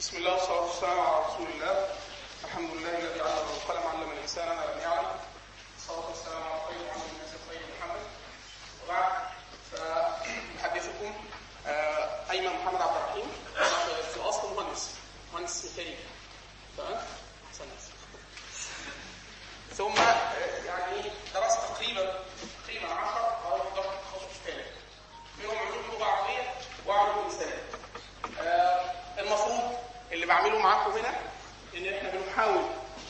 بسم الله والصلاة والسلام على رسول الله. الحمد لله الذي علم بالقلم علم الإنسان ما لم يعلم الصلاة والسلام على خير معلم الناس الطيب محمد. وبعد فأحدثكم آه، أيمن محمد عبد الرحيم. في الأصل مهندس مهندس ميكانيكا تمام؟ ثم يعني درست تقريبا 10 أو 11 تخصص تاني منهم علوم لغة عربية وعلوم إنسانية آه، المفروض اللي بعمله معاكم هنا إن إحنا بنحاول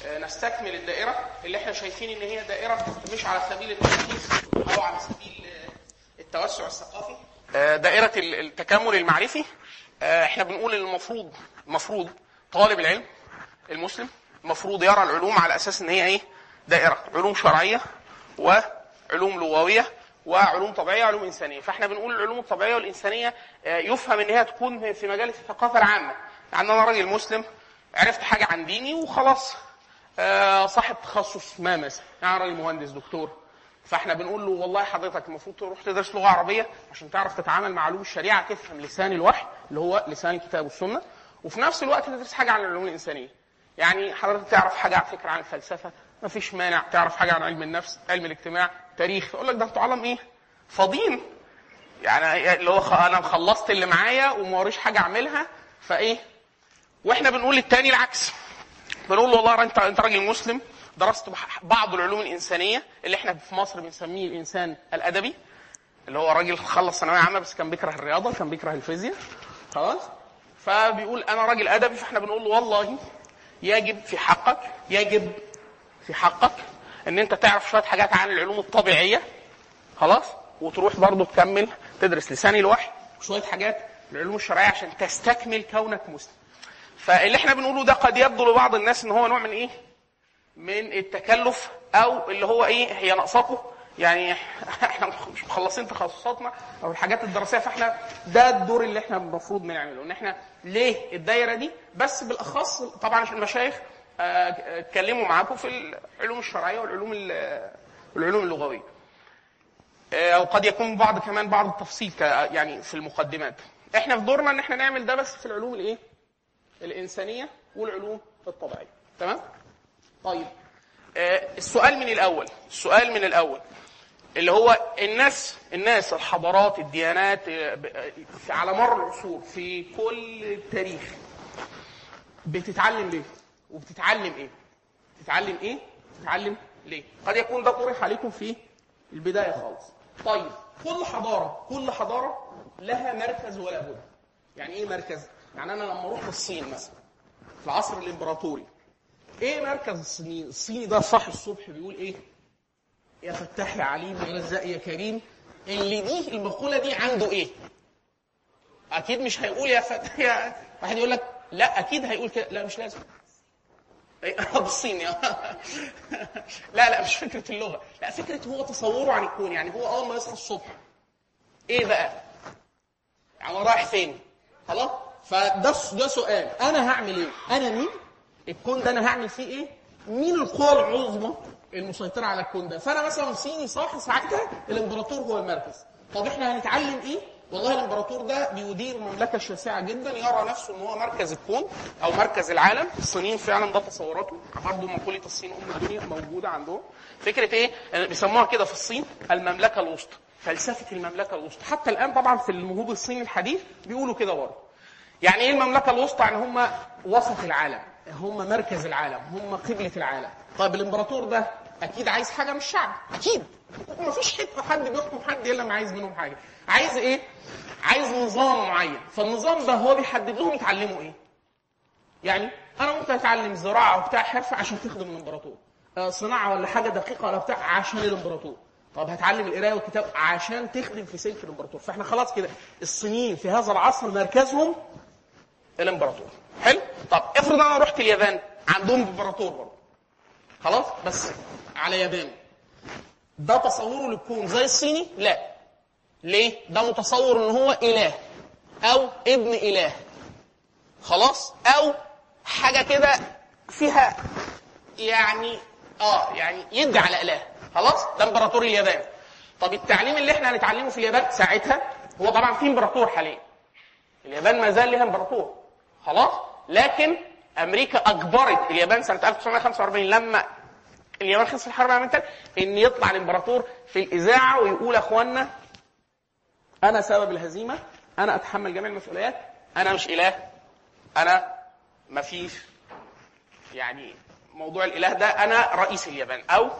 آه، نستكمل الدائرة. اللي إحنا شايفين إن هي دائرة مش على سبيل التركيز أو على سبيل آه، التوسع الثقافي. آه، دائرة ال- التكامل المعرفي. إحنا بنقول المفروض المفروض طالب العلم المسلم المفروض يرى العلوم على أساس إن هي إيه؟ دائرة. علوم شرعية وعلوم لغوية وعلوم طبيعية وعلوم إنسانية. فإحنا بنقول العلوم الطبيعية والإنسانية يفهم إن هي تكون في مجال الثقافة العامة. يعني أنا راجل مسلم عرفت حاجة عن ديني وخلاص. آه، صاحب تخصص ما مثلا يعني راجل مهندس دكتور. فإحنا بنقول له والله حضرتك المفروض تروح تدرس لغة عربية عشان تعرف تتعامل مع علوم الشريعة تفهم لسان الوحي اللي هو لسان الكتاب والسنة وفي نفس الوقت تدرس حاجة عن العلوم الإنسانية. يعني حضرتك تعرف حاجة على فكرة عن الفلسفة؟ ما فيش مانع. تعرف حاجة عن علم النفس علم الاجتماع تاريخ. يقول لك ده أنتوا عالم إيه؟ فاضيين. يعني اللي هو أنا خلصت اللي معايا وما وريش حاجة أعملها فإيه؟ وإحنا بنقول للتاني العكس. بنقول له والله انت انت راجل مسلم درست بعض العلوم الإنسانية اللي إحنا في مصر بنسميه الإنسان الأدبي اللي هو راجل خلص ثانوية عامة بس كان بيكره الرياضة كان بيكره الفيزياء. خلاص؟ فبيقول أنا راجل أدبي فاحنا بنقول له والله يجب في حقك يجب في حقك إن أنت تعرف شوية حاجات عن العلوم الطبيعية. خلاص؟ وتروح برضه تكمل تدرس لسان الوحي وشويه حاجات العلوم الشرعية عشان تستكمل كونك مسلم. فاللي إحنا بنقوله ده قد يبدو لبعض الناس إن هو نوع من إيه؟ من التكلف أو اللي هو إيه؟ هي ناقصاكم يعني إحنا مش مخلصين تخصصاتنا أو الحاجات الدراسية فإحنا ده الدور اللي إحنا المفروض بنعمله. إن إحنا ليه الدايرة دي؟ بس بالأخص طبعا المشايخ آه، اتكلموا معاكم في العلوم الشرعية والعلوم ال- والعلوم اللغوية. آه، أو قد يكون بعض كمان بعض التفصيل يعني في المقدمات. إحنا في دورنا إن إحنا نعمل ده بس في العلوم الإيه؟ الإنسانية والعلوم الطبيعية. تمام؟ طيب. آه، السؤال من الأول السؤال من الأول اللي هو الناس الناس الحضارات الديانات آه، آه، على مر العصور في كل التاريخ بتتعلم ليه؟ وبتتعلم إيه؟ بتتعلم إيه؟ بتتعلم ليه؟ قد يكون ده طرح عليكم في البداية خالص. طيب كل حضارة كل حضارة لها مركز ولا بد. يعني إيه مركز؟ يعني أنا لما أروح الصين مثلا في العصر الإمبراطوري إيه مركز الصيني؟ الصيني ده صاحي الصبح بيقول إيه؟ يا فتاح يا عليم يا رزاق يا كريم اللي دي المقولة دي عنده إيه؟ أكيد مش هيقول يا فتاح يا واحد يقول لك لا أكيد هيقول كده. لا مش لازم. إيه، بالصيني لا لا مش فكرة اللغة. لا فكرة هو تصوره عن الكون يعني هو أول ما يصحى الصبح. إيه بقى؟ يعني رايح فين؟ خلاص؟ فده ده سؤال. أنا هعمل إيه؟ أنا مين؟ الكون ده أنا هعمل فيه إيه؟ مين القوى العظمى المسيطره على الكون ده؟ فأنا مثلا صيني صاحي ساعتها الإمبراطور هو المركز. طب إحنا هنتعلم إيه؟ والله الإمبراطور ده بيدير مملكة شاسعة جدا يرى نفسه إن هو مركز الكون أو مركز العالم. الصينيين فعلا ده تصوراته. برضه مقولة الصين أم الدنيا موجودة عندهم. فكرة إيه؟ بيسموها كده في الصين المملكة الوسطى فلسفة المملكة الوسطى. حتى الآن طبعا في النهوض الصيني الحديث بيقولوا كده برضه. يعني إيه المملكة الوسطى؟ يعني هم وسط العالم هم مركز العالم هم قبلة العالم. طيب الإمبراطور ده أكيد عايز حاجة من الشعب أكيد. ما فيش حتة حد بيحكم حد الا ما عايز منهم حاجة. عايز إيه؟ عايز نظام معين. فالنظام ده هو بيحدد لهم يتعلموا إيه. يعني أنا ممكن أتعلم زراعة وبتاع حرفة عشان تخدم الإمبراطور. آه، صناعة ولا حاجة دقيقة ولا بتاع عشان الإمبراطور. طب هتعلم القراية والكتاب عشان تخدم في سلك الإمبراطور. فإحنا خلاص كده الصينيين في هذا العصر مركزهم الامبراطور حلو؟ طب افرض أنا رحت اليابان عندهم إمبراطور برضه. خلاص؟ بس على ياباني ده تصوره للكون زي الصيني؟ لا. ليه؟ ده متصور إن هو إله أو ابن إله. خلاص؟ أو حاجة كده فيها يعني آه يعني يدي على إله. خلاص؟ ده إمبراطور اليابان. طب التعليم اللي إحنا هنتعلمه في اليابان ساعتها هو طبعا في إمبراطور حاليا. اليابان ما زال لها إمبراطور. خلاص؟ لكن أمريكا أجبرت اليابان سنة 1945 لما اليابان خسرت الحرب العالمية إن يطلع الإمبراطور في الإذاعة ويقول اخوانا أنا سبب الهزيمة أنا أتحمل جميع المسؤوليات أنا مش إله أنا مفيش يعني موضوع الإله ده أنا رئيس اليابان أو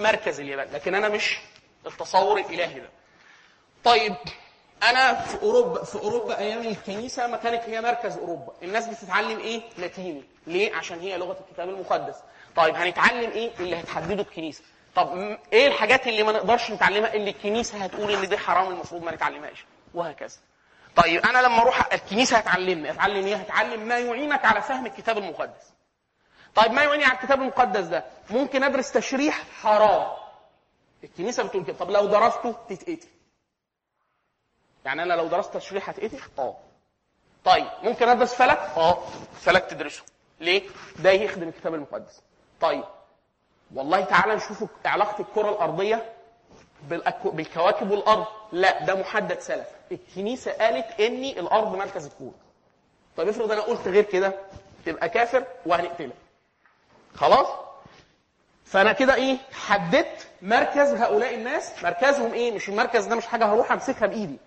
مركز اليابان لكن أنا مش التصور الإلهي ده. طيب أنا في أوروبا في أوروبا أيام الكنيسة ما كانت هي مركز أوروبا. الناس بتتعلم إيه؟ لاتيني. ليه؟ عشان هي لغة الكتاب المقدس. طيب هنتعلم إيه؟ اللي هتحدده الكنيسة. طب إيه الحاجات اللي ما نقدرش نتعلمها؟ اللي الكنيسة هتقول إن دي حرام المفروض ما نتعلمهاش. وهكذا. طيب أنا لما أروح الكنيسة هتعلمني. أتعلم إيه؟ هتعلم ما يعينك على فهم الكتاب المقدس. طيب ما يعيني على الكتاب المقدس ده؟ ممكن أدرس تشريح؟ حرام. الكنيسة بتقول كده. طب لو درسته تتقتل. يعني أنا لو درست تشريح هتقتل آه. طيب ممكن ادرس فلك؟ آه. فلك تدرسه. ليه؟ ده يخدم الكتاب المقدس. طيب والله تعالى نشوف علاقة الكرة الأرضية. بالكواكب والأرض. لا ده محدد سلف. الكنيسة قالت إني الأرض مركز الكون. طيب افرض أنا قلت غير كده تبقى كافر وهنقتلك. خلاص؟ فأنا كده إيه؟ حددت مركز هؤلاء الناس. مركزهم إيه؟ مش المركز ده مش حاجة هروح أمسكها بإيدي.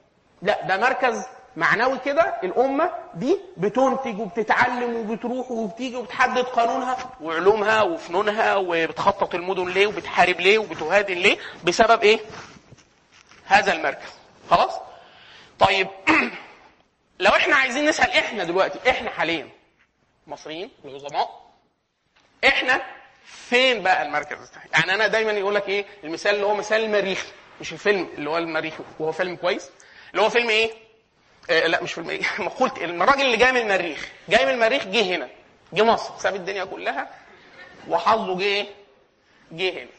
لا ده مركز معنوي كده الأمة دي بتنتج وبتتعلم وبتروح وبتيجي وبتحدد قانونها وعلومها وفنونها وبتخطط المدن ليه وبتحارب ليه وبتهادن ليه بسبب إيه؟ هذا المركز. خلاص؟ طيب لو إحنا عايزين نسأل إحنا دلوقتي إحنا حاليا مصريين العظماء إحنا فين بقى المركز؟ يعني أنا دايما يقول لك إيه؟ المثال اللي هو مثال المريخ مش الفيلم اللي هو المريخ وهو فيلم كويس. اللي هو فيلم إيه؟ آه لا مش فيلم إيه؟ قلت الراجل اللي جاي من المريخ جاي من المريخ جه هنا جه مصر ساب الدنيا كلها وحظه جه إيه؟ جه هنا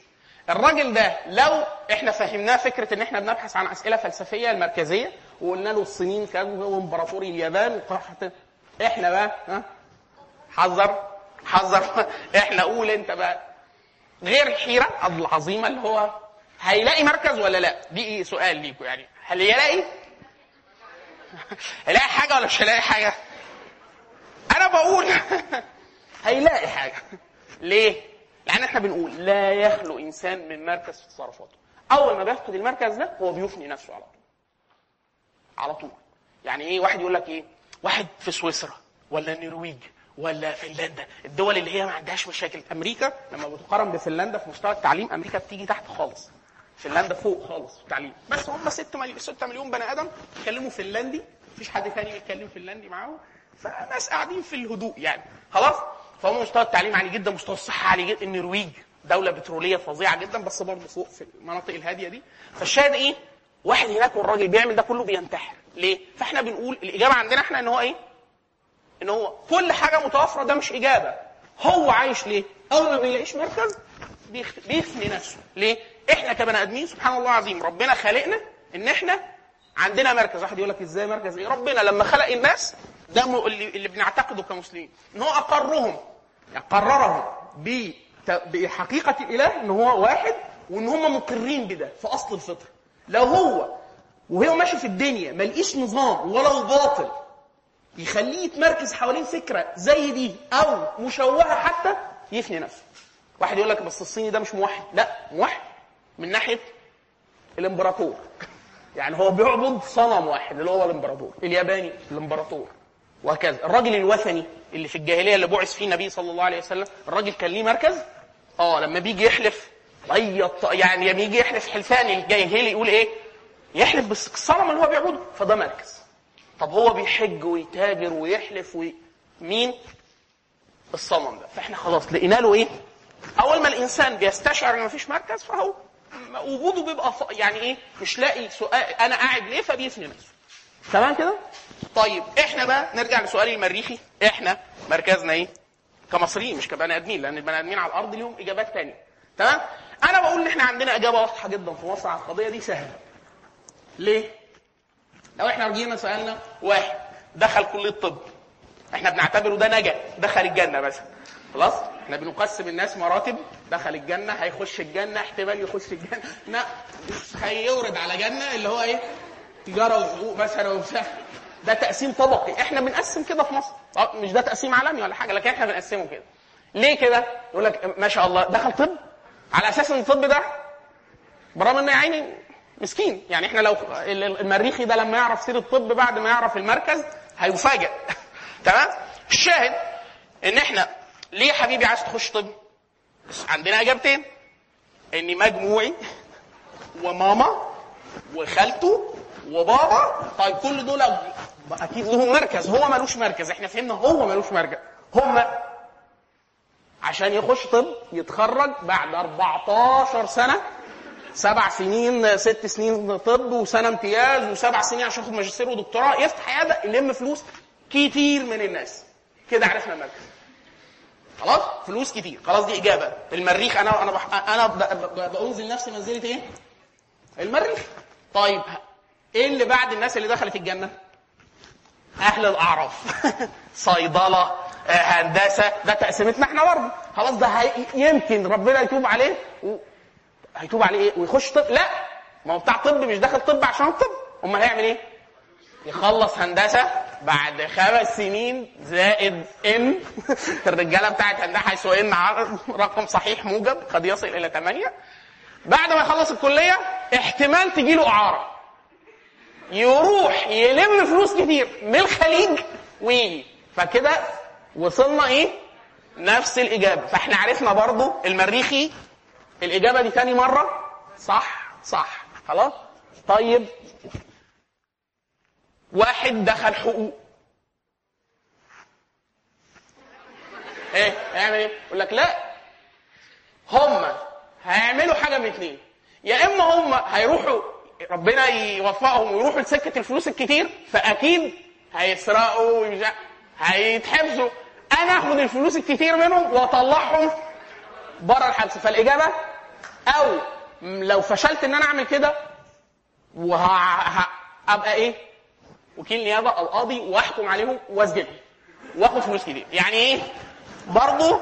الراجل ده لو إحنا فهمناه فكرة ان إحنا بنبحث عن أسئلة فلسفية المركزية وقلنا له الصينيين كانوا وامبراطوري اليابان إحنا بقى ها حذر حذر إحنا قول انت بقى غير الحيرة العظيمة اللي هو هيلاقي مركز ولا لا؟ دي إيه سؤال ليكوا يعني هل يلاقي؟ هيلاقي حاجة ولا مش هيلاقي حاجة؟ أنا بقول هيلاقي حاجة. ليه؟ لأن إحنا بنقول لا يخلو إنسان من مركز في تصرفاته أول ما بيفقد المركز ده هو بيفني نفسه على طول. على طول. يعني إيه؟ واحد يقول لك إيه؟ واحد في سويسرا ولا النرويج ولا فنلندا الدول اللي هي ما عندهاش مشاكل. أمريكا لما بتقارن بفنلندا في مستوى التعليم أمريكا بتيجي تحت خالص. فنلندا فوق خالص في التعليم. بس هم 6 مليون 6 مليون بني آدم بيتكلموا فنلندي. مفيش حد تاني بيتكلم فنلندي معاهم. فناس قاعدين في الهدوء يعني. خلاص؟ فهم مستوى التعليم عالي جدا مستوى الصحة عالي جدا. النرويج دولة بترولية فظيعة جدا بس برضه فوق في المناطق الهادية دي. فالشاهد إيه؟ واحد هناك والراجل بيعمل ده كله بينتحر. ليه؟ فإحنا بنقول الإجابة عندنا إحنا إن هو إيه؟ إن هو كل حاجة متوفرة ده مش إجابة. هو عايش ليه؟ أول ما بيلاقيش مركز بيخ- بيفني نفسه. ليه؟ إحنا كبني ادمين سبحان الله العظيم ربنا خلقنا ان إحنا عندنا مركز. واحد يقول لك إزاي مركز؟ إيه؟ ربنا لما خلق الناس ده اللي, اللي بنعتقده كمسلمين. إن هو أقرهم. يعني قررهم بحقيقه الإله إن هو واحد وإن هم مقرين بده في أصل الفطره لو هو. وهو ماشي في الدنيا. ما لقيش نظام ولو باطل. يخليه يتمركز حوالين فكرة زي دي أو مشوهة حتى يفني نفسه. واحد يقول لك بس الصيني ده مش موحد، لا موحد. من ناحية الإمبراطور. يعني هو بيعبد صنم واحد اللي هو الإمبراطور، الياباني الإمبراطور. وهكذا، الراجل الوثني اللي في الجاهلية اللي بعث فيه النبي صلى الله عليه وسلم، الراجل كان ليه مركز؟ آه لما بيجي يحلف طيط يعني لما يجي يحلف حلفان الجاهلي يقول إيه؟ يحلف بالصنم اللي هو بيعبده، فده مركز. طب هو بيحج ويتاجر ويحلف وي... مين؟ الصنم ده فإحنا خلاص لقينا له إيه؟ أول ما الإنسان بيستشعر ان مفيش مركز فهو وجوده بيبقى. يعني إيه؟ مش لاقي سؤال أنا قاعد ليه فبيفني نفسه. تمام كده؟ طيب إحنا بقى نرجع لسؤالي المريخي إحنا مركزنا إيه؟ كمصريين مش كبني آدمين لأن البني آدمين على الأرض ليهم إجابات تانية. تمام؟ أنا بقول ان إحنا عندنا إجابة واضحة جدا في مصر على القضية دي سهلة. ليه؟ لو إحنا جينا سألنا واحد دخل كلية طب إحنا بنعتبره ده نجا دخل الجنة مثلا خلاص إحنا بنقسم الناس مراتب دخل الجنة هيخش الجنة احتمال يخش الجنة. لا هيورد على جنة اللي هو إيه؟ تجارة وحقوق مثلا وبتاع. ده تقسيم طبقي. إحنا بنقسم كده في مصر. آه، مش ده تقسيم عالمي ولا حاجة لكن إحنا بنقسمه كده. ليه كده؟ يقول لك ما شاء الله دخل طب. على أساس إن الطب ده برغم إنه يا عيني مسكين. يعني إحنا لو المريخي ده لما يعرف سيرة الطب بعد ما يعرف المركز هيفاجئ. تمام؟ الشاهد إن إحنا ليه يا حبيبي عايز تخش طب؟ عندنا إجابتين. إني مجموعي وماما وخالته وبابا. طيب كل دول أكيد لهم مركز. هو ملوش مركز. إحنا فهمنا هو ملوش مركز. هم عشان يخش طب يتخرج بعد 14 سنة. سبع سنين ست سنين طب وسنة امتياز وسبع سنين عشان ياخد ماجستير ودكتوراه. يفتح عيادة يلم فلوس كتير من الناس. كده عرفنا المركز. خلاص؟ فلوس كتير. خلاص دي إجابة. المريخ أنا أنا بح... أنا ب... ب... بأنزل نفسي منزلة إيه؟ المريخ. طيب إيه اللي بعد الناس اللي دخلت الجنة؟ أهل الأعراف. صيدلة هندسة ده تقسيمتنا إحنا برضه. خلاص ده هي... يمكن ربنا يتوب عليه و... هيتوب عليه إيه؟ ويخش طب. لا ما هو بتاع طب مش داخل طب عشان الطب أمال هيعمل إيه؟ يخلص هندسة. بعد خمس سنين زائد ان الرجالة بتاعت هندسة حيث ان رقم صحيح موجب قد يصل إلى 8 بعد ما يخلص الكلية احتمال تجي له إعارة. يروح يلم فلوس كتير من الخليج ويجي. فكده وصلنا إيه؟ نفس الإجابة. فإحنا عرفنا برضو المريخي الإجابة دي تاني مرة. صح صح. خلاص؟ طيب واحد دخل حقوق. إيه هيعمل إيه؟ يقول لك لا. هم هيعملوا حاجة من اتنين. يا إما هم هيروحوا ربنا يوفقهم ويروحوا لسكة الفلوس الكتير فأكيد هيسرقوا هيتحبسوا. أنا اخد الفلوس الكتير منهم وأطلعهم بره الحبس. فالإجابة أو لو فشلت إن أنا أعمل كده وهبقى إيه؟ وكيل نيابة أو قاضي وأحكم عليهم واسجنهم واخد فلوس كتير. يعني إيه؟ برضه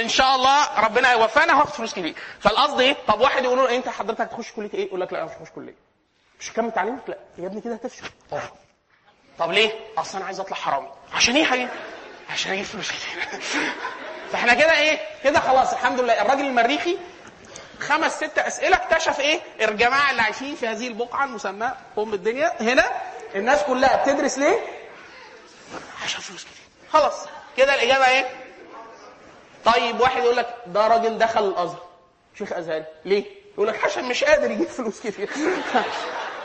إن شاء الله ربنا يوفقنا هاخد فلوس كتير. فالقصد إيه؟ طب واحد يقول له أنت حضرتك هتخش كلية إيه؟ يقول لك لا مش هخش كلية. مش هكمل تعليمك؟ لا. يا ابني كده هتفشل. طب. ليه؟ أصل أنا عايز أطلع حرامي. عشان إيه حبيبي؟ عشان أجيب فلوس كتير. فإحنا كده إيه؟ كده خلاص الحمد لله. الراجل المريخي خمس ست أسئلة اكتشف إيه؟ الجماعة اللي عايشين في هذه البقعة المسماة ام الدنيا هنا. الناس كلها بتدرس ليه؟ عشان فلوس كتير. خلاص. كده الإجابة إيه؟ طيب واحد يقول لك ده راجل دخل الأزهر. شيخ أزهري. ليه؟ يقول لك عشان مش قادر يجيب فلوس كتير.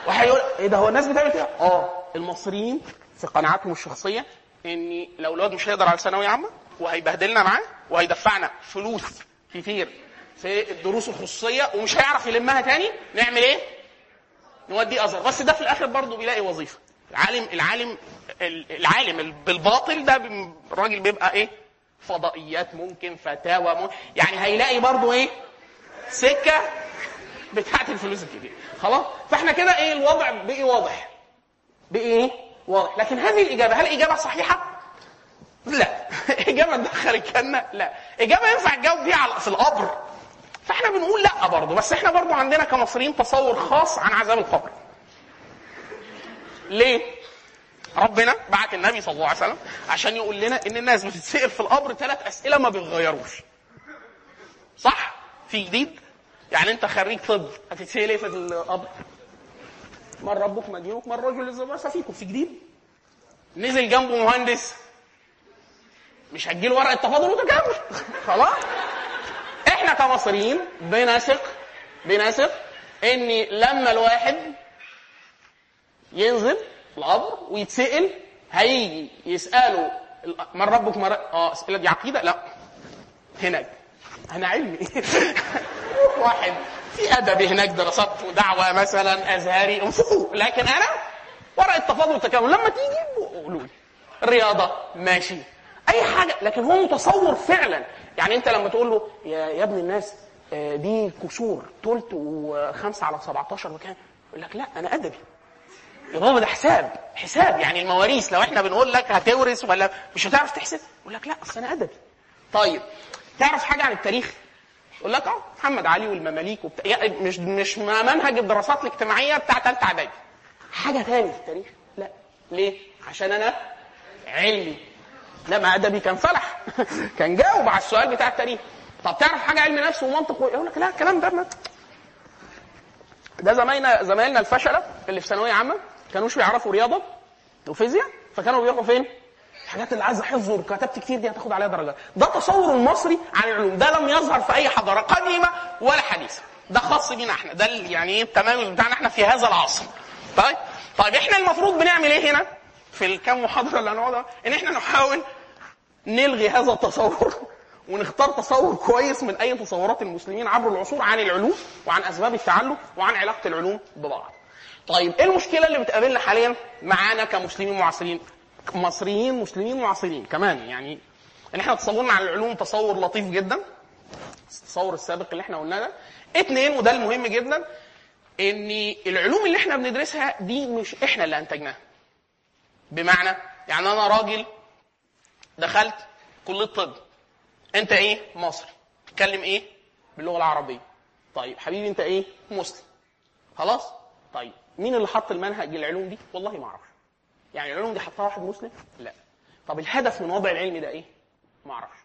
واحد يقول إيه ده هو الناس بتعمل كده؟ آه. المصريين في قناعاتهم الشخصية إن لو الواد مش هيقدر على ثانويه عامة وهيبهدلنا معاه وهيدفعنا فلوس كتير في الدروس الخصوصية ومش هيعرف يلمها تاني نعمل إيه؟ نوديه أزهر. بس ده في الآخر برضه بيلاقي وظيفة. العالم العالم العالم بالباطل ده الراجل بيبقى إيه؟ فضائيات ممكن فتاوى ممكن يعني هيلاقي برضه إيه؟ سكة بتاعت الفلوس الكتير خلاص؟ فإحنا كده إيه؟ الوضع بقي واضح. بقي إيه؟ واضح. لكن هذه الإجابة هل إجابة صحيحة؟ لا. إجابة تدخل الجنة؟ لا. إجابة ينفع تجاوب بيها على في القبر. فاحنا بنقول لا برضه بس إحنا برضه عندنا كمصريين تصور خاص عن عذاب القبر. ليه؟ ربنا بعت النبي صلى الله عليه وسلم عشان يقول لنا إن الناس بتتسأل في القبر ثلاث أسئلة ما بيتغيروش. صح؟ في جديد؟ يعني أنت خريج طب هتتسأل إيه في القبر؟ من ربك من دينك من الرجل الذي بعث فيكم. في جديد؟ نزل جنبه مهندس. مش هتجيله ورقة تفاضل متكامل خلاص. إحنا كمصريين بنثق بنثق ان لما الواحد ينزل القبر ويتسأل هيجي يسأله من ربك مر... آه اسئله دي عقيدة؟ لا. هناك. أنا علمي. واحد في أدب هناك دراسات ودعوه مثلا أزهري لكن أنا ورقه تفاضل تكامل لما تيجي قولوا لي الرياضه ماشي. أي حاجة. لكن هو متصور فعلا. يعني انت لما تقول له يا, يا ابن الناس آه، دي كسور تلت وخمسة على 17 وكام؟ يقول لك لا أنا أدبي. يبقى هو ده حساب حساب. يعني المواريث لو إحنا بنقول لك هتورث ولا مش هتعرف تحسب؟ يقول لك لا أصل أنا أدبي. طيب تعرف حاجة عن التاريخ؟ يقول لك آه محمد علي والمماليك وبتاع يعني مش مش منهج الدراسات الاجتماعية بتاع ثالثه إعدادي. حاجة تاني في التاريخ؟ لا. ليه؟ عشان أنا علمي. لا ما أدبي كان فلح كان جاوب على السؤال بتاع التاريخ. طب تعرف حاجة علم نفس ومنطق؟ يقول لك لا الكلام ده ما ده زمايلنا زمايلنا الفشلة اللي في ثانوية عامة كانوش بيعرفوا رياضة وفيزياء فكانوا بيروحوا فين؟ الحاجات اللي عايزة حفظ وكتبت كتير دي هتاخد عليها درجات ده تصور المصري عن العلوم. ده لم يظهر في أي حضارة قديمة ولا حديثة. ده خاص بينا إحنا. ده يعني إيه؟ التميز بتاعنا إحنا في هذا العصر. طيب؟ طيب إحنا المفروض بنعمل إيه هنا؟ في الكام محاضرة اللي هنقعدها إن إحنا نحاول نلغي هذا التصور ونختار تصور كويس من أي تصورات المسلمين عبر العصور عن العلوم وعن أسباب التعلق وعن علاقة العلوم ببعض. طيب إيه المشكلة اللي بتقابلنا حاليا معانا كمسلمين معاصرين؟ مصريين مسلمين معاصرين كمان يعني إن إحنا تصورنا عن العلوم تصور لطيف جدا التصور السابق اللي إحنا قلناه ده. اتنين وده المهم جدا إن العلوم اللي إحنا بندرسها دي مش إحنا اللي أنتجناها. بمعنى يعني أنا راجل دخلت كلية طب. انت إيه؟ مصري. تتكلم إيه؟ باللغة العربية. طيب حبيبي انت إيه؟ مسلم. خلاص؟ طيب مين اللي حط المنهج العلوم دي؟ والله ما أعرفش يعني العلوم دي حطها واحد مسلم؟ لا. طب الهدف من وضع العلم ده إيه؟ ما أعرفش.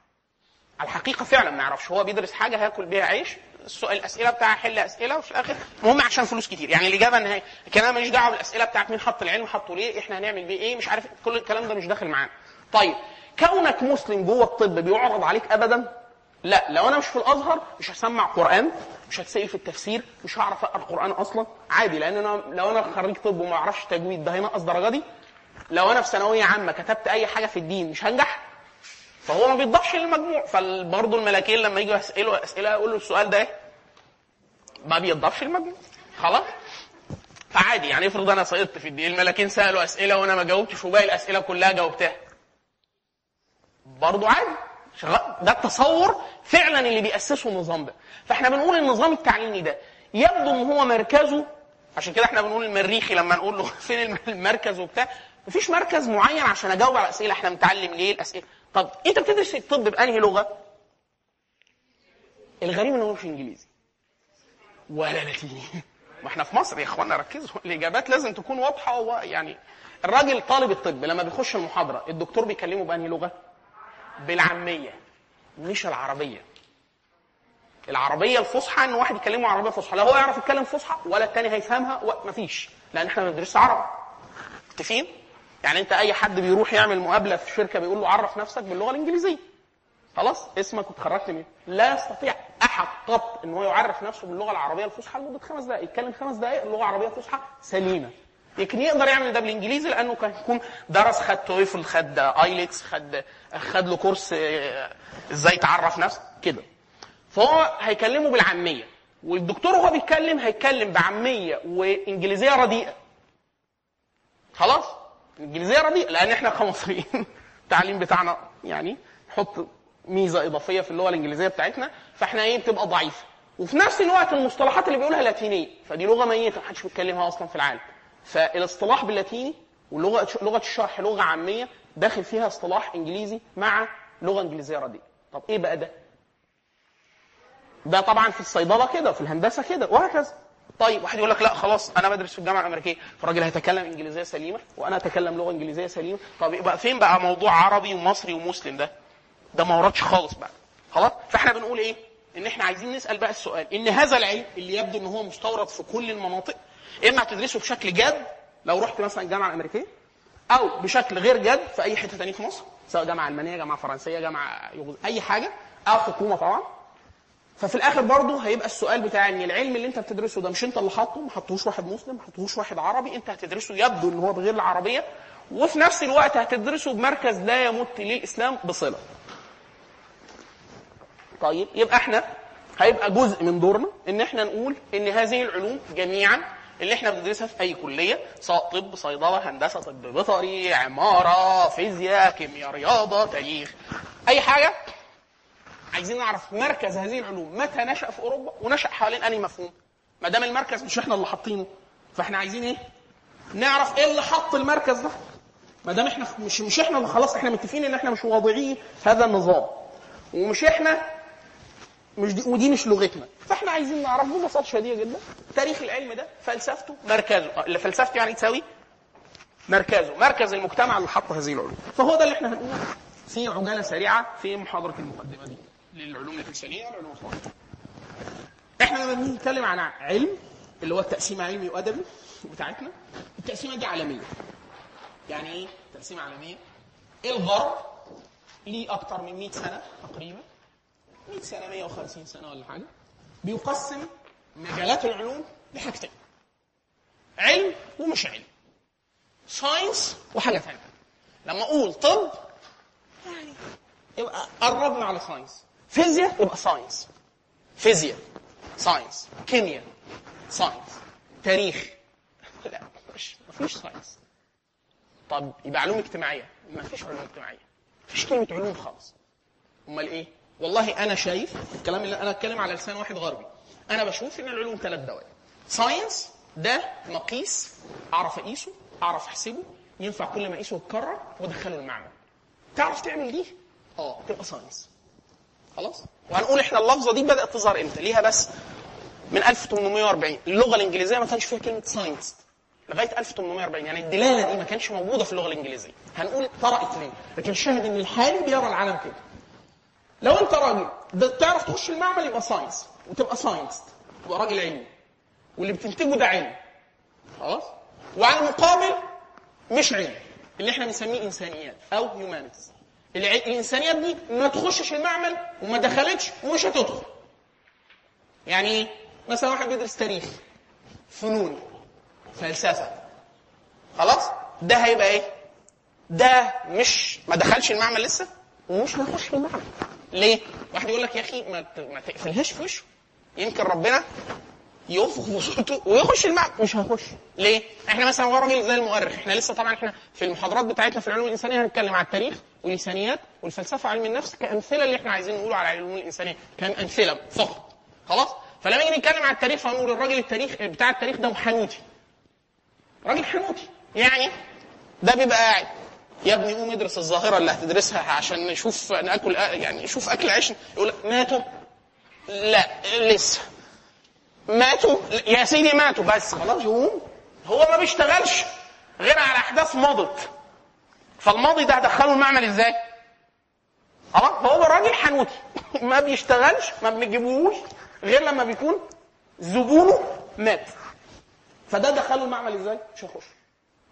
الحقيقة فعلا ما يعرفش. هو بيدرس حاجة هياكل بيها عيش. السؤال الأسئلة بتاعها حل أسئلة وفي الآخر المهم عشان فلوس كتير. يعني الإجابة النهائية كان أنا ماليش دعوة بالأسئلة بتاعت مين حط العلم حطه ليه إحنا هنعمل بيه إيه مش عارف. كل الكلام ده مش داخل معانا. طيب كونك مسلم جوه الطب بيعرض عليك ابدا؟ لا لو أنا مش في الأزهر مش هسمع قرآن مش هتسال في التفسير مش هعرف أقرأ القرآن أصلا؟ عادي لأن أنا لو أنا خريج طب وما أعرفش تجويد ده هينقص درجاتي لو أنا في ثانوية عامة كتبت أي حاجة في الدين مش هنجح؟ فهو ما بيضافش للمجموع. فبرضه الملاكين لما يجوا يسألوا أسئلة يقول له السؤال ده إيه؟ ما بيضافش المجموع خلاص؟ فعادي يعني افرض أنا سقطت في الدين الملاكين سألوا أسئلة وأنا ما جاوبتش وباقي الأسئلة كلها جاوبتها. برضه عادي. ده التصور فعلا اللي بيأسسه النظام ده. فإحنا بنقول النظام التعليمي ده يبدو إن هو مركزه عشان كده إحنا بنقول المريخي لما نقول له فين المركز وبتاع. مفيش مركز معين عشان أجاوب على الأسئلة. إحنا بنتعلم ليه الأسئلة؟ طب أنت بتدرس الطب بأنهي لغة؟ الغريب إن هو مش إنجليزي. ولا لاتيني ما إحنا في مصر يا إخوانا ركزوا. الإجابات لازم تكون واضحة. يعني الراجل طالب الطب لما بيخش المحاضرة الدكتور بيكلمه بأنهي لغة؟ بالعامية مش العربية. العربية الفصحى إن واحد يكلمه عربية فصحى لا هو يعرف يتكلم فصحى ولا التاني هيفهمها. مفيش لأن إحنا ما بندرسش عربي. متفقين يعني أنت أي حد بيروح يعمل مقابلة في شركة بيقول له عرف نفسك باللغة الإنجليزية. خلاص؟ اسمك وتخرجت منين؟ لا يستطيع أحد قط إن هو يعرف نفسه باللغة العربية الفصحى لمدة خمس دقائق يتكلم خمس دقائق اللغة العربية الفصحى سليمة. لكن يقدر يعمل ده بالإنجليزي لأنه كان يكون درس خد TOEFL خد IELTS خد خد له كورس آه، إزاي تعرف نفسك كده. فهو هيكلمه بالعامية والدكتور وهو بيتكلم هيتكلم بعامية وإنجليزية رديئة. خلاص؟ الانجليزيه رديئة لأن إحنا كمصريين التعليم بتاعنا يعني نحط ميزة إضافية في اللغة الإنجليزية بتاعتنا فإحنا إيه بتبقى ضعيفة. وفي نفس الوقت المصطلحات اللي بيقولها لاتينية فدي لغة ميتة محدش بيتكلمها أصلا في العالم. فالاصطلاح باللاتيني ولغه لغة الشرح لغة عامية داخل فيها اصطلاح إنجليزي مع لغة إنجليزية رديئه طب إيه بقى ده؟ ده طبعا في الصيدلة كده وفي الهندسة كده وهكذا. طيب واحد يقول لك لا خلاص أنا بدرس في الجامعة الأمريكية. فالراجل هيتكلم إنجليزية سليمة وأنا اتكلم لغة إنجليزية سليمة. طب يبقى فين بقى موضوع عربي ومصري ومسلم ده؟ ده ما وردش خالص بقى. خلاص؟ فإحنا بنقول إيه؟ إن إحنا عايزين نسأل بقى السؤال. إن هذا العلم اللي يبدو إن هو مستورد في كل المناطق إما هتدرسه بشكل جاد لو رحت مثلا الجامعة الامريكيه أو بشكل غير جاد في أي حتة ثانية في مصر سواء جامعة ألمانية جامعة فرنسية جامعة يوغوز أي حاجة أو حكومة طبعا ففي الآخر برضه هيبقى السؤال بتاع إن العلم اللي أنت بتدرسه ده مش أنت اللي حاطه ما حطوش واحد مسلم ما حطوش واحد عربي أنت هتدرسه يبدو إن هو بغير العربية وفي نفس الوقت هتدرسه بمركز لا يمت للإسلام بصلة. طيب يبقى إحنا هيبقى جزء من دورنا إن إحنا نقول إن هذه العلوم جميعا اللي إحنا بندرسها في أي كلية سواء طب صيدلة هندسة طب بيطري عمارة فيزياء كيمياء رياضة تاريخ. أي حاجة. عايزين نعرف مركز هذه العلوم. متى نشأ في أوروبا؟ ونشأ حوالين أنهي مفهوم؟ ما دام المركز مش إحنا اللي حاطينه فاحنا عايزين إيه؟ نعرف إيه اللي حط المركز ده. ما دام إحنا مش مش إحنا اللي خلاص إحنا متفقين إن إحنا مش واضعين هذا النظام. ومش إحنا مش دي ودي مش لغتنا. فاحنا عايزين نعرف ببساطة شديدة جدا تاريخ العلم ده فلسفته مركزه. اللي فلسفته يعني تساوي مركزه. مركز المجتمع اللي حط هذه العلوم. فهو ده اللي إحنا هنقوله. في عجالة سريعة في محاضرة المقدمة دي. للعلوم الانسانيه والعلوم الفضائيه إحنا لما بنيجي نتكلم عن علم اللي هو التقسيم علمي وأدبي بتاعتنا التقسيمة دي عالمية. يعني إيه؟ تقسيمه عالمية. الغرب ليه أكتر من 100 سنة تقريبا. 100 سنة 150 سنة ولا حاجة بيقسم مجالات العلوم لحاجتين علم ومش علم science وحاجة ثانية لما أقول طب يعني يبقى قربنا على science فيزياء يبقى science فيزياء science كيمياء science تاريخ. لا مش مفيش science طب يبقى علوم اجتماعية. ما فيش علوم اجتماعية. مفيش كلمة علوم خالص. أمال إيه؟ والله أنا شايف الكلام اللي أنا أتكلم على لسان واحد غربي. أنا بشوف إن العلوم ثلاث دوائر science ده مقيس أعرف أقيسه أعرف أحسبه ينفع كل ما أقيسه يتكرر وأدخله المعمل. تعرف تعمل دي؟ آه تبقى science خلاص؟ وهنقول إحنا اللفظة دي بدأت تظهر إمتى؟ ليها بس من 1840 اللغة الإنجليزية ما كانش فيها كلمة science لغاية 1840 يعني الدلالة دي ما كانش موجودة في اللغة الإنجليزية. هنقول طرأت ليه؟ لكن الشاهد إن الحالي بيرى العالم كده. لو انت راجل بتعرف تخش المعمل يبقى science وتبقى science تبقى راجل علمي واللي بتنتجه ده علم. خلاص؟ وعلى المقابل مش علم اللي إحنا بنسميه إنسانيات أو humanities الإنسانيات دي ما تخشش المعمل وما دخلتش ومش هتدخل. يعني إيه؟ مثلا واحد بيدرس تاريخ فنون فلسفة. خلاص؟ ده هيبقى إيه؟ ده مش ما دخلش المعمل لسه ومش هيخش المعمل. ليه؟ واحد يقول لك يا أخي ما تقفلهاش في وشه. يمكن ربنا ينفخ في صوته ويخش المعمل. مش هيخش. ليه؟ إحنا مثلا هو راجل زي المؤرخ. إحنا لسه طبعا إحنا في المحاضرات بتاعتنا في العلوم الإنسانية هنتكلم على التاريخ واللسانيات والفلسفة وعلم النفس كأمثلة اللي إحنا عايزين نقوله على العلوم الإنسانية. كان أمثلة فقط. خلاص؟ فلما نيجي نتكلم على التاريخ فنقول الراجل التاريخ بتاع التاريخ ده حنوتي راجل حنوتي يعني ده بيبقى قاعد. يا ابني قوم ادرس الظاهرة اللي هتدرسها عشان نشوف ناكل يعني نشوف أكل عيش. يقول ماتوا؟ لا لسه. ماتوا؟ يا سيدي ماتوا. بس خلاص يقوم هو ما بيشتغلش غير على أحداث مضت. فالماضي ده هدخله المعمل إزاي؟ خلاص هو راجل حنوتي. ما بيشتغلش ما بنجيبوهوش غير لما بيكون زبونه مات. فده دخله المعمل إزاي؟ مش هيخش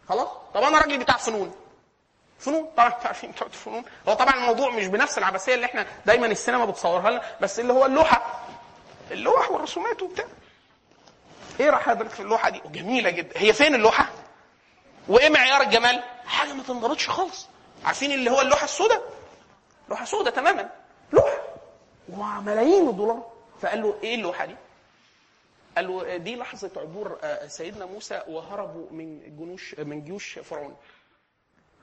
خلاص؟ طب أنا راجل بتاع فنون. فنون طبعا أنتوا عارفين بتوع الفنون. هو طبعا الموضوع مش بنفس العبثيه اللي إحنا دايما السينما بتصورها لنا بس اللي هو اللوحة. اللوح والرسومات وبتاع. إيه راح حضرتك في اللوحة دي؟ جميلة جدا. هي فين اللوحة؟ وايه معيار الجمال؟ حاجة ما تنضبطش خالص. عارفين اللي هو اللوحة السوداء لوحة سوداء تماما. لوحة. وملايين الدولار. فقال له إيه اللوحة دي؟ قال له دي لحظة عبور آه، سيدنا موسى وهربوا من جنوش من جيوش فرعون.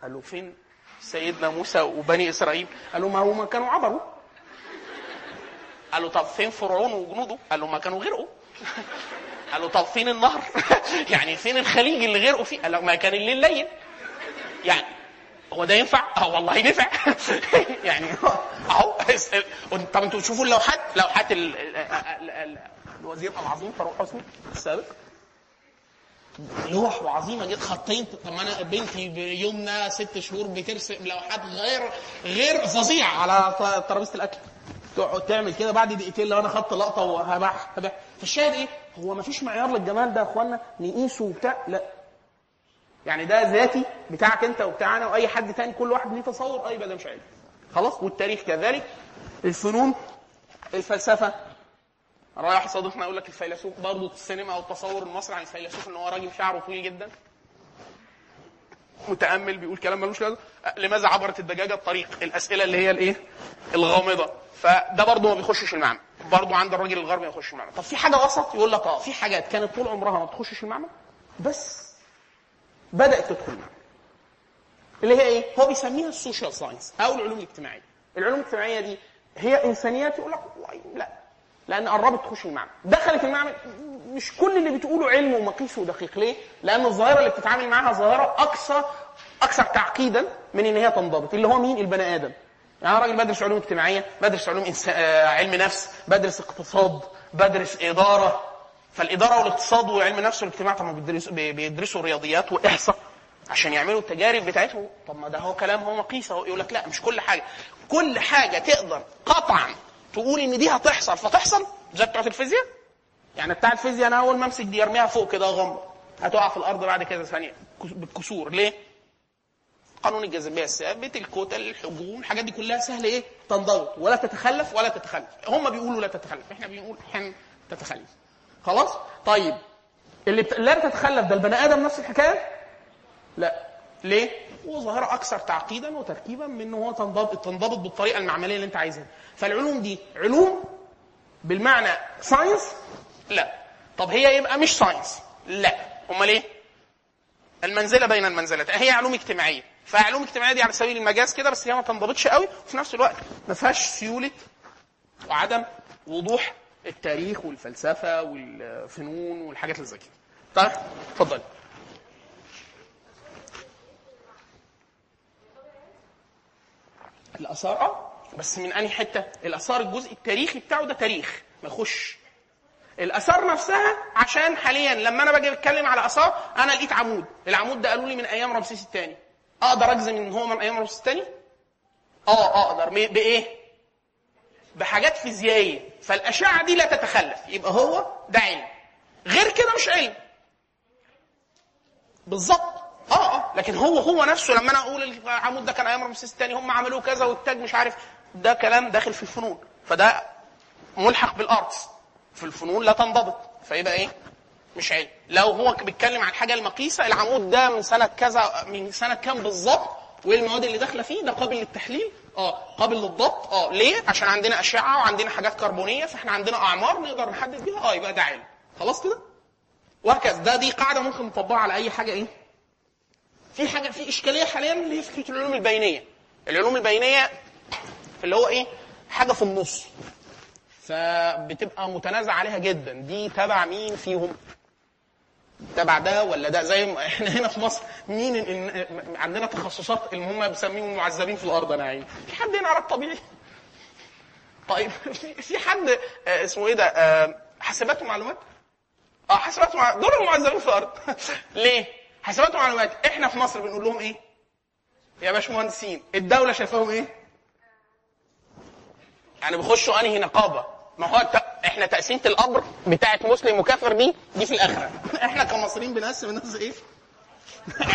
قال له فين سيدنا موسى وبني إسرائيل؟ قال له ما هم كانوا عبروا. قال له طب فين فرعون وجنوده؟ قال له ما كانوا غرقوا. قال له طب فين النهر؟ يعني فين الخليج اللي غرقوا فيه؟ قال له ما كان الليل ليل يعني هو ده ينفع؟ آه والله ينفع. يعني اهو طب أنتوا تشوفوا اللوحات لوحات ال- ال- ال- ال- الوزير العظيم فاروق حسني السابق لوح وعظيمة جدا. خطين طب ما أنا بنتي بيومنا ست شهور بترسم لوحات غير غير فظيعة. على ترابيزة الأكل. تقعد تعمل كده بعد دقيقتين لو أنا خدت لقطة وهبح هبح فالشاهد إيه؟ هو ما فيش معيار للجمال ده يا إخوانا. نقيسه وبتاع. لا. يعني ده ذاتي بتاعك أنت وبتاعنا وأي حد تاني. كل واحد ليه تصور. يبقى ده مش علم خلاص؟ والتاريخ كذلك. الفنون الفلسفة رايح صديقنا يقول لك الفيلسوف برضه السينما أو التصور المصري عن الفيلسوف إن هو راجل شعره طويل جدا. متأمل بيقول كلام ملوش لازمة. لماذا عبرت الدجاجة؟ الطريق الأسئلة اللي هي الإيه؟ الغامضة. فده برضه ما بيخشش المعمل. برضه عند الراجل الغربي ما يخش المعمل. طب في حاجة وسط يقول لك آه في حاجات كانت طول عمرها ما بتخشش المعمل؟ بس بدأت تدخل المعمل. اللي هي إيه؟ هو بيسميها ال social science أو العلوم الاجتماعية. العلوم الاجتماعية دي هي إنسانيات يقول لك لا. لأن قربت تخش المعمل. دخلت المعمل مش كل اللي بتقوله علم ومقيس ودقيق. ليه؟ لأن الظاهرة اللي بتتعامل معاها ظاهرة أكثر أكثر تعقيدا من إن هي تنضبط. اللي هو مين؟ البني آدم. يعني أنا راجل بدرس علوم اجتماعية بدرس علوم إنس... آه، علم نفس بدرس اقتصاد بدرس إدارة. فالإدارة والاقتصاد وعلم النفس والاجتماع طبعا بيدرسوا بي- بيدرسوا رياضيات وإحصاء عشان يعملوا التجارب بتاعتهم. طب ما ده هو كلام هو مقيس اهو يقول لك لا مش كل حاجة. كل حاجة تقدر قطعا تقول إن دي هتحصل فتحصل زي بتوعت الفيزياء يعني بتاع الفيزياء أنا أول ما أمسك دي ارميها فوق كده غمر هتقع في الأرض بعد كذا ثانية بالكسور ليه؟ قانون الجاذبية الثابت الكتل الحجوم الحاجات دي كلها سهل إيه؟ تنضبط ولا تتخلف ولا تتخلف هم بيقولوا لا تتخلف إحنا بنقول أحيانا تتخلف خلاص؟ طيب اللي بت... لا تتخلف ده البني آدم نفس الحكاية؟ لا ليه؟ هو ظاهرة أكثر تعقيدا وتركيبا من إن هو تنضبط تنضبط بالطريقة المعملية اللي أنت عايزها. فالعلوم دي علوم بالمعنى science؟ لا. طب هي يبقى مش science؟ لا. أمال إيه؟ المنزلة بين المنزلتين، هي علوم اجتماعية. فعلوم اجتماعية دي على سبيل المجاز كده بس هي ما تنضبطش قوي وفي نفس الوقت ما فيهاش سيولة وعدم وضوح التاريخ والفلسفة والفنون والحاجات اللي زي كده. طيب اتفضل. الآثار آه بس من أنهي حتة؟ الآثار الجزء التاريخي بتاعه ده تاريخ ما يخش. الآثار نفسها عشان حاليا لما أنا باجي اتكلم على آثار أنا لقيت عمود. العمود ده قالوا لي من أيام رمسيس الثاني أقدر أجزم إن هو من أيام رمسيس الثاني آه أقدر. بإيه؟ بحاجات فيزيائية. فالأشعة دي لا تتخلف. يبقى هو ده علم. غير كده مش علم. بالظبط. آه آه. لكن هو هو نفسه لما أنا أقول العمود ده كان أيام رمسيس الثاني هم عملوه كذا والتاج مش عارف ده كلام داخل في الفنون. فده ملحق بالآرتس. في الفنون لا تنضبط. فيبقى إيه؟ مش علم لو هو بيتكلم عن الحاجة المقيسة العمود ده من سنة كذا من سنة كام بالظبط وايه المواد اللي داخلة فيه؟ ده قابل للتحليل. آه. قابل للضبط. آه. ليه؟ عشان عندنا أشعة وعندنا حاجات كربونية فاحنا عندنا أعمار نقدر نحدد بيها. آه يبقى ده علم خلاص كده؟ وهكذا. ده دي قاعدة ممكن نطبقها على أي حاجة إيه؟ في حاجة في إشكالية حاليا اللي هي فكره العلوم البينية. العلوم البينية اللي هو إيه؟ حاجة في النص. فبتبقى متنازع عليها جدا. دي تبع مين فيهم؟ تبع ده ولا ده؟ زي ما إحنا هنا في مصر مين ال- عندنا تخصصات اللي هم بيسميهم المعذبين في الأرض؟ أنا عيني في حد هنا عرب طبيعي؟ طيب في في حد آه، اسمه إيه ده؟ آه، حاسبات ومعلومات؟ آه حاسبات ومعلومات دول المعذبين في الأرض. ليه؟ حاسبات ومعلومات إحنا في مصر بنقول لهم إيه؟ يا باشمهندسين الدولة شايفاهم إيه؟ يعني بيخشوا أنهي نقابة؟ ما هو الت... إحنا تقسيمة القبر بتاعت مسلم وكافر دي دي في الآخرة. إحنا كمصريين بنقسم الناس إيه؟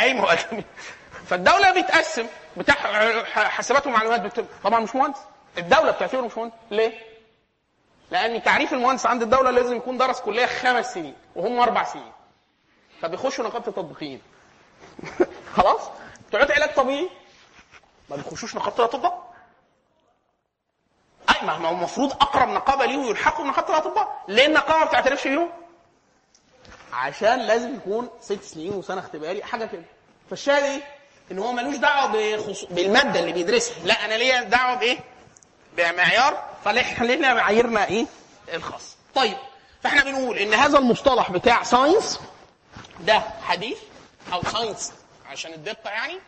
علم وادبي فالدولة بتقسم بتاع حاسبات ومعلومات بت... طبعا مش مهندس. الدولة بتعتبره مش مهندس. ليه؟ لأن تعريف المهندس عند الدولة لازم يكون درس كلية خمس سنين وهم أربع سنين. فبيخشوا نقابة التطبيقيين خلاص؟ بتوع علاج طبيعي؟ ما بيخشوش نقابة الأطباء؟ أي ما هو المفروض أقرب نقابة ليهم يلحقوا بنقابه الأطباء. ليه النقابة ما بتعترفش بيهم؟ عشان لازم يكون ست سنين وسنة اختباري حاجة كده. فالشاهد إيه؟ إن هو ملوش دعوة بخصو... بالمادة اللي بيدرسها. لا أنا ليا دعوة بإيه؟ بمعيار. فخلينا معاييرنا إيه؟ الخاص. طيب فإحنا بنقول إن هذا المصطلح بتاع science ده حديث أو science عشان الدقة يعني.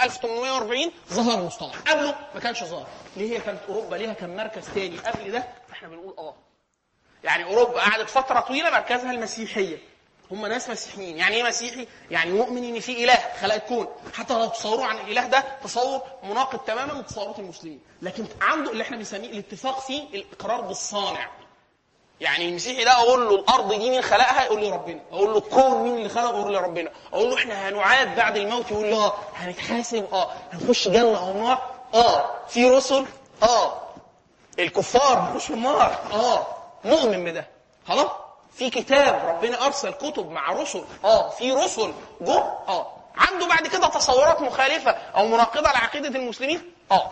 1840 ظهر المصطلح قبله ما كانش ظاهر. ليه هي كانت أوروبا؟ ليها كان مركز تاني؟ قبل ده إحنا بنقول آه. يعني أوروبا قعدت فترة طويلة مركزها المسيحية. هم ناس مسيحيين. يعني إيه مسيحي؟ يعني مؤمن إن في إله خلق الكون حتى لو تصوروا عن الإله ده تصور مناقض تماما لتصورات المسلمين. لكن عنده اللي إحنا بنسميه الاتفاق فيه الإقرار بالصانع. يعني المسيحي ده أقول له الأرض دي مين خلقها؟ يقول لي ربنا. أقول له الكون مين اللي خلقه؟ يقول لي ربنا. أقول له إحنا هنعاد بعد الموت. يقول لي آه هنتحاسب. آه هنخش جنة أو نار. آه في رسل. آه الكفار هيخشوا النار آه مؤمن بده. خلاص؟ في كتاب ربنا أرسل كتب مع رسل. آه في رسل جه آه عنده بعد كده تصورات مخالفة أو مناقضه لعقيده المسلمين. آه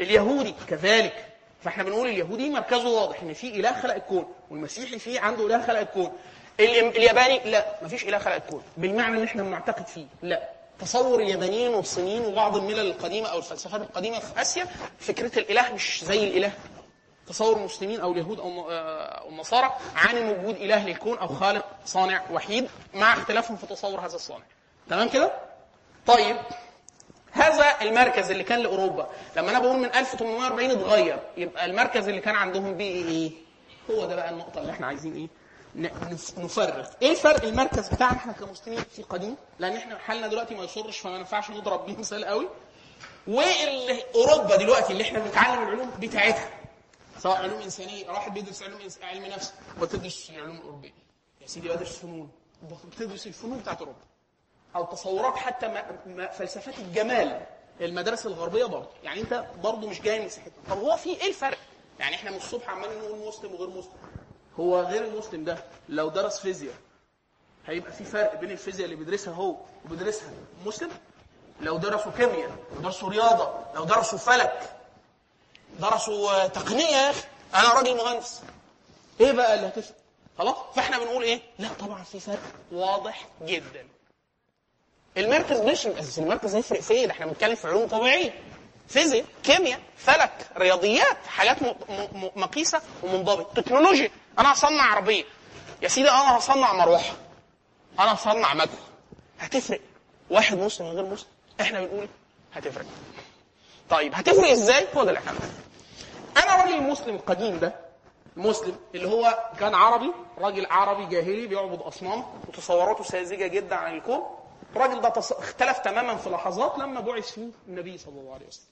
اليهودي كذلك. فاحنا بنقول اليهودي مركزه واضح إن في إله خلق الكون والمسيحي فيه عنده إله خلق الكون. ال- الياباني لا مفيش إله خلق الكون بالمعنى اللي إحنا بنعتقد فيه لا. تصور اليابانيين والصينيين وبعض الملل القديمة أو الفلسفات القديمة في آسيا فكرة الإله مش زي الإله. تصور المسلمين أو اليهود أو آه، النصارى عن وجود إله للكون أو خالق صانع وحيد مع اختلافهم في تصور هذا الصانع. تمام كده؟ طيب. هذا المركز اللي كان لأوروبا. لما أنا بقول من 1840 اتغير يبقى المركز اللي كان عندهم بيه إيه. هو ده بقى النقطة اللي إحنا عايزين إيه؟ ن- نف- نفرق إيه الفرق؟ المركز بتاعنا إحنا كمسلمين في قديم لأن إحنا حالنا دلوقتي ما يسرش فما ينفعش نضرب بيه مثال قوي. واوروبا دلوقتي اللي إحنا بنتعلم العلوم بتاعتها سواء علوم إنسانية واحد بيدرس علوم علم نفس وتدرس العلوم الاوروبيه يا سيدي بدرس فنون. بتدرس الفنون بتاعت أوروبا. أو تصورات حتى فلسفات الجمال المدارس الغربية برضه. يعني أنت برضه مش جاي من مساحتنا طب هو في إيه الفرق؟ يعني إحنا من الصبح عمالين نقول مسلم وغير مسلم. هو غير المسلم ده لو درس فيزياء هيبقى في فرق بين الفيزياء اللي بيدرسها هو وبيدرسها مسلم؟ لو درسوا كيمياء درسوا رياضة لو درسوا فلك درسوا آه، تقنية يا أخي أنا راجل مهندس. إيه بقى اللي هتفرق؟ خلاص؟ فإحنا بنقول إيه؟ لا طبعا في فرق واضح جدا. المركز مش الاساس المركز هيفرق في إيه إحنا بنتكلم في علوم طبيعية. فيزياء كيمياء فلك رياضيات حاجات مقيسة ومنضبطة. تكنولوجيا أنا هصنع عربية. يا سيدي أنا هصنع مروحة. أنا هصنع مدخل هتفرق. واحد مسلم غير مسلم إحنا بنقول هتفرق. طيب هتفرق إزاي؟ هو ده. أنا راجل المسلم القديم ده المسلم اللي هو كان عربي راجل عربي جاهلي بيعبد أصنام وتصوراته ساذجة جدا عن الكون الراجل ده. اختلف تماما في لحظات لما بعث فيه النبي صلى الله عليه وسلم.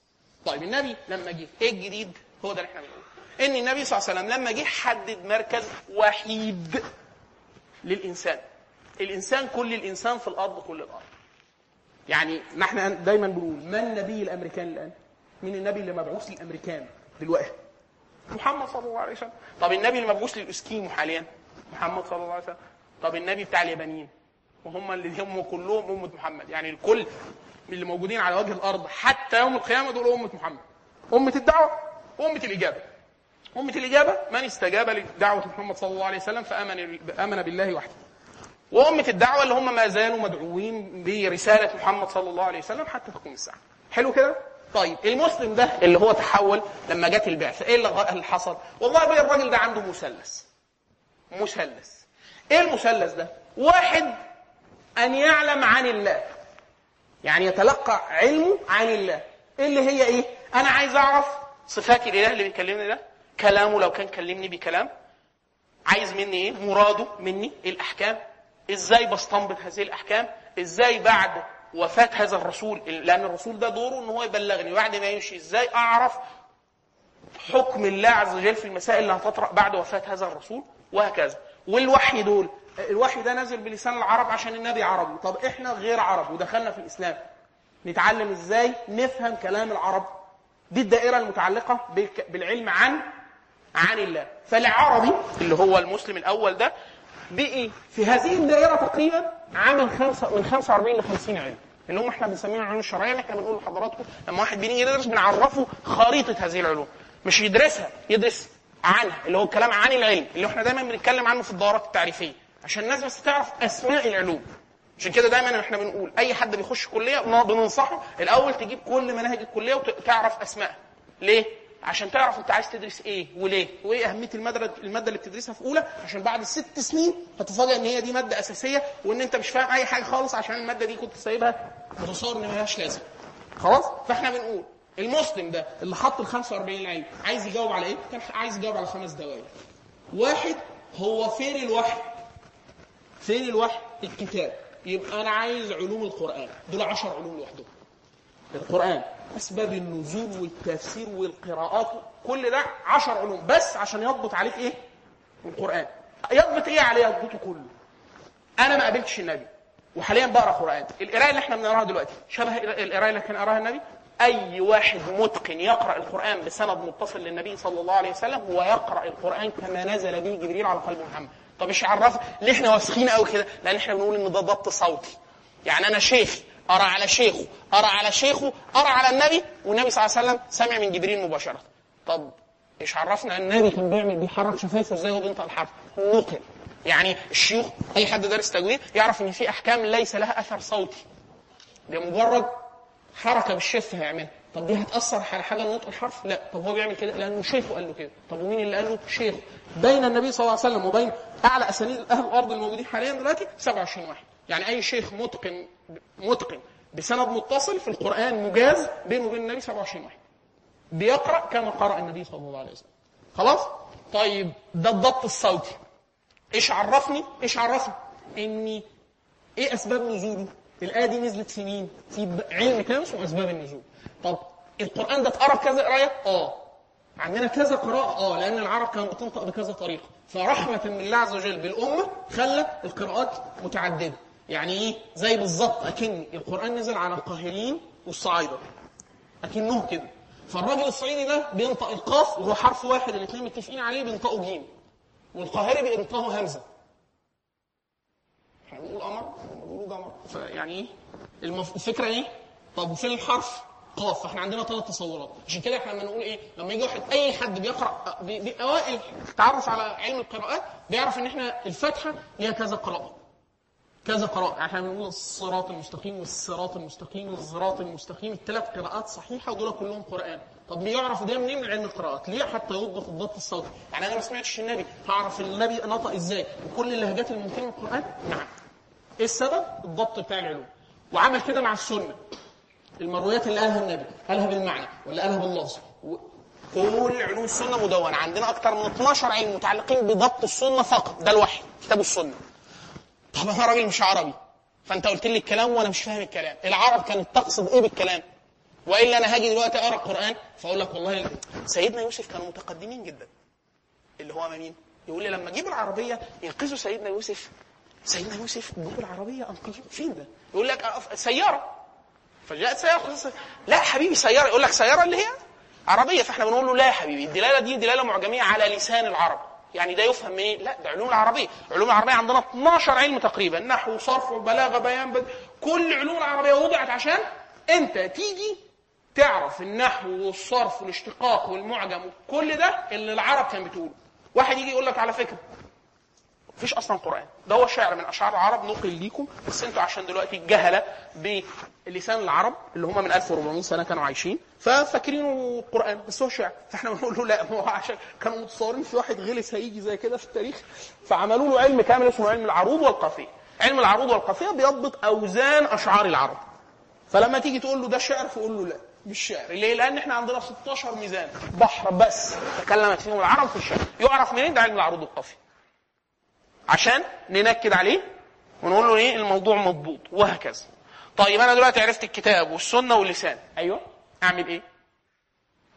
طيب النبي لما جه إيه الجديد؟ هو ده اللي إحنا بنقوله. إن النبي صلى الله عليه وسلم لما جه حدد مركز وحيد للإنسان. الإنسان كل الإنسان في الأرض كل الأرض. يعني نحن دايما بنقول من النبي الأمريكان الآن؟ مين النبي اللي مبعوث للأمريكان دلوقتي؟ محمد صلى الله عليه وسلم. طب النبي اللي مبعوث للإسكيمو حاليا؟ محمد صلى الله عليه وسلم. طب النبي بتاع اليابانيين؟ وهم اللي هم كلهم أمة محمد يعني الكل اللي موجودين على وجه الأرض حتى يوم القيامة دول أمة محمد أمة الدعوة وامه الإجابة أمة الإجابة من استجاب لدعوة محمد صلى الله عليه وسلم فآمن آمن بالله وحده وأمة الدعوة اللي هم ما زالوا مدعوين برسالة محمد صلى الله عليه وسلم حتى تقوم الساعة. حلو كده؟ طيب المسلم ده اللي هو تحول لما جت البعثة، إيه اللي حصل؟ والله بقى الراجل ده عنده مثلث. مثلث. إيه المثلث ده؟ واحد أن يعلم عن الله. يعني يتلقى علمه عن الله. إيه اللي هي إيه؟ أنا عايز أعرف. صفات الإله اللي بيكلمني ده، كلامه لو كان كلمني بكلام، عايز مني إيه؟ مراده مني؟ إيه الأحكام؟ إزاي بستنبط هذه الأحكام؟ إزاي بعد وفاة هذا الرسول؟ لأن الرسول ده دوره إن هو يبلغني. بعد ما يمشي إزاي أعرف حكم الله عز وجل في المسائل اللي هتطرأ بعد وفاة هذا الرسول؟ وهكذا. والوحي دول الوحي ده نازل بلسان العرب عشان النبي عربي. طب إحنا غير عرب ودخلنا في الإسلام نتعلم إزاي نفهم كلام العرب؟ دي الدائرة المتعلقة بالعلم عن عن الله. فالعربي اللي هو المسلم الأول ده بقي في هذه الدائرة تقريبا عامل خمسة من 45 ل 50 علم اللي هم إحنا بنسميهم العلوم الشرعية اللي إحنا بنقول لحضراتكم لما واحد بيجي يدرس بنعرفه خريطة هذه العلوم. مش يدرسها يدرس عنها اللي هو الكلام عن العلم اللي إحنا دايما بنتكلم عنه في الدورات التعريفية. عشان الناس بس تعرف أسماء العلوم. عشان كده دايما إحنا بنقول أي حد بيخش كلية بننصحه الأول تجيب كل مناهج الكلية وتعرف اسمائها ليه؟ عشان تعرف أنت عايز تدرس إيه وليه. وإيه أهمية المادة المادة اللي بتدرسها في أولى؟ عشان بعد ست سنين هتفاجئ إن هي دي مادة أساسية وإن أنت مش فاهم أي حاجة خالص عشان المادة دي كنت سايبها متصور إن ملهاش لازمة. خلاص؟ فإحنا بنقول المسلم ده اللي حط ال 45 العين عايز يجاوب على إيه؟ كان عايز يجاوب على خمس دوائر. واحد هو فين الوحي؟ فين الوحي؟ الكتاب. يبقى أنا عايز علوم القرآن. دول 10 علوم لوحدهم. القرآن. أسباب النزول والتفسير والقراءات كل ده عشر علوم. بس عشان يضبط عليك إيه؟ القرآن. يضبط إيه عليه؟ يضبطه كله. أنا ما قابلتش النبي. وحاليا بقرأ قرآن. القراءة اللي إحنا بنقراها دلوقتي شبه القراءة اللي كان قراها النبي؟ أي واحد متقن يقرأ القرآن بسند متصل للنبي صلى الله عليه وسلم هو يقرأ القرآن كما نزل به جبريل على قلب محمد. طب إيش عرف؟ ليه إحنا واثقين قوي كده؟ لأن إحنا بنقول إن ده ضبط صوتي. يعني أنا شيخ أرى على شيخه أرى على شيخه أرى على النبي والنبي صلى الله عليه وسلم سمع من جبريل مباشرة. طب إيش عرفنا؟ إن النبي كان بيعمل بيحرك شفايفه إزاي وهو بينطق الحرف نقل يعني الشيوخ أي حد دارس تجويد يعرف إن في أحكام ليس لها أثر صوتي. ده مجرد حركة بالشفه هيعملها طب دي هتأثر على حاجة نطق الحرف لا. طب هو بيعمل كده؟ لأنه شيخه قال له كده. طب ومين اللي قال له؟ شيخه. بين النبي صلى الله عليه وسلم وبين أعلى أسانيد أهل الأرض الموجودين حاليا دلوقتي 27 واحد. يعني أي شيخ متقن متقن بسند متصل في القرآن مجاز بينه وبين النبي 27 واحد. بيقرأ كما قرأ النبي صلى الله عليه وسلم. خلاص؟ طيب ده الضبط الصوتي. إيش عرفني؟ إيش عرفني؟ إني إيه أسباب نزوله؟ الآية دي نزلت في مين؟ في علم كده اسمه أسباب النزول. طب القرآن ده اتقرأ كذا قراية؟ آه. عندنا كذا قراءة. آه لأن العرب كانت بتنطق بكذا طريقة. فرحمة من الله عز وجل بالأمة خلى القراءات متعددة. يعني إيه؟ زي بالظبط أكن القرآن نزل على القاهرين والصعايدة. أكنه كده. فالراجل الصعيدي ده بينطق القاف وهو حرف واحد الاثنين متفقين عليه بينطقوا جيم. والقاهري بينطقوا همزة. بنقول قمر؟ بيقولوا جمر فيعني إيه؟ المف... الفكرة إيه؟ طب وفين الحرف؟ قاف فاحنا عندنا ثلاث تصورات. عشان كده إحنا لما نقول إيه؟ لما يجي واحد أي حد بيقرأ بي- بي- أوائل التعرف على علم القراءات بيعرف إن إحنا الفاتحة ليها كذا قراءة. كذا قراءة. يعني إحنا بنقول الصراط المستقيم والصراط المستقيم والصراط المستقيم. الثلاث قراءات صحيحة ودول كلهم قرآن. طب بيعرف ده منين؟ من علم القراءات. ليه حتى يضبط الضبط الصوتي؟ يعني أنا ما سمعتش النبي. هعرف النبي نطق إزاي؟ وكل اللهجات الممكنة من القرآن؟ نعم. إيه السبب؟ الضبط بتاع العلوم. وعمل كده مع السنة. المرويات اللي قالها النبي قالها بالمعنى ولا قالها باللفظ؟ كل علوم السنة مدونة. عندنا أكثر من 12 علم متعلقين بضبط السنة فقط. ده الوحي كتاب السنة. طب أنا راجل مش عربي فأنت قلت لي الكلام وأنا مش فاهم الكلام. العرب كانت تقصد إيه بالكلام؟ وإلا أنا هاجي دلوقتي أقرأ القرآن فأقول لك والله سيدنا يوسف كانوا متقدمين جدا. اللي هو مين يقول لي لما أجيب العربية ينقذوا سيدنا يوسف. سيدنا يوسف جابوا العربية انقذوا فين ده؟ يقول لك سيارة. فجاءت سياره خلاص لا حبيبي سيارة يقول لك سيارة اللي هي عربية فإحنا بنقول له لا يا حبيبي الدلالة دي دلالة معجمية على لسان العرب يعني ده يفهم من إيه؟ لا ده علوم العربية، علوم العربية عندنا 12 علم تقريبا، نحو صرف وبلاغه بيان بد... كل علوم العربية وضعت عشان أنت تيجي تعرف النحو والصرف والاشتقاق والمعجم وكل ده اللي العرب كان بتقوله. واحد يجي يقول لك على فكرة مفيش أصلا قرآن. ده هو شعر من أشعار العرب نقل ليكم بس أنتوا عشان دلوقتي جهلة بلسان العرب اللي هم من 1400 سنة كانوا عايشين. ففاكرينه قران بس هو شعر فإحنا بنقول له لا هو عشان كانوا متصورين في واحد غلس هيجي زي كده في التاريخ. فعملوا له علم كامل اسمه علم العروض والقافية. علم العروض والقافية بيضبط أوزان أشعار العرب. فلما تيجي تقول له ده شعر فقول له لا مش شعر. ليه؟ لأن إحنا عندنا 16 ميزان. بحر بس. تكلمت فيهم العرب في الشعر. يعرف منين؟ ده علم العروض والقافية. عشان ننكد عليه ونقول له إيه؟ الموضوع مضبوط وهكذا. طيب أنا دلوقتي عرفت الكتاب والسنة واللسان. أيوه. أعمل إيه؟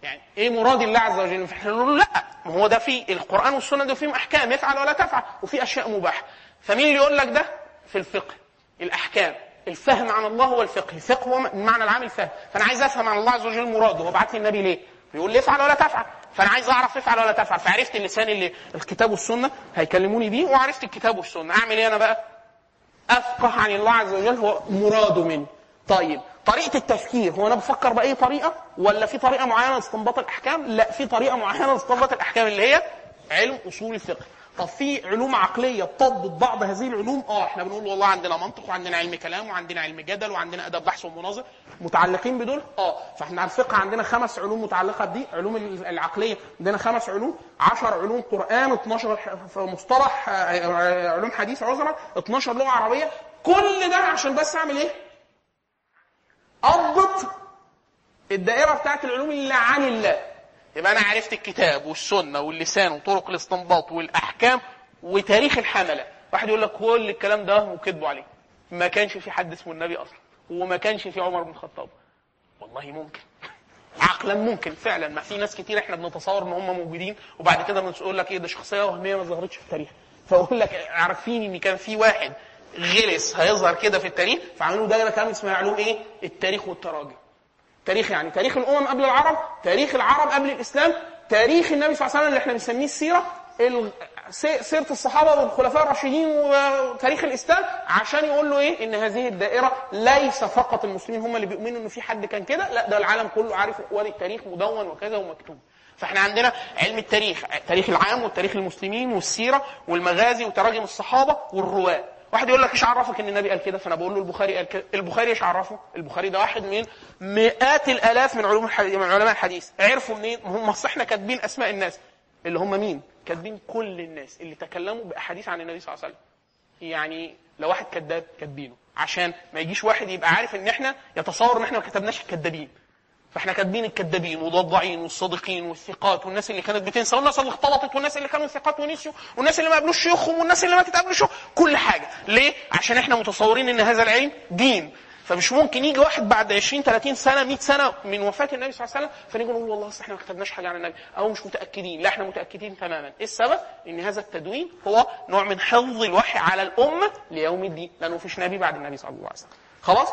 يعني إيه مراد الله عز وجل؟ فاحنا نقول له لا ما هو ده في القرآن والسنة ده فيهم أحكام. يفعل ولا تفعل. وفي أشياء مباحة. فمين اللي يقول لك ده؟ في الفقه. الأحكام. الفهم عن الله هو الفقه الفقه هو المعنى العام الفهم. فأنا عايز أفهم عن الله عز وجل مراده. هو بعت لي النبي ليه؟ بيقول لي افعل ولا تفعل. فأنا عايز أعرف افعل ولا تفعل. فعرفت اللسان اللي الكتاب والسنة هيكلموني بيه وعرفت الكتاب والسنة. أعمل إيه أنا بقى؟ أفقه عن الله عز وجل هو مراده مني طيب طريقة التفكير هو أنا بفكر بأي طريقة؟ ولا في طريقة معينة لاستنباط الأحكام؟ لا في طريقة معينة لاستنباط الأحكام اللي هي علم أصول الفقه. طب في علوم عقلية بتضبط بعض هذه العلوم؟ آه إحنا بنقول والله عندنا منطق وعندنا علم كلام وعندنا علم جدل وعندنا أدب بحث ومناظر متعلقين بدول؟ آه فإحنا على الفقه عندنا خمس علوم متعلقة بدي، علوم العقلية عندنا خمس علوم، 10 علوم قرآن، 12 ح- ف- مصطلح آه، علوم حديث عذرا، 12 لغة عربية، كل ده عشان بس أعمل إيه؟ أضبط الدائرة بتاعت العلوم اللي عن الله يبقى أنا عرفت الكتاب والسنة واللسان وطرق الاستنباط والأحكام وتاريخ الحملة. واحد يقول لك كل الكلام ده وكذبوا عليه. ما كانش في حد اسمه النبي أصلا. وما كانش في عمر بن الخطاب. والله ممكن. عقلا ممكن فعلا. ما في ناس كتير إحنا بنتصور إن هم موجودين وبعد كده بنقول لك إيه ده شخصية وهمية ما ظهرتش في التاريخ. فأقول لك عارفين إن كان في واحد غلس هيظهر كده في التاريخ فعملوا دايرة كاملة اسمها علوم إيه؟ التاريخ والتراجم. تاريخ يعني تاريخ الأمم قبل العرب، تاريخ العرب قبل الإسلام، تاريخ النبي صلى الله عليه وسلم اللي إحنا بنسميه السيرة، ال- سي- سيرة الصحابة والخلفاء الراشدين وتاريخ الإسلام عشان يقول له إيه؟ إن هذه الدائرة ليس فقط المسلمين هم اللي بيؤمنوا إن في حد كان كده، لا ده العالم كله عارف اخوان التاريخ مدون وكذا ومكتوب. فإحنا عندنا علم التاريخ، التاريخ العام والتاريخ المسلمين والسيرة والمغازي وتراجم الصحابة والرواة. واحد يقول لك إيش عرفك ان النبي قال كده؟ فانا بقول له البخاري قال كده. البخاري إيش عرفه؟ البخاري ده واحد من مئات الالاف من علوم الحديث من علماء الحديث. عرفوا منين؟ هم اصل إحنا كاتبين أسماء الناس. اللي هم مين؟ كاتبين كل الناس اللي تكلموا بأحاديث عن النبي صلى الله عليه وسلم. يعني لو واحد كذاب كاتبينه. عشان ما يجيش واحد يبقى عارف إن إحنا يتصور إن إحنا ما كتبناش الكذابين. فاحنا كاتبين الكذابين والضاعين والصادقين والثقات والناس اللي كانت بتنسى والناس اللي اختلطت والناس اللي كانوا ثقات ونسيوا والناس اللي ما قابلوش شيوخهم والناس اللي ما تتقابلوا شيوخ كل حاجة. ليه؟ عشان إحنا متصورين إن هذا العلم دين. فمش ممكن يجي واحد بعد 20 30 سنة 100 سنة من وفاة النبي صلى الله عليه وسلم فنيجي نقول والله أصل إحنا ما كتبناش حاجة عن النبي أو مش متأكدين. لا إحنا متأكدين تماما. إيه السبب؟ إن هذا التدوين هو نوع من حفظ الوحي على الأمة ليوم الدين. لأنه مفيش نبي بعد النبي صلى الله عليه وسلم. خلاص؟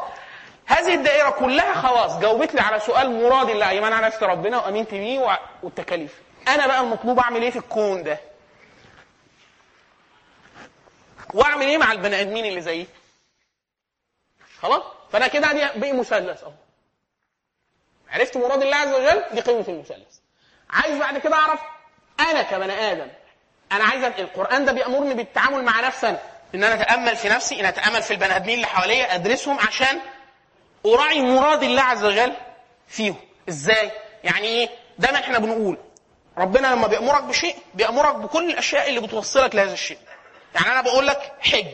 هذه الدائرة كلها خلاص. جاوبت لي على سؤال مراد الله. أيمان أنا عرفت ربنا وامنت بيه والتكاليف. أنا بقى المطلوب أعمل إيه في الكون ده؟ وأعمل إيه مع البني آدمين اللي زيي؟ خلاص؟ فأنا كده دي بقي مثلث أهو. عرفت مراد الله عز وجل؟ دي قيمه المثلث. عايز بعد كده أعرف أنا كبني آدم أنا عايز القرآن ده بيأمرني بالتعامل مع نفسي أنا. إن أنا أتأمل في نفسي إن أتأمل في البني آدمين اللي حواليا أدرسهم عشان اراعي مراد الله عز وجل فيهم إزاي؟ يعني إيه؟ دايما إحنا بنقول. ربنا لما بيأمرك بشيء بيأمرك بكل الأشياء اللي بتوصلك لهذا الشيء. يعني أنا بقول لك حج.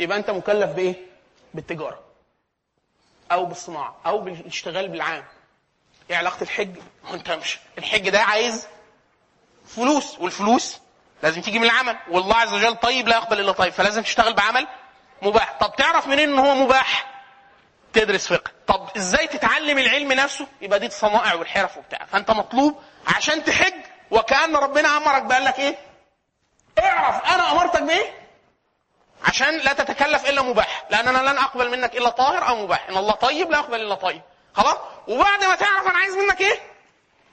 يبقى أنت مكلف بإيه؟ بالتجارة. أو بالصناعة. أو بالاشتغال بالعام. إيه علاقة الحج؟ هو أنت مش الحج ده عايز فلوس والفلوس لازم تيجي من العمل. والله عز وجل طيب لا يقبل إلا طيب فلازم تشتغل بعمل مباح. طب تعرف منين إن هو مباح؟ تدرس فقه. طب إزاي تتعلم العلم نفسه؟ يبقى دي الصنائع والحرف وبتاع. فأنت مطلوب عشان تحج وكأن ربنا أمرك بقال لك إيه؟ اعرف أنا أمرتك بإيه؟ عشان لا تتكلف إلا مباح. لأن أنا لن أقبل منك إلا طاهر أو مباح. إن الله طيب لا يقبل إلا طيب. خلاص؟ وبعد ما تعرف أنا عايز منك إيه؟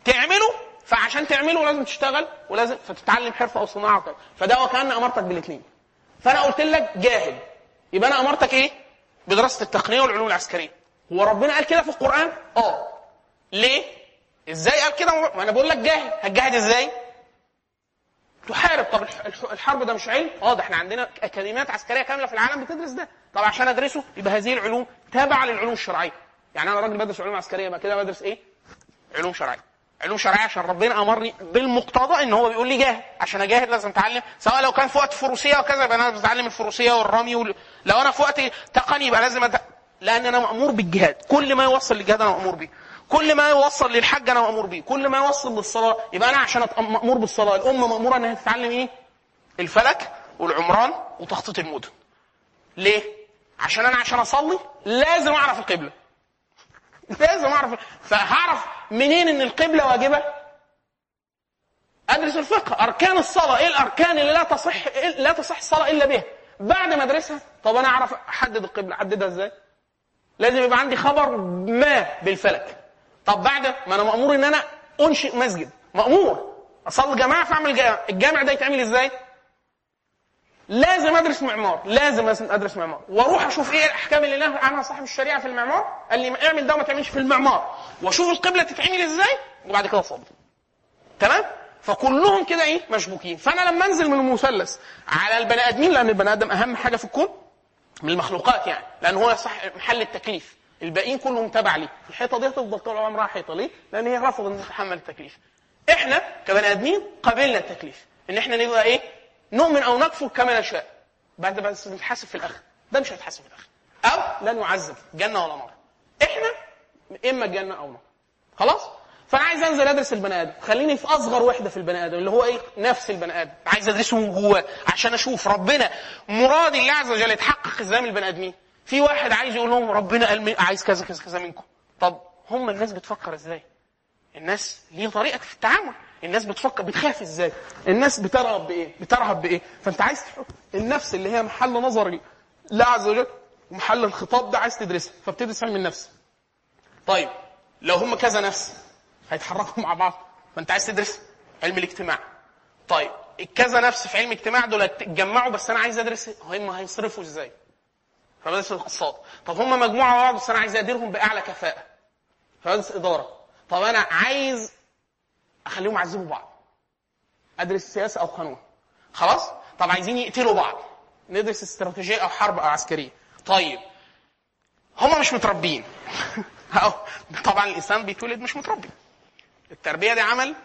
تعمله. فعشان تعمله لازم تشتغل ولازم فتتعلم حرفه أو صناعة وكذا. فده وكان أمرتك بالاثنين فأنا قلت لك جاهد يبقى أنا أمرتك إيه؟ بدراسة التقنية والعلوم العسكرية. هو ربنا قال كده في القرآن؟ آه. ليه؟ إزاي قال كده؟ ما أنا بقول لك جاهد هتجاهد إزاي؟ تحارب. طب الح- الح- الحرب ده مش علم آه ده إحنا عندنا اكاديميات عسكرية كاملة في العالم بتدرس ده. طب عشان ادرسه يبقى هذه العلوم تابعة للعلوم الشرعية. يعني أنا راجل بدرس علوم عسكرية يبقى كده بدرس إيه؟ علوم شرعية. علوم شرعيه عشان ربنا أمرني بالمقتضى إن هو بيقول لي جاهد عشان اجاهد لازم أتعلم. سواء لو كان في وقت فروسية أو كذا يبقى أنا بتعلم الفروسية والرمي وال... لو أنا في وقت تقني يبقى لازم أت... لأن أنا مأمور بالجهاد. كل ما يوصل للجهاد أنا مأمور بيه. كل ما يوصل للحج أنا مأمور بيه. كل ما يوصل للصلاة يبقى أنا عشان أبقى مأمور بالصلاة. الأمة مأمورة إنها تتعلم إيه؟ الفلك والعمران وتخطيط المدن. ليه؟ عشان أنا عشان أصلي لازم أعرف القبلة. لازم اعرف. فهعرف منين إن القبلة واجبة؟ أدرس الفقه. أركان الصلاة. إيه الأركان اللي لا تصح لا تصح الصلاة إلا بها بعد ما ادرسها طب أنا أعرف أحدد القبلة. أحددها إزاي؟ لازم يبقى عندي خبر ما بالفلك. طب بعد ما أنا مأمور إن أنا أنشئ مسجد. مأمور. أصلي جماعة فأعمل جامع الجامع ده يتعمل إزاي؟ لازم أدرس معمار لازم أدرس معمار. وأروح أشوف إيه الأحكام اللي نهى عنها صاحب الشريعة في المعمار قال لي اعمل ده وما تعملش في المعمار. وأشوف القبلة تتعمل إزاي وبعد كده اصلي تمام؟ فكلهم كده إيه؟ مشبوكين. فأنا لما أنزل من المثلث على البني آدمين لأن البني آدم أهم حاجة في الكون من المخلوقات يعني لأن هو صح محل التكليف. الباقيين كلهم تبع ليه الحيطة دي هتفضل طول عمرها حيطة ليه لأن هي رفضت إن تتحمل التكليف. إحنا كبني آدمين قبلنا التكليف. إن إحنا نبقى إيه؟ نؤمن أو نكفر كما نشاء. بعد بس نتحاسب في الآخر. ده مش هيتحاسب في الآخر. أو لا نعذب جنة ولا نار. إحنا إما جنة أو نار. خلاص؟ فأنا عايز أنزل أدرس البني آدم. خليني في أصغر وحدة في البني آدم اللي هو إيه؟ نفس البني آدم. عايز أدرسه من جواه عشان أشوف ربنا مراد الله عز وجل يتحقق إزاي من البني آدمين. في واحد عايز يقول لهم ربنا قال عايز كذا كذا كذا منكم. طب هم الناس بتفكر إزاي؟ الناس ليه طريقة في التعامل. الناس بتفكر بتخاف إزاي؟ الناس بترهب بإيه؟ بترهب بإيه؟ فأنت عايز تحط النفس اللي هي محل نظر الله عز وجل ومحل الخطاب ده عايز تدرسها فبتدرس علم النفس. طيب لو هم كذا نفس هيتحركوا مع بعض فأنت عايز تدرس علم الاجتماع. طيب الكذا نفس في علم الاجتماع دول اتجمعوا بس أنا عايز أدرس هم هيصرفوا إزاي؟ فبدرس الاقتصاد طب هم مجموعة مع بعض بس أنا عايز أديرهم بأعلى كفاءة. فبدرس إدارة. طب أنا عايز أخليهم يعذبوا بعض. أدرس سياسة أو قانون. خلاص؟ طب عايزين يقتلوا بعض. ندرس استراتيجية أو حرب أو عسكرية. طيب. هم مش متربيين. طبعا الإنسان بيتولد مش متربي. التربية دي عمل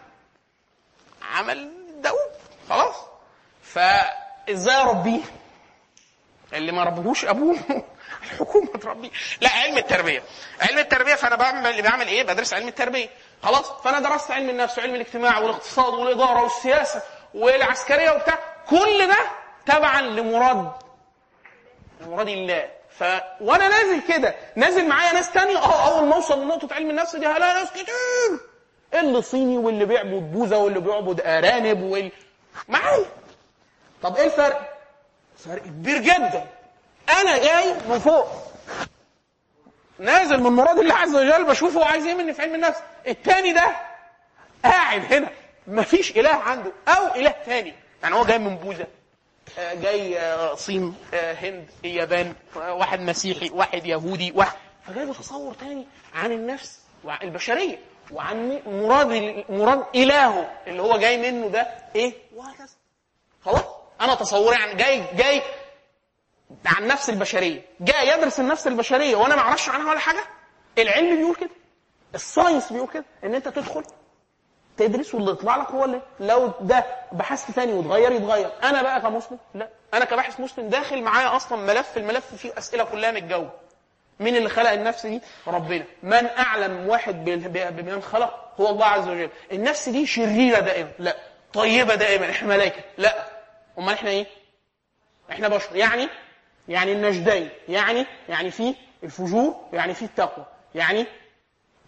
عمل دؤوب. خلاص؟ فإزاي اربيه اللي ما ربهوش أبوه. الحكومة تربيه. لا علم التربية. علم التربية فأنا بعمل بعمل إيه؟ بدرس علم التربية. خلاص؟ فأنا درست علم النفس وعلم الاجتماع والاقتصاد والإدارة والسياسة والعسكرية وبتاع. كل ده تبعا لمراد لمراد الله. ف وأنا نازل كده. نازل معايا ناس تانية. آه أول ما أوصل لنقطة علم النفس دي هلاقي ناس كتير. اللي صيني واللي بيعبد بوذا واللي بيعبد أرانب وال معايا. طب إيه الفرق؟ فرق كبير جدا. أنا جاي من فوق. نازل من مراد الله عز وجل بشوفه عايز إيه مني في علم النفس. التاني ده قاعد هنا. مفيش إله عنده أو إله تاني. يعني هو جاي من بوذا. آه، جاي آه، صين آه، هند اليابان آه، واحد مسيحي واحد يهودي واحد. فجاي بتصور تاني عن النفس البشرية وعن مراد مراد إلهه اللي هو جاي منه ده إيه؟ وهكذا. خلاص. أنا تصوري عن جاي جاي عن نفس البشرية. جاي يدرس النفس البشرية وأنا ما أعرفش عنها ولا حاجة. العلم بيقول كده. الساينس بيقول كده. إن أنت تدخل تدرس واللي يطلع لك هو اللي. لو ده بحثت تاني وتغير يتغير. أنا بقى كمسلم؟ لا. أنا كباحث مسلم داخل معايا أصلا ملف الملف فيه أسئلة كلها متجاوبه مين اللي خلق النفس دي؟ ربنا. من أعلم واحد بمن خلق هو الله عز وجل. النفس دي شريرة دائما. لا. طيبة دائما. إحنا ملائكة. لا. أمال إحنا إيه؟ إحنا بشر. يعني يعني النجدين يعني يعني في الفجور يعني في التقوى. يعني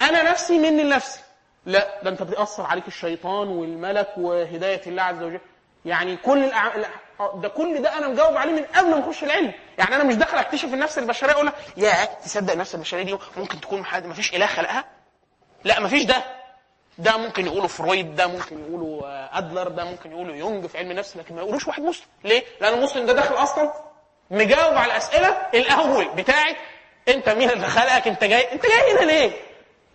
أنا نفسي مني لنفسي. لا ده أنت بتأثر عليك الشيطان والملك وهداية الله عز وجل. يعني كل الأع... ده كل ده أنا مجاوب عليه من قبل ما أخش العلم. يعني أنا مش داخل أكتشف النفس البشرية أقول يا تصدق النفس البشرية دي ممكن تكون ما فيش إله خلقها؟ لا ما فيش ده. ده ممكن يقولوا فرويد ده ممكن يقولوا آه، أدلر ده ممكن يقولوا يونج في علم النفس لكن ما يقولوش واحد مسلم. ليه؟ لأن المسلم ده داخل أصلا مجاوب على الأسئلة الأول بتاعت أنت مين اللي خلقك؟ أنت جاي أنت جاي هنا ليه؟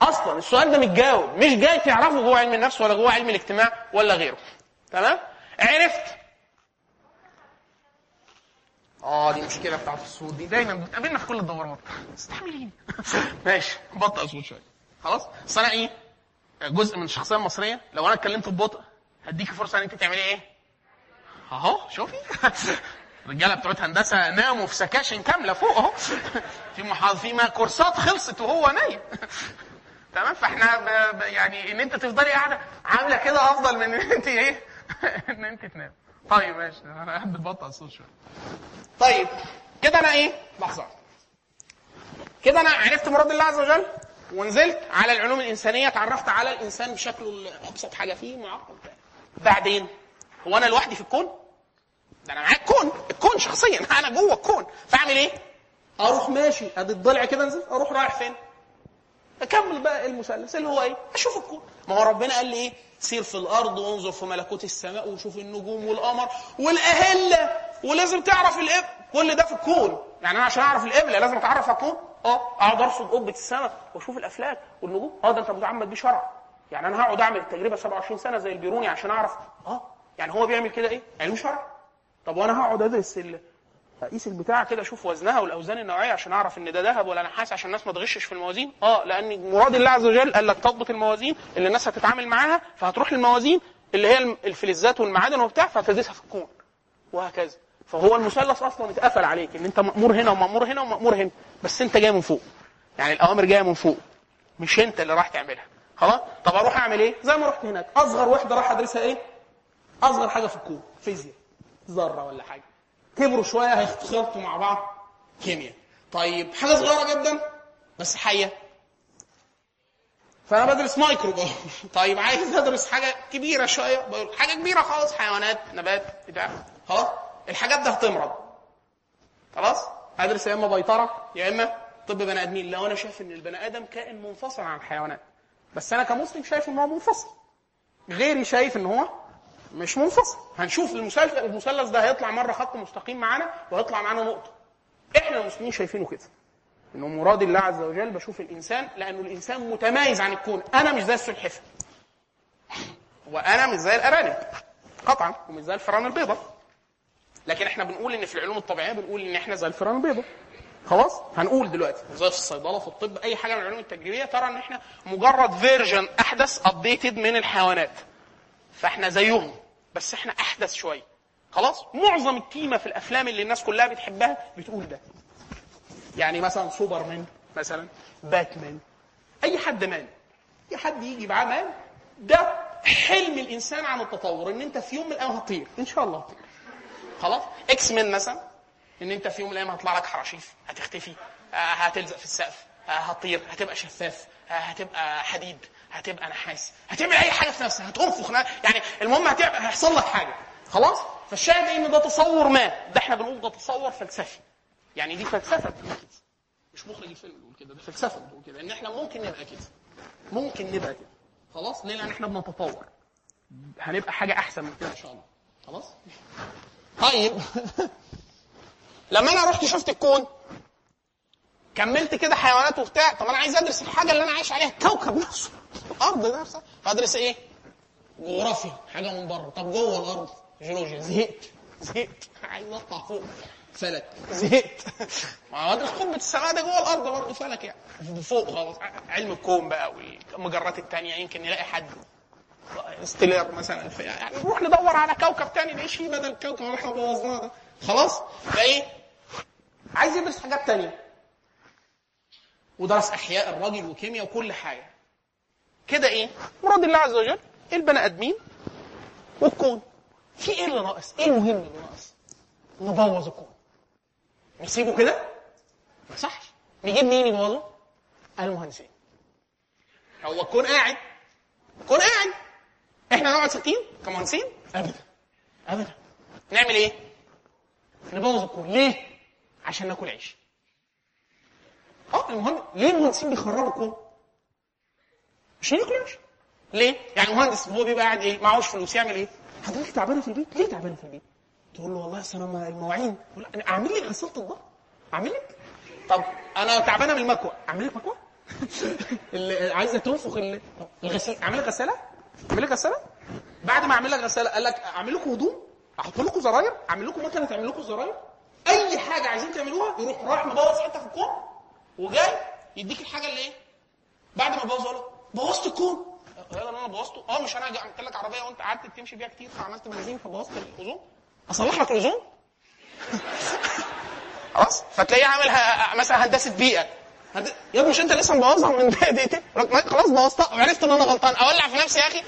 أصلا السؤال ده متجاوب مش جاي تعرفه جوه علم النفس ولا جوه علم الاجتماع ولا غيره. تمام؟ عرفت؟ آه دي مشكلة بتاعت الصوت دي. دايما بتقابلنا في كل الدورات. استحملين ماشي. بطأ صوت شوية. خلاص؟ بس أنا إيه؟ جزء من الشخصية المصرية. لو أنا اتكلمت ببطء هديكي فرصة إن أنت تعملي إيه؟ أهو شوفي. الرجالة بتوع هندسة ناموا في سكاشن كاملة فوق اهو. في محاض في ما كورسات خلصت وهو نايم. تمام؟ فاحنا ب... ب... يعني ان انت تفضلي قاعدة عاملة كده افضل من ان انت إيه؟ ان انت تنام طيب ماشي. أنا قاعد ببطأ الصوت شوية. طيب كده أنا إيه؟ لحظة. كده أنا عرفت مراد الله عز وجل ونزلت على العلوم الإنسانية اتعرفت على الإنسان بشكله أبسط حاجة فيه معقد. بعدين هو أنا لوحدي في الكون؟ أنا معايا الكون الكون شخصيا. أنا جوه الكون فأعمل إيه؟ أروح ماشي. أدي الضلع كده أنزل. أروح رايح فين؟ أكمل بقى المثلث اللي هو إيه؟ أشوف الكون. ما هو ربنا قال لي إيه؟ سير في الأرض وانظر في ملكوت السماء وشوف النجوم والقمر والأهلة. ولازم تعرف الإب. كل ده في الكون. يعني أنا عشان أعرف القبله لازم أتعرف على الكون. أه اقعد أرصد قبه السماء وأشوف الأفلاك والنجوم. أه ده أنت متعمد بيه شرع يعني أنا هقعد أعمل التجربه 27 سنة زي البيروني عشان أعرف. أه يعني هو بيعمل كده إيه؟ علم شرع طب وأنا هقعد ادرس اقيس البتاع كده أشوف وزنها والاوزان النوعية عشان اعرف ان ده ذهب ولا نحاس عشان الناس ما تغشش في الموازين؟ آه لأن مراد الله عز وجل قال لك تضبط الموازين اللي الناس هتتعامل معاها فهتروح للموازين اللي هي الفلزات والمعادن وبتاع فهتدرسها في الكون وهكذا. فهو المثلث أصلا اتقفل عليك إن أنت مأمور هنا ومأمور هنا ومأمور هنا بس أنت جاي من فوق. يعني الأوامر جاية من فوق مش أنت اللي راح تعملها. خلاص؟ طب أروح أعمل إيه؟ زي ما رحت هناك. أصغر وحدة راح أدرسها إيه؟ أصغر حاجة في الكون فيزياء. ذرة ولا حاجة. كبروا شوية هيختلطوا مع بعض كيمياء. طيب حاجة صغيرة جدا بس حية. فأنا بدرس مايكرو. طيب عايز أدرس حاجة كبيرة شوية. بقول حاجة كبيرة خالص حيوانات نبات بتاع. خلاص الحاجات دي هتمرض. خلاص؟ هدرس يا إما بيطرة يا إما طب بني آدمين. لو أنا شايف إن البني آدم كائن منفصل عن الحيوانات. بس أنا كمسلم شايف إن هو منفصل. غيري شايف إن هو مش منفصل. هنشوف المثلث المثلث ده هيطلع مرة خط مستقيم معانا وهيطلع معانا نقطة. إحنا المسلمين شايفينه كده. إنه مراد الله عز وجل بشوف الإنسان لأنه الإنسان متميز عن الكون. أنا مش زي السلحفاه وأنا مش زي الأرانب. قطعا. ومش زي الفئران البيضاء. لكن إحنا بنقول إن في العلوم الطبيعية بنقول إن إحنا زي الفئران البيضاء. خلاص؟ هنقول دلوقتي. زي في الصيدلة في الطب أي حاجة من العلوم التجريبية ترى إن إحنا مجرد version أحدث updated من الحيوانات. فاحنا زيهم. بس إحنا أحدث شوية. خلاص؟ معظم التيمه في الأفلام اللي الناس كلها بتحبها بتقول ده. يعني مثلا سوبرمان مثلا باتمان. أي حد man أي حد يجي معاه man ده حلم الإنسان عن التطور إن أنت في يوم من الأيام هتطير. إن شاء الله هتطير. خلاص؟ X-Men مثلا إن أنت في يوم من الأيام هيطلع لك حراشيف هتختفي آه، هتلزق في السقف آه، هتطير هتبقى شفاف آه، هتبقى حديد. هتبقى نحاس هتعمل أي حاجة في نفسك. هتنفخ يعني المهم هيحصل لك حاجة. خلاص؟ فالشاهد إن ده تصور ما. ده إحنا بنقول ده تصور فلسفي. يعني دي فلسفة بتقول كده. مش مخرج الفيلم بيقول كده. ده فلسفة بتقول كده. إن إحنا ممكن نبقى كده. ممكن نبقى كده. خلاص؟ ليه؟ لأن إحنا بنتطور. هنبقى حاجة أحسن من كده إن شاء الله. خلاص؟ طيب. لما أنا رحت شفت الكون كملت كده حيوانات وبتاع طب أنا عايز أدرس الحاجة اللي أنا عايش عليها. الكوكب نفسه. الأرض نفسها. فادرس إيه؟ جغرافيا حاجة من بره. طب جوه الأرض. جيولوجيا. زهقت. زهقت. عايز أطلع فوق. فلك. زهقت. ما ادرس قمة ده جوه الأرض برضه فلك يعني. فوق خلاص علم الكون بقى والمجرات التانية. يمكن نلاقي حد. ستيلر مثلا. يعني نروح ندور على كوكب تاني. نعيش فيه بدل الكوكب اللي إحنا بوظناه ده؟ خلاص؟ فإيه؟ عايز يدرس حاجات تانية. ودرس أحياء الراجل وكيمياء وكل حاجة. كده إيه؟ مراد الله عز وجل البني آدمين والكون. في إيه اللي ناقص؟ إيه المهم اللي ناقص؟ نبوظ الكون. نسيبه كده؟ ما صحش. نجيب مين يبوظه المهندسين. هو الكون قاعد. الكون قاعد. إحنا نقعد ساكتين كمهندسين؟ ابدا. ابدا. نعمل إيه؟ نبوظ الكون. ليه؟ عشان ناكل عيش. آه المهم ليه المهندسين بيخربوا الكون؟ عشان ياكلوا عيش ليه؟ يعني مهندس هو بيبقى قاعد إيه معهوش فلوس يعمل إيه؟ حضرتك تعبانة في البيت؟ ليه تعبانة في البيت؟ تقول له والله أصل أنا المواعين. لك أعمل لي غساله اطباق أعمل لك؟ طب أنا تعبانة من المكوى أعمل لك مكوى اللي عايزة تنفخ ال- الغسيل أعمل لك غسالة؟ أعمل لك غسالة؟ بعد ما أعمل لك غسالة قال لك أعمل لكم هدوم؟ أحط لكم زراير؟ أعمل لكم مكنة تعمل لكم زراير؟ أي حاجة عايزين تعملوها يروح رايح مبوظ حتة في الكون وجاي يديك الحاجة اللي إيه؟ بعد ما بوظ له بوظت الكون يلا أنا بوظته آه مش أنا عملت لك عربية وأنت قعدت تمشي بيها كتير فعملت بنزين فبوظت الأوزون. أصلح لك الأوزون؟ خلاص فتلاقيه عامل مثلا هندسة بيئة. هند- يا ابني مش أنت لسه مبوظها من دقيقتين خلاص بوظتها. وعرفت إن أنا غلطان. أولع في نفسي يا أخي.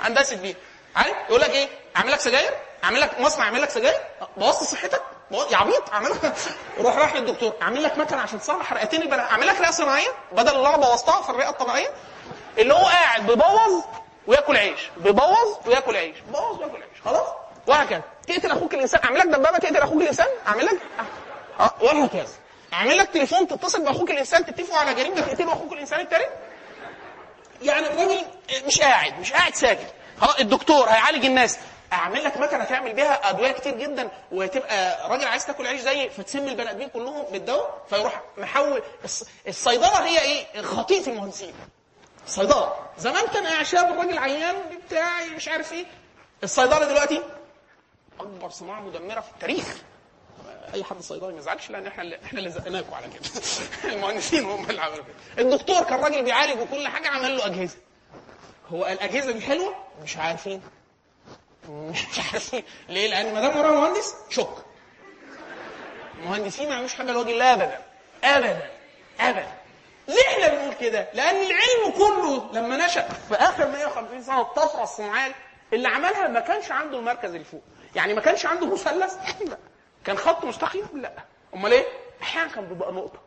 هندسة بيئة. عارف؟ يقول لك إيه؟ أعمل لك سجاير؟ أعمل لك مصنع يعمل لك سجاير؟ بوظت صحتك؟ يا عبيط أعمل لك روح رايح للدكتور. أعمل لك مكنه عشان تصلح رئتين البني أعمل لك رئه صناعيه بدل اللي أنا بوظتها في الرئه الطبيعيه اللي هو قاعد بيبوظ وياكل عيش. بيبوظ وياكل عيش. بيبوظ وياكل عيش. خلاص؟ وهكذا. تقتل أخوك الإنسان. أعمل لك دبابة تقتل أخوك الإنسان؟ أعمل لك؟ آه. وهكذا. أعمل لك تليفون تتصل بأخوك الإنسان تتفقوا على جريمة تقتلوا أخوك الإنسان التاني؟ يعني الراجل مش قاعد مش قاعد ساكت. الدكتور هيعالج الناس. أعمل لك مكنة تعمل بيها أدوية كتير جدا وتبقى راجل عايز تاكل عيش زي فتسم البني آدمين كلهم بالدواء فيروح محول. الص- الصيدلة هي إيه؟ خطيئه المهندسين. صيدلة. زمان كان أعشاب الراجل عيان بتاع مش عارف إيه. الصيدلة دلوقتي أكبر صناعة مدمرة في التاريخ. أي حد صيدلي ما يزعلش لأن إحنا اللي إحنا اللي زقناكم على كده. المهندسين هم اللي عملوا كده. الدكتور كان راجل بيعالج وكل حاجة عمل له أجهزة. هو الأجهزة دي حلوة؟ مش عارفين. مش عارفين ليه؟ لأن ما دام وراه مهندس؟ شك. المهندسين ما يعملوش حاجة لوجه الله ابدا. ابدا. ابدا. ليه إحنا بنقول كده؟ لأن العلم كله لما نشأ في آخر 150 سنة الطفره الصناعيه اللي عملها ما كانش عنده المركز اللي فوق. يعني ما كانش عنده مثلث؟ لا. كان خط مستقيم؟ لا. أمال إيه؟ أحيانا كان بيبقى نقطة.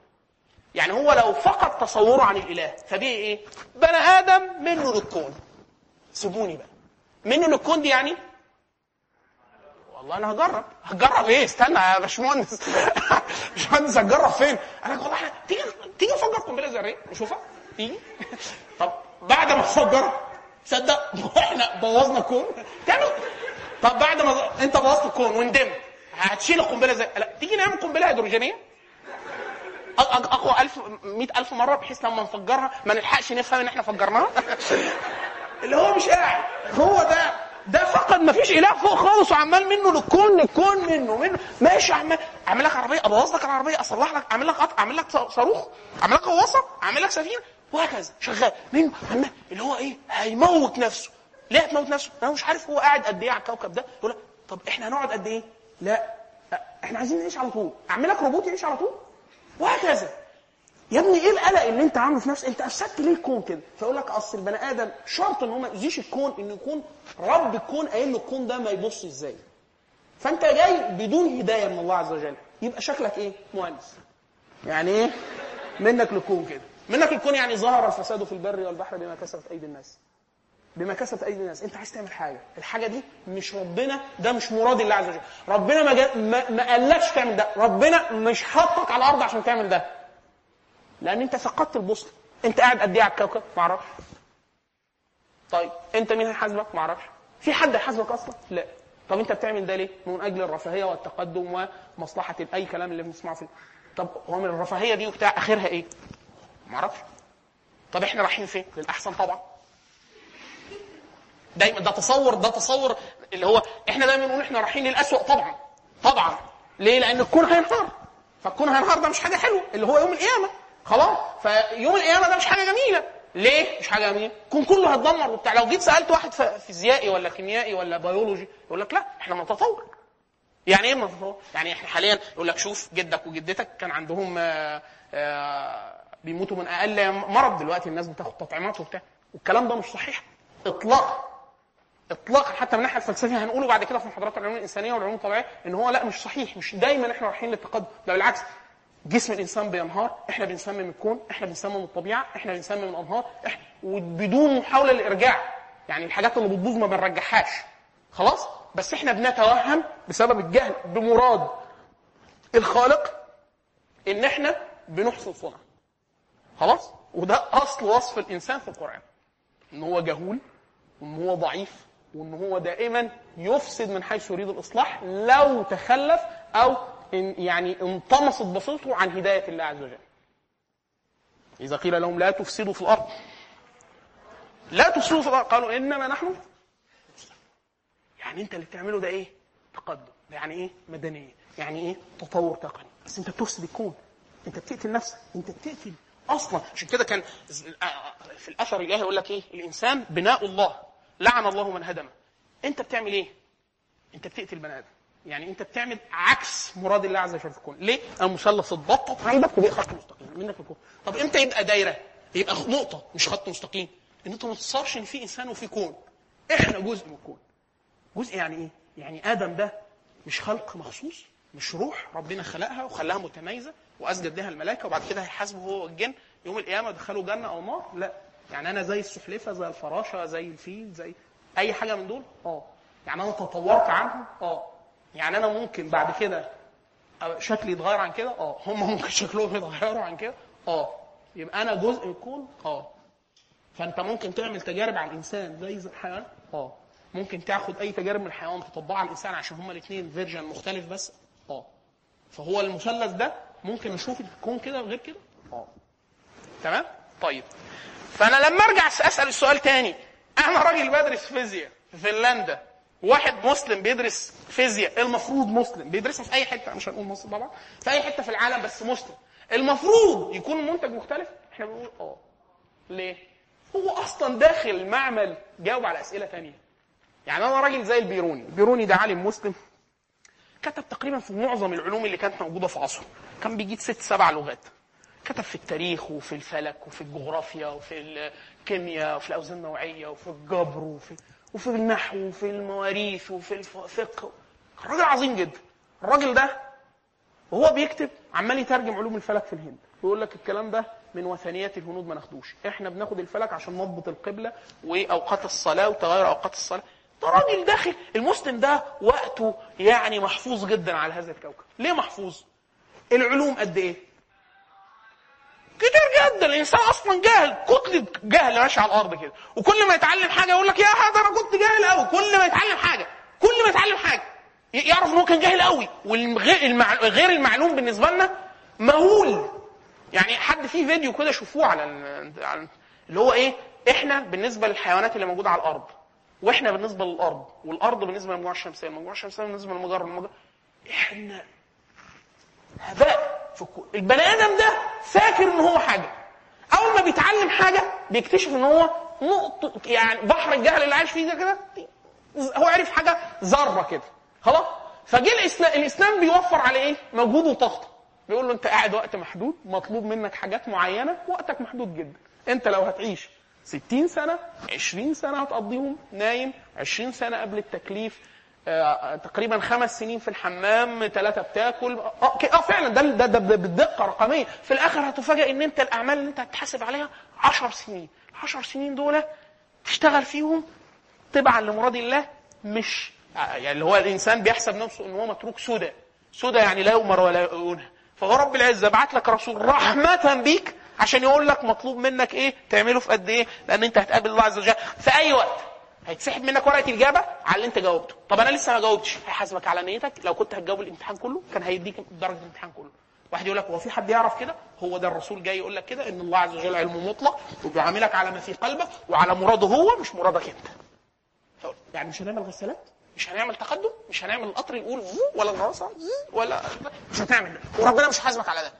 يعني هو لو فقد تصوره عن الإله فبيه إيه؟ بني آدم منه للكون سيبوني بقى. منه للكون دي يعني والله أنا هجرب. هجرب إيه؟ استنى يا باشمهندس. باشمهندس هتجرب فين؟ أنا والله إحنا تيجي تيجي نفجر قنبلة ذريه نشوفها. تيجي. طب بعد ما نفجر تصدق إحنا بوظنا الكون تعمل طب بعد ما انت بوظت الكون وندمت هتشيل القنبلة إزاي لا تيجي نعمل قنبلة هيدروجينية. أقوى ألف مئة ألف مرة بحيث لما نفجرها ما نلحقش نفهم إن إحنا فجرناها. اللي هو مش قاعد. هو ده. ده فقط ما فيش إله فوق خالص وعمال منه للكون للكون منه منه. ماشي عمال اعمل لك عربية أبوظ لك العربية أصلح لك اعمل لك قطع اعمل لك صاروخ اعمل لك غواصة اعمل لك سفينة وهكذا. شغال. منه عمال اللي هو إيه؟ هيموت نفسه. ليه هتموت نفسه؟ أنا مش عارف هو قاعد قد إيه على الكوكب ده. يقول لك طب إحنا هنقعد قد إيه؟ لا، إحنا عايزين نعيش على طول. أعمل لك روبوت يعيش على طول. وهكذا. يا ابني إيه القلق اللي انت عامله في نفسك؟ انت افسدت ليه الكون كده؟ فيقول لك اصل البني آدم شرط إن هو ما يؤذيش الكون انه يكون رب الكون قايل له الكون ده ما يبص إزاي. فأنت جاي بدون هداية من الله عز وجل. يبقى شكلك إيه؟ مهندس. يعني إيه؟ منك للكون كده. منك للكون يعني ظهر الفساد في البر والبحر بما كسبت أيدي الناس. بما كسبت أيدي الناس. أنت عايز تعمل حاجة. الحاجة دي مش ربنا ده مش مراد الله عز وجل. ربنا ما. ما... ما قالكش تعمل ده. ربنا مش حاطك على الأرض عشان تعمل ده. لأن أنت فقدت البوصلة. أنت قاعد قد إيه على الكوكب؟ ما أعرفش. طيب أنت مين هيحاسبك ما أعرفش. في حد هيحاسبك أصلا؟ لا. طب أنت بتعمل ده ليه؟ من أجل الرفاهية والتقدم ومصلحة اي كلام اللي بنسمعه في طب هو من الرفاهية دي وبتاع آخرها إيه؟ ما أعرفش. طب إحنا رايحين فين؟ للأحسن طبعا. دايما ده تصور ده تصور اللي هو إحنا دايما نقول إحنا رايحين للاسوء طبعا. طبعا. ليه؟ لأن الكون هينهار. فالكون هينهار ده مش حاجة حلوة. اللي هو يوم القيامة. خلاص. فيوم القيامة ده مش حاجة جميلة. ليه؟ مش حاجة جميلة. الكون كله هيتدمر وبتاع. لو جيت سألت واحد فيزيائي ولا كيميائي ولا بيولوجي يقول لك لا إحنا بنتطور يعني إيه بنتطور يعني إحنا حاليا يقول لك شوف جدك وجدتك كان عندهم آآ آآ بيموتوا من أقل مرض. دلوقتي الناس بتاخد تطعيمات وبتاع. والكلام ده مش صحيح. اطلاقا. اطلاقا. حتى من الناحيه الفلسفيه هنقوله بعد كده في محاضرات العلوم الإنسانية والعلوم الطبيعية إن هو لا مش صحيح. مش دايما إحنا رايحين للتقدم. ده بالعكس. جسم الإنسان بينهار إحنا بنسمم الكون إحنا بنسمم الطبيعة إحنا بنسمم الأنهار إحنا وبدون محاولة للارجاع يعني الحاجات اللي بتبوظ ما بنرجعهاش. خلاص؟ بس إحنا بنتوهم بسبب الجهل بمراد الخالق إن إحنا بنحسن صنع. خلاص؟ وده أصل وصف الإنسان في القرآن. إن هو جهول وإن هو ضعيف وإن هو دائما يفسد من حيث يريد الإصلاح لو تخلف أو يعني انطمست بصيرته عن هداية الله عز وجل. إذا قيل لهم لا تفسدوا في الأرض لا تفسدوا في الأرض قالوا إنما نحن يعني أنت اللي بتعمله ده إيه؟ تقدم ده يعني إيه؟ مدنية يعني إيه؟ تطور تقني بس أنت بتفسد الكون أنت بتقتل نفسك أنت بتقتل أصلا عشان كده كان في الأثر الإلهي يقول لك إيه؟ الإنسان بناء الله لعن الله من هدمه أنت بتعمل إيه؟ أنت بتقتل بني آدم يعني انت بتعمل عكس مراد الله عز وجل في الكون. ليه؟ المثلث اتبطط عندك وبقى خط مستقيم. منك الكون. طب إمتى يبقى دايرة؟ يبقى نقطة مش خط مستقيم. ان انت ما تتصورش ان في انسان وفي كون. إحنا جزء من الكون. جزء يعني إيه؟ يعني آدم ده مش خلق مخصوص مش روح ربنا خلقها وخلاها متميزة وأسجد لها الملائكة وبعد كده هيحاسبه هو والجن. يوم القيامة يدخلوا جنة أو نار؟ لا. يعني أنا زي السحلفه زي الفراشة زي الفيل زي أي حاجة من دول؟ آه. يعني أنا تطورت عنهم؟ آه. يعني أنا ممكن بعد كده شكلي يتغير عن كده؟ آه. هم ممكن شكلهم يتغيروا عن كده؟ آه. يبقى أنا جزء من الكون؟ آه. فأنت ممكن تعمل تجارب على الإنسان. زي الحيوان؟ آه. ممكن تاخد أي تجارب من الحيوان تطبقها على الإنسان عشان هما الاثنين فيرجن مختلف بس؟ آه. فهو المثلث ده ممكن نشوف الكون كده وغير كده؟ آه. تمام؟ طيب. فأنا لما أرجع أسأل السؤال تاني. أنا راجل بدرس فيزياء في فنلندا. واحد مسلم بيدرس فيزياء المفروض مسلم بيدرسها في أي حتة مش هنقول مصر طبعا في أي حتة في العالم بس مسلم. المفروض يكون المنتج مختلف؟ إحنا بنقول آه. ليه؟ هو أصلا داخل معمل جاوب على أسئلة ثانية يعني أنا راجل زي البيروني. البيروني ده عالم مسلم. كتب تقريبا في معظم العلوم اللي كانت موجودة في عصره. كان بيجيد ست سبع لغات. كتب في التاريخ وفي الفلك وفي الجغرافيا وفي الكيمياء وفي الأوزان النوعية وفي الجبر وفي وفي النحو وفي المواريث وفي الفقه. راجل عظيم جدا. الراجل ده وهو بيكتب عمال يترجم علوم الفلك في الهند. ويقول لك الكلام ده من وثنيات الهنود ما ناخدوش. إحنا بناخد الفلك عشان نضبط القبلة وأوقات الصلاة وتغير أوقات الصلاة. ده راجل داخل. المسلم ده وقته يعني محفوظ جدا على هذا الكوكب. ليه محفوظ؟ العلوم قد إيه؟ كتير. جدا الإنسان أصلا جاهل كتلة جهل ماشي على الأرض كده. وكل ما يتعلم حاجة يقول لك يا هذا أنا كنت جاهل قوي كل ما يتعلم حاجة كل ما يتعلم حاجة. يعرف إن هو كان جاهل قوي والغير المعلوم بالنسبة لنا مهول. يعني حد فيه فيديو كده شوفوه على اللي هو إيه؟ إحنا بالنسبة للحيوانات اللي موجودة على الأرض. وإحنا بالنسبة للأرض. والأرض بالنسبة للمجموعه الشمسية المجموعه الشمسية بالنسبة للمجرة المجرة. إحنا هباء. البني آدم ده فاكر إن هو حاجة. أول ما بيتعلم حاجة بيكتشف إن هو نقطه يعني بحر الجهل اللي عايش فيه ده كده هو عرف حاجة ذرة كده. خلاص؟ فجه الاسلام الإسلام بيوفر على إيه؟ مجهود وطاقة. بيقول له أنت قاعد وقت محدود مطلوب منك حاجات معينة وقتك محدود جدا. أنت لو هتعيش 60 سنة 20 سنة هتقضيهم نايم 20 سنة قبل التكليف تقريبا خمس سنين في الحمام ثلاثة بتاكل. آه ك- آه فعلا ده ده, ده, بالدقة رقمية. في الآخر هتفاجئ إن أنت الأعمال اللي أنت هتحاسب عليها 10 سنين. 10 سنين دول تشتغل فيهم تبعا لمراد الله مش يعني اللي هو الإنسان بيحسب نفسه إن هو متروك سدى سدى يعني لا يؤمر ولا ينهى فهو رب العزة بعت لك رسول رحمة بيك عشان يقول لك مطلوب منك إيه؟ تعمله في قد إيه؟ لأن أنت هتقابل الله عز وجل في أي وقت. هيتسحب منك ورقة الإجابة على اللي أنت جاوبته. طب أنا لسه ما جاوبتش. هيحاسبك على نيتك. لو كنت هتجاوب الامتحان كله كان هيديك درجة الامتحان كله. واحد يقول لك هو في حد يعرف كده؟ هو ده الرسول جاي يقول لك كده إن الله عز وجل علم مطلق وبيعاملك على ما في قلبك وعلى مراده هو مش مرادك أنت. يعني مش هنعمل غسالات؟ مش هنعمل تقدم؟ مش هنعمل القطر يقول ولا الغراسه ولا مش هتعمل ده. وربنا مش هيحاسبك على ده.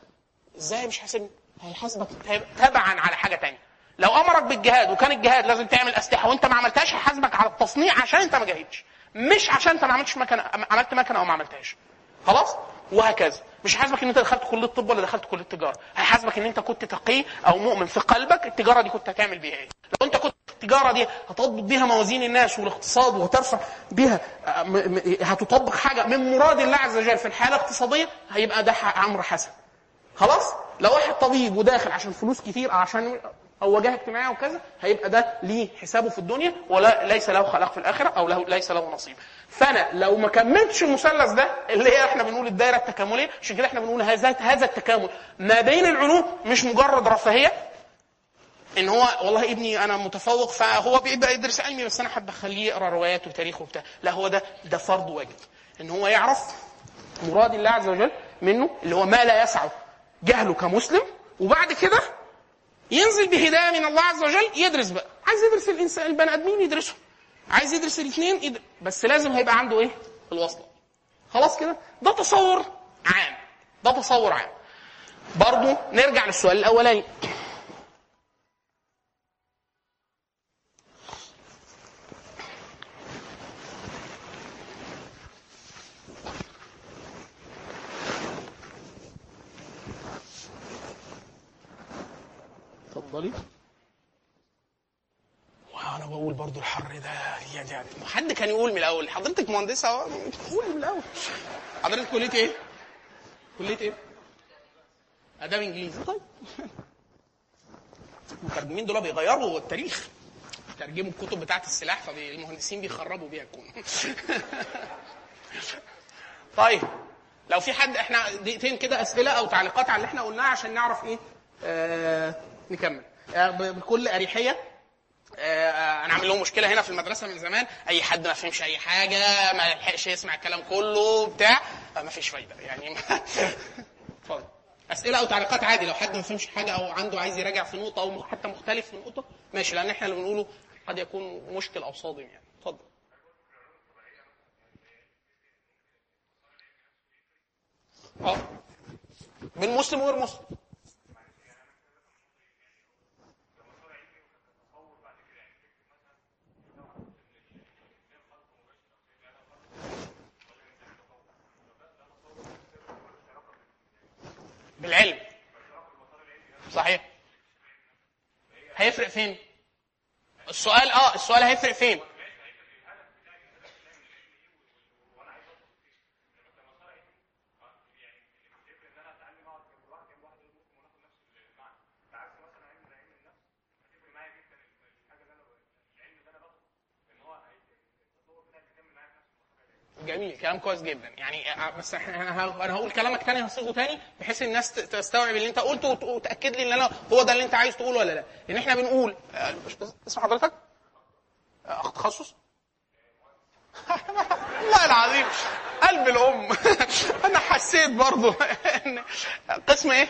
إزاي مش حاسبني؟ هيحاسبك تبعا على حاجة تانية. لو أمرك بالجهاد وكان الجهاد لازم تعمل أسلحة وأنت ما عملتهاش هيحاسبك على التصنيع عشان أنت ما جاهدتش مش عشان أنت ما عملتش مكنه عملت مكنه أو ما عملتهاش. خلاص؟ وهكذا. مش هيحاسبك إن أنت دخلت كلية الطب ولا دخلت كلية التجاره هيحاسبك إن أنت كنت تقي أو مؤمن في قلبك التجارة دي كنت هتعمل بيها إيه. لو أنت كنت التجارة دي هتضبط بيها موازين الناس والاقتصاد وهترفع بيها هتطبق حاجة من مراد الله عز وجل في الحاله الاقتصادية هيبقى ده أمر حسن. خلاص؟ لو واحد طبيب وداخل عشان فلوس كتير عشان أو وجهه اجتماعيه وكذا هيبقى ده ليه حسابه في الدنيا ولا ليس له خلاق في الآخرة أو له ليس له نصيب. فأنا لو ما كملتش المثلث ده اللي هي إحنا بنقول الدائرة التكاملية عشان كده إحنا بنقول هذا هذا التكامل. ما بين العلوم مش مجرد رفاهية إن هو والله ابني أنا متفوق فهو بيبقى يدرس علمي بس أنا حابب اخليه يقرأ روايات وتاريخ وبتاع. لا هو ده ده فرض واجب. إن هو يعرف مراد الله عز وجل منه اللي هو ما لا يسعه جهله كمسلم وبعد كده ينزل بهداية من الله عز وجل يدرس بقى. عايز يدرس الإنسان البني آدمين يدرسهم عايز يدرس الاثنين يدرس. بس لازم هيبقى عنده إيه؟ الوصله خلاص كده؟ ده تصور عام. ده تصور عام. برضو نرجع للسؤال الأولاني اتفضلي وأنا بقول برضو الحر ده يعني يعني يقول من الأول. حضرتك مهندسة أهو، قولي من الأول. حضرتك كلية إيه؟ كلية إيه؟ آداب إنجليزي. طيب. المترجمين دول بيغيروا التاريخ. ترجموا الكتب بتاعت السلاح فالمهندسين بيخربوا بيها الكون. طيب. لو في حد إحنا دقيقتين كده أسئلة أو تعليقات على اللي إحنا قلناه عشان نعرف إيه؟ آه نكمل. آه بكل أريحية. أنا عامل لهم مشكلة هنا في المدرسة من زمان. أي حد ما فهمش أي حاجة ما يلحقش يسمع الكلام كله بتاع آه ما فيش فايدة. يعني اتفضل. أسئلة أو تعليقات عادي. لو حد ما فهمش حاجة أو عنده عايز يراجع في نقطة أو حتى مختلف في نقطة ماشي. لأن إحنا اللي بنقوله قد يكون مشكل أو صادم يعني. اتفضل. آه. من مسلم وغير مسلم. بالعلم. صحيح. هيفرق فين؟ السؤال آه السؤال هيفرق فين؟ جميل كلام كويس جدا. يعني آه، بس إحنا أنا هقول كلامك تاني هصيغه تاني بحيث الناس تستوعب اللي أنت قلته وت- وتأكد لي إن أنا هو ده اللي أنت عايز تقوله ولا لأ. لأن إحنا بنقول آه، بس- اسم حضرتك. آه، تخصص؟ والله العظيم قلب الأم. أنا حسيت برضو إن قسم إيه؟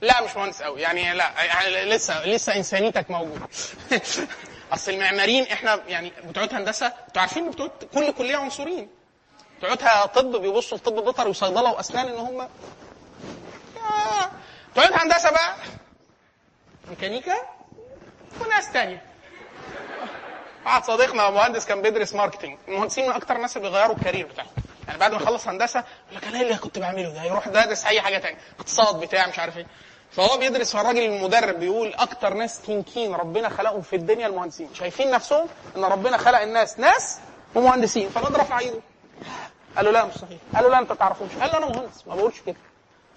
لا مش مهندس قوي يعني لا يعني لسه لسه إنسانيتك موجوده أصل المعماريين إحنا يعني بتوع هندسة أنتوا عارفين إن بتوع كل كلية عنصريين. بتوع طب بيبصوا لطب بيطري وصيدلة وأسنان إن هم آه. بتوع هندسة بقى ميكانيكا وناس تانية. واحد صديقنا مهندس كان بيدرس marketing المهندسين من أكتر الناس اللي بيغيروا ال career بتاعهم. يعني بعد ما يخلص هندسة يقول لك أنا اللي كنت بعمله ده يروح دارس أي حاجة تانية. اقتصاد بتاع مش عارف إيه. فهو بيدرس فالراجل المدرب بيقول أكتر ناس تنكين ربنا خلقهم في الدنيا المهندسين. شايفين نفسهم إن ربنا خلق الناس ناس ومهندسين فالواد رفع إيده. قال له لا مش صحيح. قال له لا أنت تعرفوش. قال له أنا مهندس ما بقولش كده.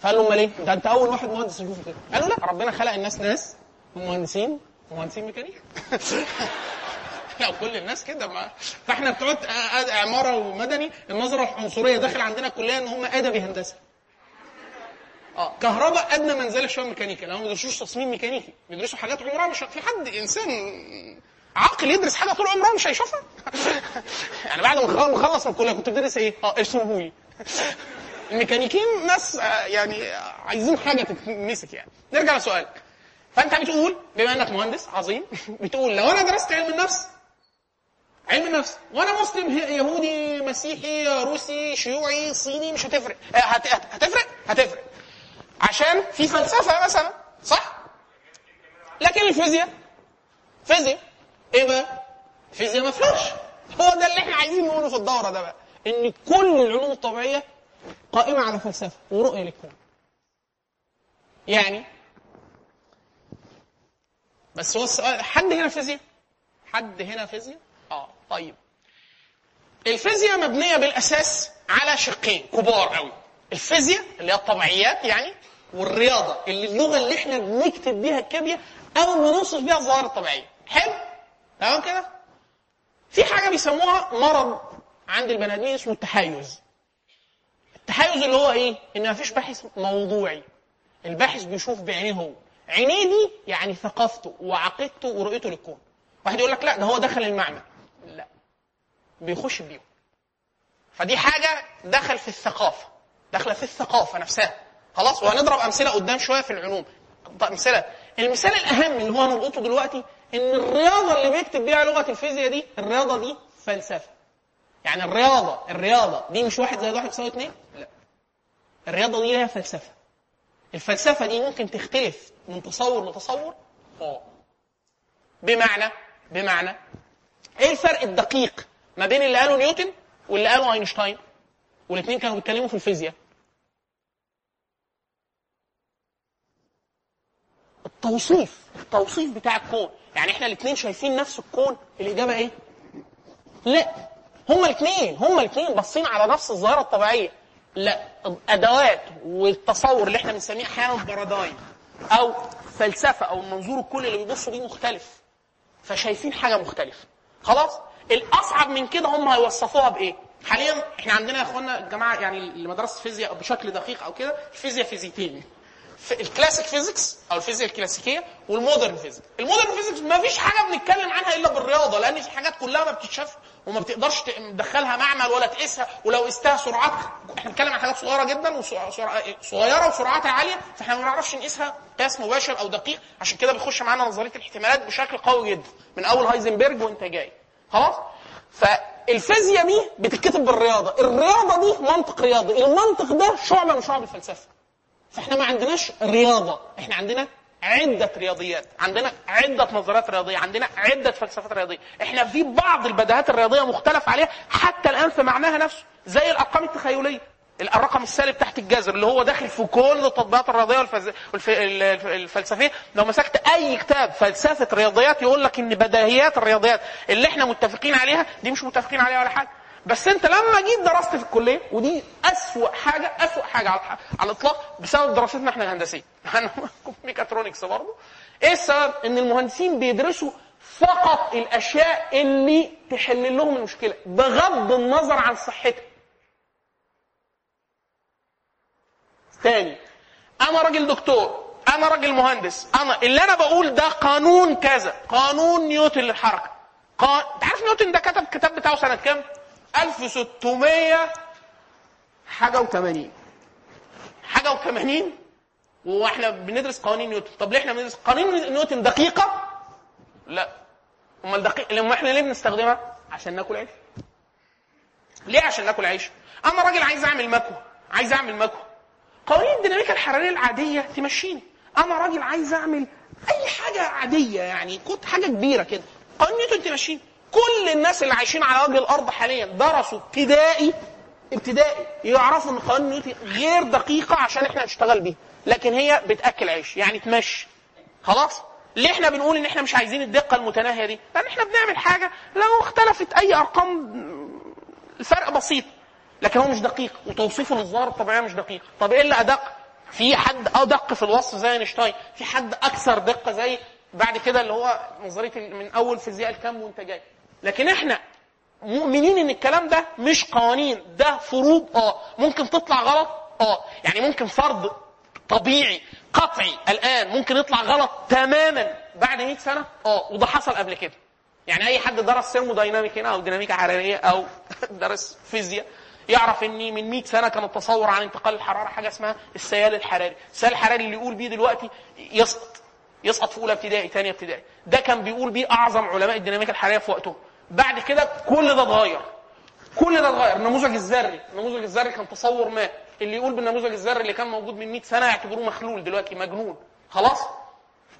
فقال له أمال إيه؟ ده أنت أول واحد مهندس اشوفه كده. قال له لا ربنا خلق الناس ناس ومهندسين ومهندسين ميكانيكا لا كل الناس كده ما. فإحنا بتوع عمارة ومدني النظره العنصرية داخل عندنا الكليه إن هم ادبي هندسة. آه. كهرباء أدنى منزله شوية ميكانيكا لو ما بيدرسوش تصميم ميكانيكي بيدرسوا حاجات عمرها مش في حد إنسان عاقل يدرس حاجة طول عمره مش هيشوفها. يعني بعد ما نخلص من الكلية كنت بتدرس إيه؟ آه ارسمه لي الميكانيكيين ناس آه، يعني عايزين حاجة تتمسك يعني. نرجع لسؤالك فأنت بتقول بما إنك مهندس عظيم بتقول لو أنا درست علم النفس علم النفس وأنا مسلم يهودي مسيحي روسي شيوعي صيني مش هتفرق. آه، هت- هت- هتفرق؟ هتفرق. عشان في فلسفة مثلا صح؟ لكن الفيزياء فيزياء إيه بقى؟ الفيزياء ما فيهاش. هو ده اللي إحنا عايزين نقوله في الدورة ده بقى إن كل العلوم الطبيعية قائمة على فلسفة ورؤية للكون. يعني بس هو السؤال حد هنا فيزياء؟ حد هنا فيزياء؟ آه طيب. الفيزياء مبنية بالأساس على شقين كبار قوي الفيزياء اللي هي الطبيعيات يعني والرياضة اللي اللغة اللي إحنا بنكتب بيها الكيمياء أو بنوصف بيها الظواهر الطبيعية. حلو؟ تمام كده؟ في حاجة بيسموها مرض عند البني آدمين اسمه التحيز. التحيز اللي هو إيه؟ إن مفيش باحث موضوعي. الباحث بيشوف بعينيه. هو عينيه دي يعني ثقافته وعقيدته ورؤيته للكون. واحد يقول لك لا ده هو دخل المعمل لا. بيخش بيهم. فدي حاجة دخل في الثقافة. داخله في الثقافة نفسها. خلاص وهنضرب أمثلة قدام شوية في العلوم. أمثلة. المثال الأهم اللي هو هنلقطه دلوقتي إن الرياضة اللي بيكتب بيها لغة الفيزياء دي الرياضة دي فلسفة. يعني الرياضة الرياضة دي مش واحد زائد واحد يساوي اتنين؟ لا. الرياضة دي ليها فلسفة. الفلسفة دي ممكن تختلف من تصور لتصور؟ أه. بمعنى بمعنى إيه الفرق الدقيق ما بين اللي قاله نيوتن واللي قاله أينشتاين؟ والاثنين كانوا بيتكلموا في الفيزياء. التوصيف التوصيف بتاع الكون. يعني إحنا الاثنين شايفين نفس الكون الإجابة إيه؟ لا. هما الاثنين هما الاثنين باصين على نفس الظاهرة الطبيعية. لا. الأدوات والتصور اللي إحنا بنسميه أحيانا بارادايم أو فلسفة أو المنظور الكلي اللي بيبصوا بيه مختلف. فشايفين حاجة مختلفة. خلاص؟ الأصعب من كده هم هيوصفوها بإيه؟ حاليا إحنا عندنا يا إخوانا الجماعه يعني اللي ما درست فيزياء بشكل دقيق أو كده الفيزياء فيزيتين. في ال classic physics أو الفيزياء الكلاسيكية وال modern physics ال modern physics ما فيش حاجة بنتكلم عنها إلا بالرياضة لأن في حاجات كلها ما بتتشاف وما بتقدرش تدخلها معمل ولا تقيسها ولو قستها سرعات إحنا بنتكلم عن حاجات صغيرة جدا وصغيره وسرعاتها عالية فإحنا ما بنعرفش نقيسها قياس مباشر أو دقيق. عشان كده بيخش معانا نظرية الاحتمالات بشكل قوي جدا من أول هايزنبرج وإنت جاي. خلاص؟ فالفيزياء دي بتتكتب بالرياضة. الرياضة دي منطق رياضي. المنطق ده شعبة من شعب الفلسفة. فاحنا ما عندناش رياضة. إحنا عندنا عدة رياضيات. عندنا عدة نظريات رياضية. عندنا عدة فلسفات رياضية. إحنا في بعض البديهات الرياضية مختلف عليها. حتى الآن في معناها نفسه. زي الأرقام التخيلية. الرقم السالب تحت الجذر اللي هو داخل في كل التطبيقات الرياضية والفلسفيه لو مسكت أي كتاب فلسفة رياضيات يقول لك إن بديهيات الرياضيات اللي إحنا متفقين عليها دي مش متفقين عليها ولا حاجة. بس أنت لما جيت درست في الكلية ودي أسوأ حاجة حاجة على, الإطلاق بسبب دراستنا إحنا الهندسية. ميكاترونكس برضه. إيه السبب؟ إن المهندسين بيدرسوا فقط الأشياء اللي تحل لهم المشكلة بغض النظر عن صحتها تاني أنا راجل دكتور أنا راجل مهندس أنا اللي أنا بقول ده قانون كذا قانون نيوتن للحركة. أنت عارف نيوتن ده كتب الكتاب بتاعه سنة كام؟ 1600 حاجة و80 حاجة و80 وإحنا بندرس قوانين نيوتن. طب ليه إحنا بندرس قوانين نيوتن دقيقة؟ لا. أمال دقيق لما إحنا ليه بنستخدمها؟ عشان ناكل عيش. ليه عشان ناكل عيش؟ أنا راجل عايز اعمل مكوى عايز اعمل مكوى قوانين الديناميكا الحرارية العادية تمشيني. أنا راجل عايز اعمل أي حاجة عادية يعني كنت حاجة كبيرة كده. قوانين نيوتن تمشيني. كل الناس اللي عايشين على وجه الأرض حاليا درسوا ابتدائي ابتدائي يعرفوا إن قوانين نيوتن غير دقيقة عشان إحنا نشتغل بيها لكن هي بتأكل عيش يعني تمشي. خلاص؟ ليه إحنا بنقول إن إحنا مش عايزين الدقة المتناهية دي؟ لأن إحنا بنعمل حاجة لو اختلفت أي أرقام الفرق بسيط. لكن هو مش دقيق وتوصيفه للظاهره الطبيعيه مش دقيق. طب إيه اللي أدق؟ في حد أدق في الوصف زي أينشتاين؟ في حد أكثر دقة زي بعد كده اللي هو نظرية من أول فيزياء الكم وأنت جاي. لكن إحنا مؤمنين إن الكلام ده مش قوانين ده فروض آه. ممكن تطلع غلط آه. يعني ممكن فرض طبيعي قطعي الآن ممكن يطلع غلط تماما بعد 100 سنة آه. وده حصل قبل كده. يعني أي حد درس thermodynamic هنا أو ديناميكا حرارية أو درس فيزياء يعرف ان من 100 سنة كان التصور عن انتقال الحرارة حاجة اسمها السيال الحراري، السيال الحراري اللي يقول بيه دلوقتي يسقط يسقط في أولى ابتدائي ثانية ابتدائي، ده كان بيقول بيه أعظم علماء الديناميكا الحرارية في وقته. بعد كده كل ده اتغير. كل ده اتغير، النموذج الذري، النموذج الذري كان تصور ما، اللي يقول بالنموذج الذري اللي كان موجود من 100 سنة يعتبروه مخلول دلوقتي مجنون. خلاص؟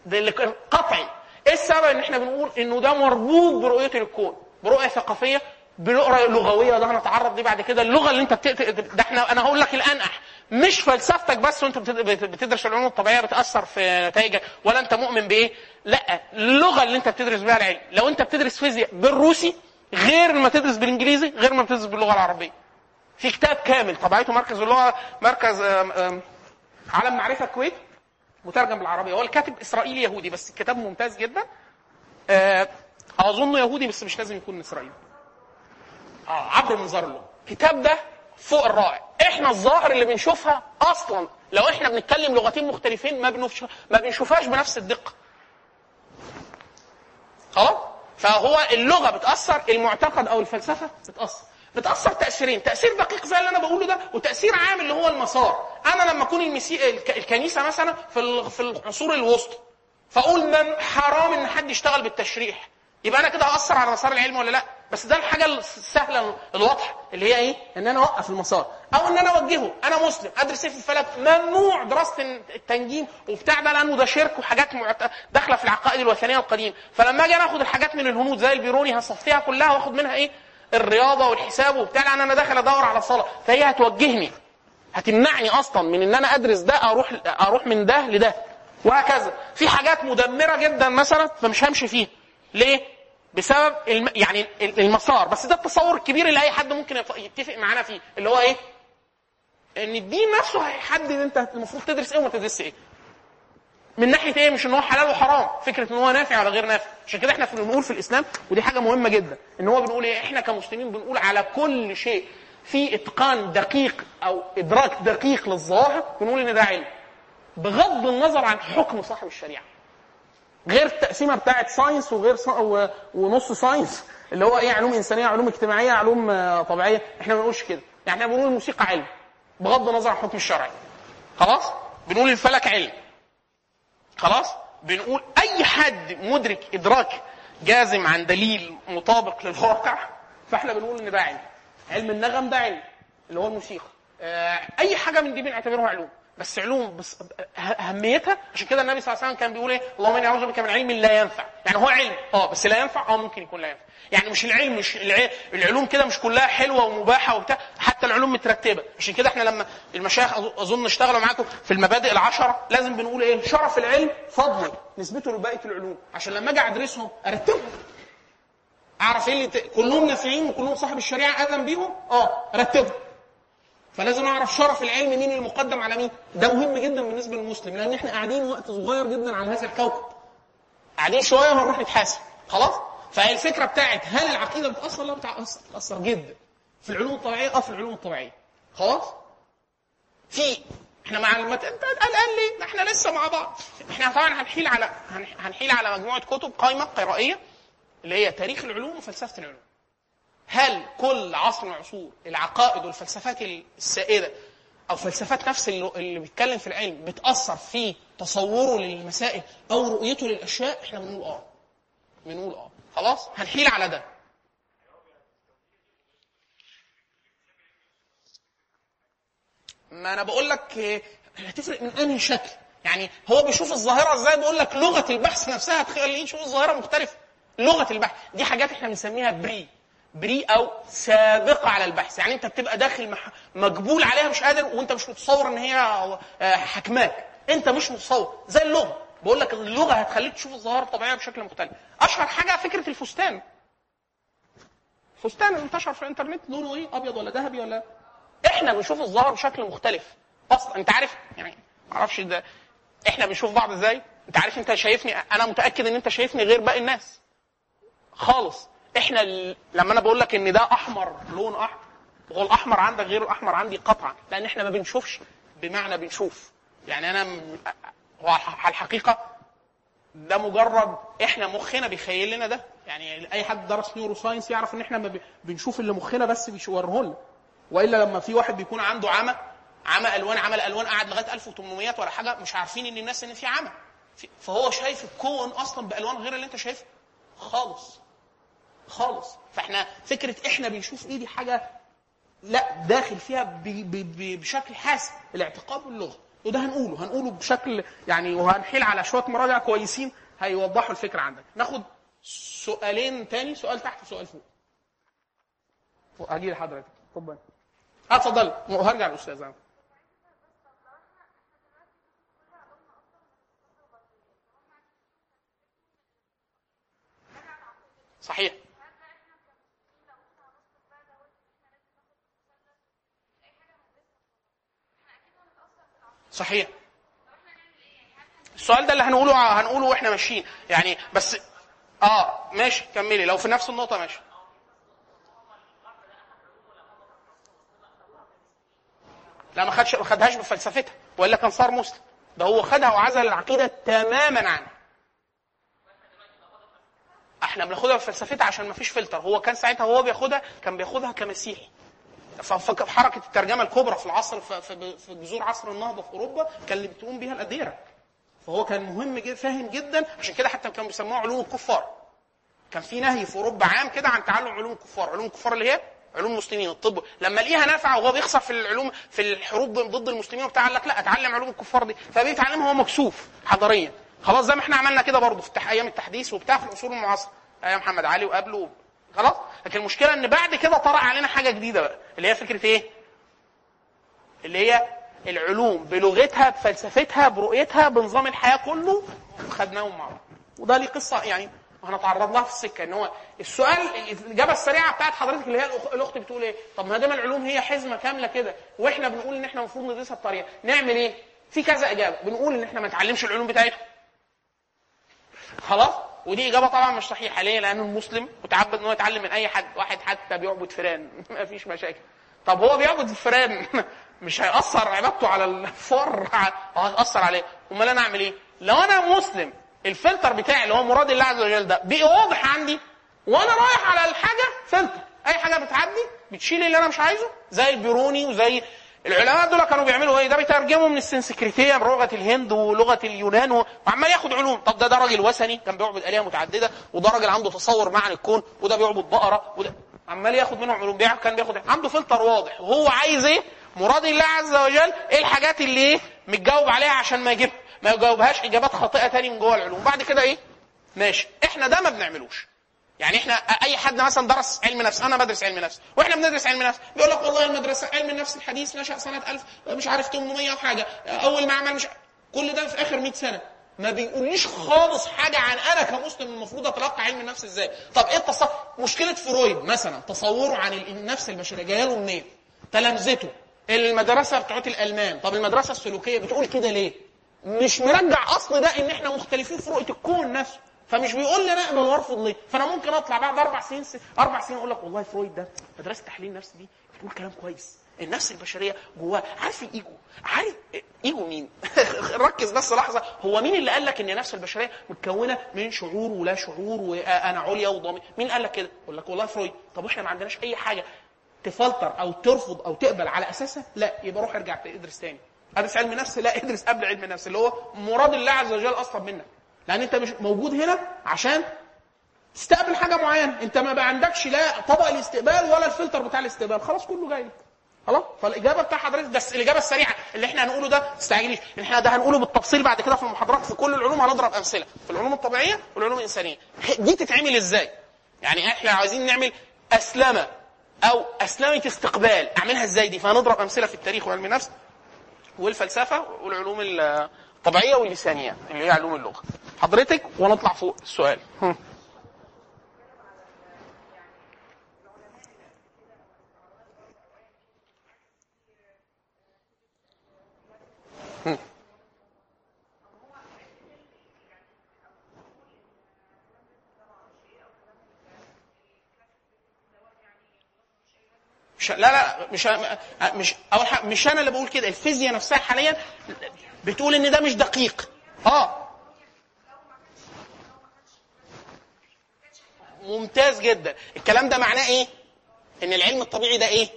ده اللي كان قطعي. إيه السبب إن إحنا بنقول إنه ده مربوط برؤية الكون؟ برؤية ثقافية برؤية لغوية وده هنتعرض دي بعد كده؟ اللغة اللي أنت بتت... ده إحنا أنا هقول لك الأنقح. مش فلسفتك بس وأنت بتد- بت- بتدرس العلوم الطبيعية بتأثر في نتائجك ولا أنت مؤمن بإيه؟ لا اللغة اللي انت بتدرس بها العلم. لو انت بتدرس فيزياء بالروسي غير ما تدرس بالانجليزي غير ما بتدرس باللغة العربية. في كتاب كامل طبعته مركز اللغة مركز علم معرفة الكويت مترجم بالعربية. هو الكاتب إسرائيلي يهودي بس الكتاب ممتاز جدا. آه أظنه يهودي بس مش لازم يكون إسرائيلي. آه عبر منظار اللغة الكتاب ده فوق الرائع. إحنا الظاهر اللي بنشوفها أصلا لو إحنا بنتكلم لغتين مختلفين ما بنشوفهاش بنفس الدقة. خلاص؟ فهو اللغة بتأثر المعتقد أو الفلسفة بتأثر. بتأثر تأثيرين تأثير دقيق زي اللي أنا بقوله ده وتأثير عام اللي هو المسار. أنا لما أكون المسي... الك- الكنيسة مثلا في في العصور الوسطى فأقول حرام إن حد يشتغل بالتشريح. يبقى أنا كده هأثر على مسار العلم ولا لأ؟ بس ده الحاجة السهلة الواضحة اللي هي إيه؟ إن أنا أوقف المسار. أو إن أنا أوجهه. أنا مسلم أدرس إيه في الفلك؟ ممنوع دراسة التنجيم وبتاع ده لأنه ده شرك وحاجات. داخلة في العقائد الوثنية القديمة. فلما أجي أنا آخد الحاجات من الهنود زي البيروني هصفيها كلها وآخد منها إيه؟ الرياضة والحساب وبتاع. لأن أنا داخل أدور على صلاة. فهي هتوجهني. هتمنعني أصلا من إن أنا أدرس ده أروح أروح من ده لده. وهكذا. في حاجات مدمرة جدا مثلا فمش همشي فيها. ليه؟ بسبب الم... يعني المسار. بس ده التصور الكبير اللي أي حد ممكن يتفق معانا فيه اللي هو إيه؟ إن الدين نفسه هيحدد أنت المفروض تدرس إيه وما تدرسش إيه. من ناحية إيه؟ مش إن هو حلال وحرام. فكرة إن هو نافع ولا غير نافع. عشان كده إحنا في بنقول في الإسلام ودي حاجة مهمة جدا. إن هو بنقول إيه؟ إحنا كمسلمين بنقول على كل شيء. في إتقان دقيق أو إدراك دقيق للظواهر بنقول إن ده علم. بغض النظر عن حكم صاحب الشريعة. غير التقسيمة بتاعت science وغير sci... ونص science اللي هو إيه علوم إنسانية علوم اجتماعية علوم آه، طبيعية. إحنا ما بنقولش كده. يعني إحنا بنقول الموسيقى علم بغض النظر عن الحكم الشرعي خلاص؟ بنقول الفلك علم. خلاص؟ بنقول أي حد مدرك إدراك جازم عن دليل مطابق للواقع فإحنا بنقول إن ده علم. علم النغم ده علم اللي هو الموسيقى. آه، أي حاجة من دي بنعتبرها علوم. بس علوم بس أه- أهميتها عشان كده النبي صلى الله عليه وسلم كان بيقول إيه؟ اللهم إني أعوذ بك من علم لا ينفع. يعني هو علم آه بس لا ينفع آه ممكن يكون لا ينفع. يعني مش العلم مش الع- العلوم كده مش كلها حلوة ومباحة وبتاع حتى العلوم مترتبة. عشان كده إحنا لما المشايخ أظن اشتغلوا معاكم في المبادئ العشرة لازم بنقول إيه؟ شرف العلم فضله نسبته لبقية العلوم. عشان لما أجي أدرسهم أرتبهم. أعرف إيه اللي ت... كلهم نافعين وكلهم صاحب الشريعة أذن بيهم؟ آه رتبهم فلازم أعرف شرف العلم مين المقدم على مين. ده مهم جدا بالنسبة للمسلم لأن إحنا قاعدين وقت صغير جدا على هذا الكوكب. قاعدين شوية وهنروح نتحاسب. خلاص؟ فهي الفكرة بتاعت هل العقيدة بتأثر؟ لا بتأثر. بتأثر جدا. في العلوم الطبيعية آه في العلوم الطبيعية. خلاص؟ في إحنا مع المت... أنت قلقان ليه؟ إحنا لسه مع بعض. إحنا طبعا هنحيل على هن- هنحيل على مجموعة كتب قائمه قرائية اللي هي تاريخ العلوم وفلسفة العلوم. هل كل عصر من العصور العقائد والفلسفات السائدة أو فلسفات نفس اللي, بيتكلم في العلم بتأثر في تصوره للمسائل أو رؤيته للأشياء؟ إحنا بنقول آه. بنقول آه. خلاص؟ هنحيل على ده. ما أنا بقول لك آه، هتفرق من أنهي شكل؟ يعني هو بيشوف الظاهرة إزاي؟ بيقول لك لغة البحث نفسها تخليه يشوف الظاهرة مختلفة. لغة البحث. دي حاجات إحنا بنسميها بري. بري أو سابقة على البحث. يعني أنت بتبقى داخل مجبول عليها مش قادر وأنت مش متصور إن هي آه، حكماك أنت مش متصور. زي اللغة. بقول لك اللغة هتخليك تشوف الظواهر الطبيعية بشكل مختلف. أشهر حاجة فكرة الفستان. فستان انتشر في الإنترنت لونه إيه؟ أبيض ولا ذهبي ولا؟ إحنا بنشوف الظاهر بشكل مختلف. أصلا أنت عارف يعني ما أعرفش ده إحنا بنشوف بعض إزاي. أنت عارف أنت شايفني أنا متأكد إن أنت شايفني غير باقي الناس. خالص. إحنا. لما أنا بقول لك ان ده احمر لون احمر هو الاحمر عندك غير الاحمر عندي قطعا لأن إحنا ما بنشوفش بمعنى بنشوف يعني أنا. هو على الحقيقة ده مجرد إحنا مخنا بيخيل لنا ده يعني اي حد درس neuroscience يعرف ان إحنا ما بنشوف اللي مخنا بس بيوريه لنا والا لما في واحد بيكون عنده عمى عمى الوان عمى الالوان قعد لغاية 1800 ولا حاجة مش عارفين ان الناس ان في عمى فهو شايف الكون أصلا بالوان غير اللي انت شايفها خالص خالص. فاحنا فكرة إحنا بنشوف إيه دي حاجة لا داخل فيها ب- ب- ب- بشكل حاسم الاعتقاد واللغة وده هنقوله هنقوله بشكل يعني وهنحيل على شوية مراجع كويسين هيوضحوا الفكرة عندك. ناخد سؤالين تاني سؤال تحت وسؤال فوق. هجي لحضرتك اتفضل. آه اتفضل. هرجع للأستاذ. أنا. صحيح. صحيح. السؤال ده اللي هنقوله هنقوله وإحنا ماشيين. يعني بس آه ماشي كملي. لو في نفس النقطة ماشي. لا ما خدش ما خدهاش بفلسفتها. والا كان صار مسلم. ده هو خدها وعزل العقيدة تماما عنها إحنا بناخدها بفلسفتها عشان ما فيش فلتر. هو كان ساعتها وهو بياخدها كان بياخدها كمسيحي. ففك- حركة الترجمة الكبرى في العصر في جذور عصر النهضة في أوروبا كان اللي بتقوم بيها الأديرة. فهو كان مهم جدا فاهم جدا. عشان كده حتى كانوا بيسموها علوم الكفار. كان في نهي في أوروبا عام كده عن تعلم علوم الكفار. علوم الكفار اللي هي علوم المسلمين الطب. لما لقيها نافعة وهو بيخسر في العلوم في الحروب ضد المسلمين وبتاع قال لك لا اتعلم علوم الكفار دي. فبيتعلمها هو مكسوف حضاريا. خلاص زي ما إحنا عملنا كده برضه في أيام التحديث وبتاع في العصور المعاصرة. أيام محمد علي وقبله خلاص لكن المشكلة إن بعد كده طرأ علينا حاجة جديدة بقى اللي هي فكرة إيه؟ اللي هي العلوم بلغتها بفلسفتها برؤيتها بنظام الحياة كله خدناهم مع بعض وده ليه قصة يعني هنتعرض لها في السكة إن هو السؤال الإجابة السريعة بتاعت حضرتك اللي هي الأخت بتقول إيه؟ طب ما دام العلوم هي حزمة كاملة كده وإحنا بنقول إن إحنا المفروض ندرسها بطريقة نعمل إيه؟ في كذا إجابة بنقول إن إحنا ما نتعلمش العلوم بتاعتهم خلاص ودي إجابة طبعا مش صحيحة. ليه؟ لأن المسلم متعبد إن هو يتعلم من أي حد، واحد حتى بيعبد فيران ما فيش مشاكل. طب هو بيعبد الفيران مش هيأثر عبادته على الفار هيأثر عليه، أمال أنا أعمل إيه؟ لو أنا مسلم الفلتر بتاعي اللي هو مراد الله عز وجل ده بقي واضح عندي وأنا رايح على الحاجة فلتر، أي حاجة بتعدي بتشيل اللي أنا مش عايزه زي البيروني وزي العلماء دول كانوا بيعملوا إيه؟ ده بيترجموا من السنسكريتية بلغه الهند ولغة اليونان وعمال ياخد علوم، طب ده ده راجل وثني كان بيعبد آلهة متعددة وده راجل عنده تصور معنى الكون وده بيعبد بقرة وده عمال ياخد منهم علوم كان بياخد عنده فلتر واضح وهو عايز إيه؟ مراد الله عز وجل إيه الحاجات اللي إيه؟ متجاوب عليها عشان ما يجيب ما يجاوبهاش إجابات خاطئة تاني من جوه العلوم، بعد كده إيه؟ ماشي، إحنا ده ما بنعملوش. يعني إحنا أي حد مثلا درس علم نفس أنا بدرس علم نفس وإحنا بندرس علم نفس بيقول لك والله المدرسة علم النفس الحديث نشا سنة 1000 مش عارف 800 وحاجه أول معمل مش كل ده في آخر 100 سنة ما بيقوليش خالص حاجة عن أنا كمسلم المفروض أتلقى علم النفس إزاي. طب إيه التصور مشكلة فرويد مثلا تصوره عن النفس البشرية جاية له منين؟ تلامذته. المدرسة بتوعت الألمان طب المدرسة السلوكية بتقول كده ليه؟ مش مرجع أصل ده إن إحنا مختلفين في رؤية الكون نفسه. فمش بيقول لي أنا اقبل وارفض ليه؟ فأنا ممكن أطلع بعد أربع سنين. أربع سنين أقول لك والله فرويد ده مدرسة تحليل النفس دي بتقول كلام كويس. النفس البشرية جواها عارف الإيجو؟ عارف إيجو مين؟ ركز بس لحظة. هو مين اللي قال لك إن النفس البشرية متكونة من شعور ولا شعور وأنا عليا وضمير؟ مين قال لك كده؟ يقول لك والله فرويد طب وإحنا ما عندناش أي حاجة تفلتر أو ترفض أو تقبل على أساسها؟ لا يبقى روح ارجع ادرس تاني. أدرس علم نفس؟ لا ادرس قبل علم النفس اللي هو مراد الله عز وجل أصلا منك. لأن انت مش موجود هنا عشان تستقبل حاجة معينة. انت ما بقى عندكش لا طبق الاستقبال ولا الفلتر بتاع الاستقبال. خلاص كله جاي خلاص؟ فالإجابة بتاع حضرتك بس الإجابة السريعة اللي إحنا هنقوله ده ما تستعجليش. إحنا ده هنقوله بالتفصيل بعد كده في المحاضرات. في كل العلوم هنضرب أمثلة. في العلوم الطبيعية والعلوم الإنسانية. دي تتعمل إزاي؟ يعني إحنا عايزين نعمل اسلم أو اسلمت استقبال. أعملها إزاي دي؟ فهنضرب أمثلة في التاريخ وعلم النفس والفلسفة والعلوم الطبيعية واللسانية اللي هي علوم اللغة. حضرتك ونطلع فوق السؤال. مش لا لا مش مش أول حاجة مش أنا اللي بقول كده الفيزياء نفسها حاليا بتقول إن ده مش دقيق آه ممتاز جدا. الكلام ده معناه إيه؟ إن العلم الطبيعي ده إيه؟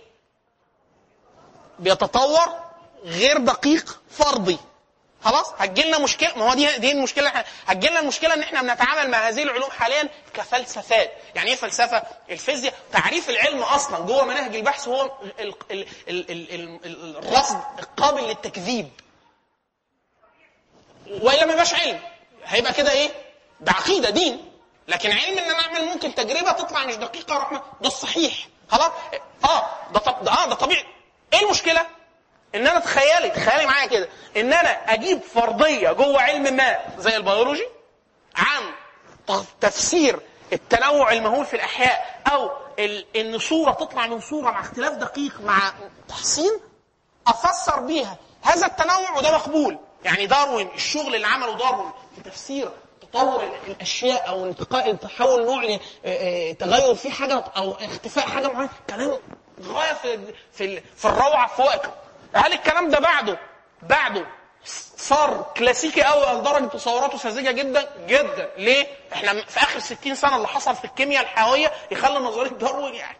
بيتطور غير دقيق فرضي خلاص؟ هتجيلنا مشكلة ما هو دي دي المشكلة. هتجيلنا المشكلة إن إحنا بنتعامل مع هذه العلوم حاليا كفلسفات. يعني إيه فلسفة؟ الفيزياء. تعريف العلم أصلا جوه مناهج البحث هو ال- ال- ال- ال- ال- الرصد القابل للتكذيب. وإلا ما يبقاش علم. هيبقى كده إيه؟ ده عقيده دين. لكن علم إن أنا اعمل ممكن تجربة تطلع مش دقيقة رحمه ده الصحيح خلاص؟ آه ده طب آه ده طبيعي. إيه المشكلة؟ إن أنا تخيلي تخيلي معايا كده. إن أنا أجيب فرضية جوه علم ما زي البيولوجي عن تفسير التنوع المهول في الأحياء أو إن صورة تطلع من صورة مع اختلاف دقيق مع تحسين أفسر بيها. هذا التنوع وده مقبول. يعني داروين الشغل اللي عمله داروين في تفسير تطور ال- الأشياء أو انتقاء تحول نوع آه، آه، تغير في حاجة أو اختفاء حاجة معينة. كلام غاية في في في الروعة في وقته. هل الكلام ده بعده؟ بعده. صار كلاسيكي قوي لدرجة تصوراته ساذجة جدا جدا. ليه؟ إحنا في آخر 60 سنة اللي حصل في الكيمياء الحيوية يخلي نظرية داروين يعني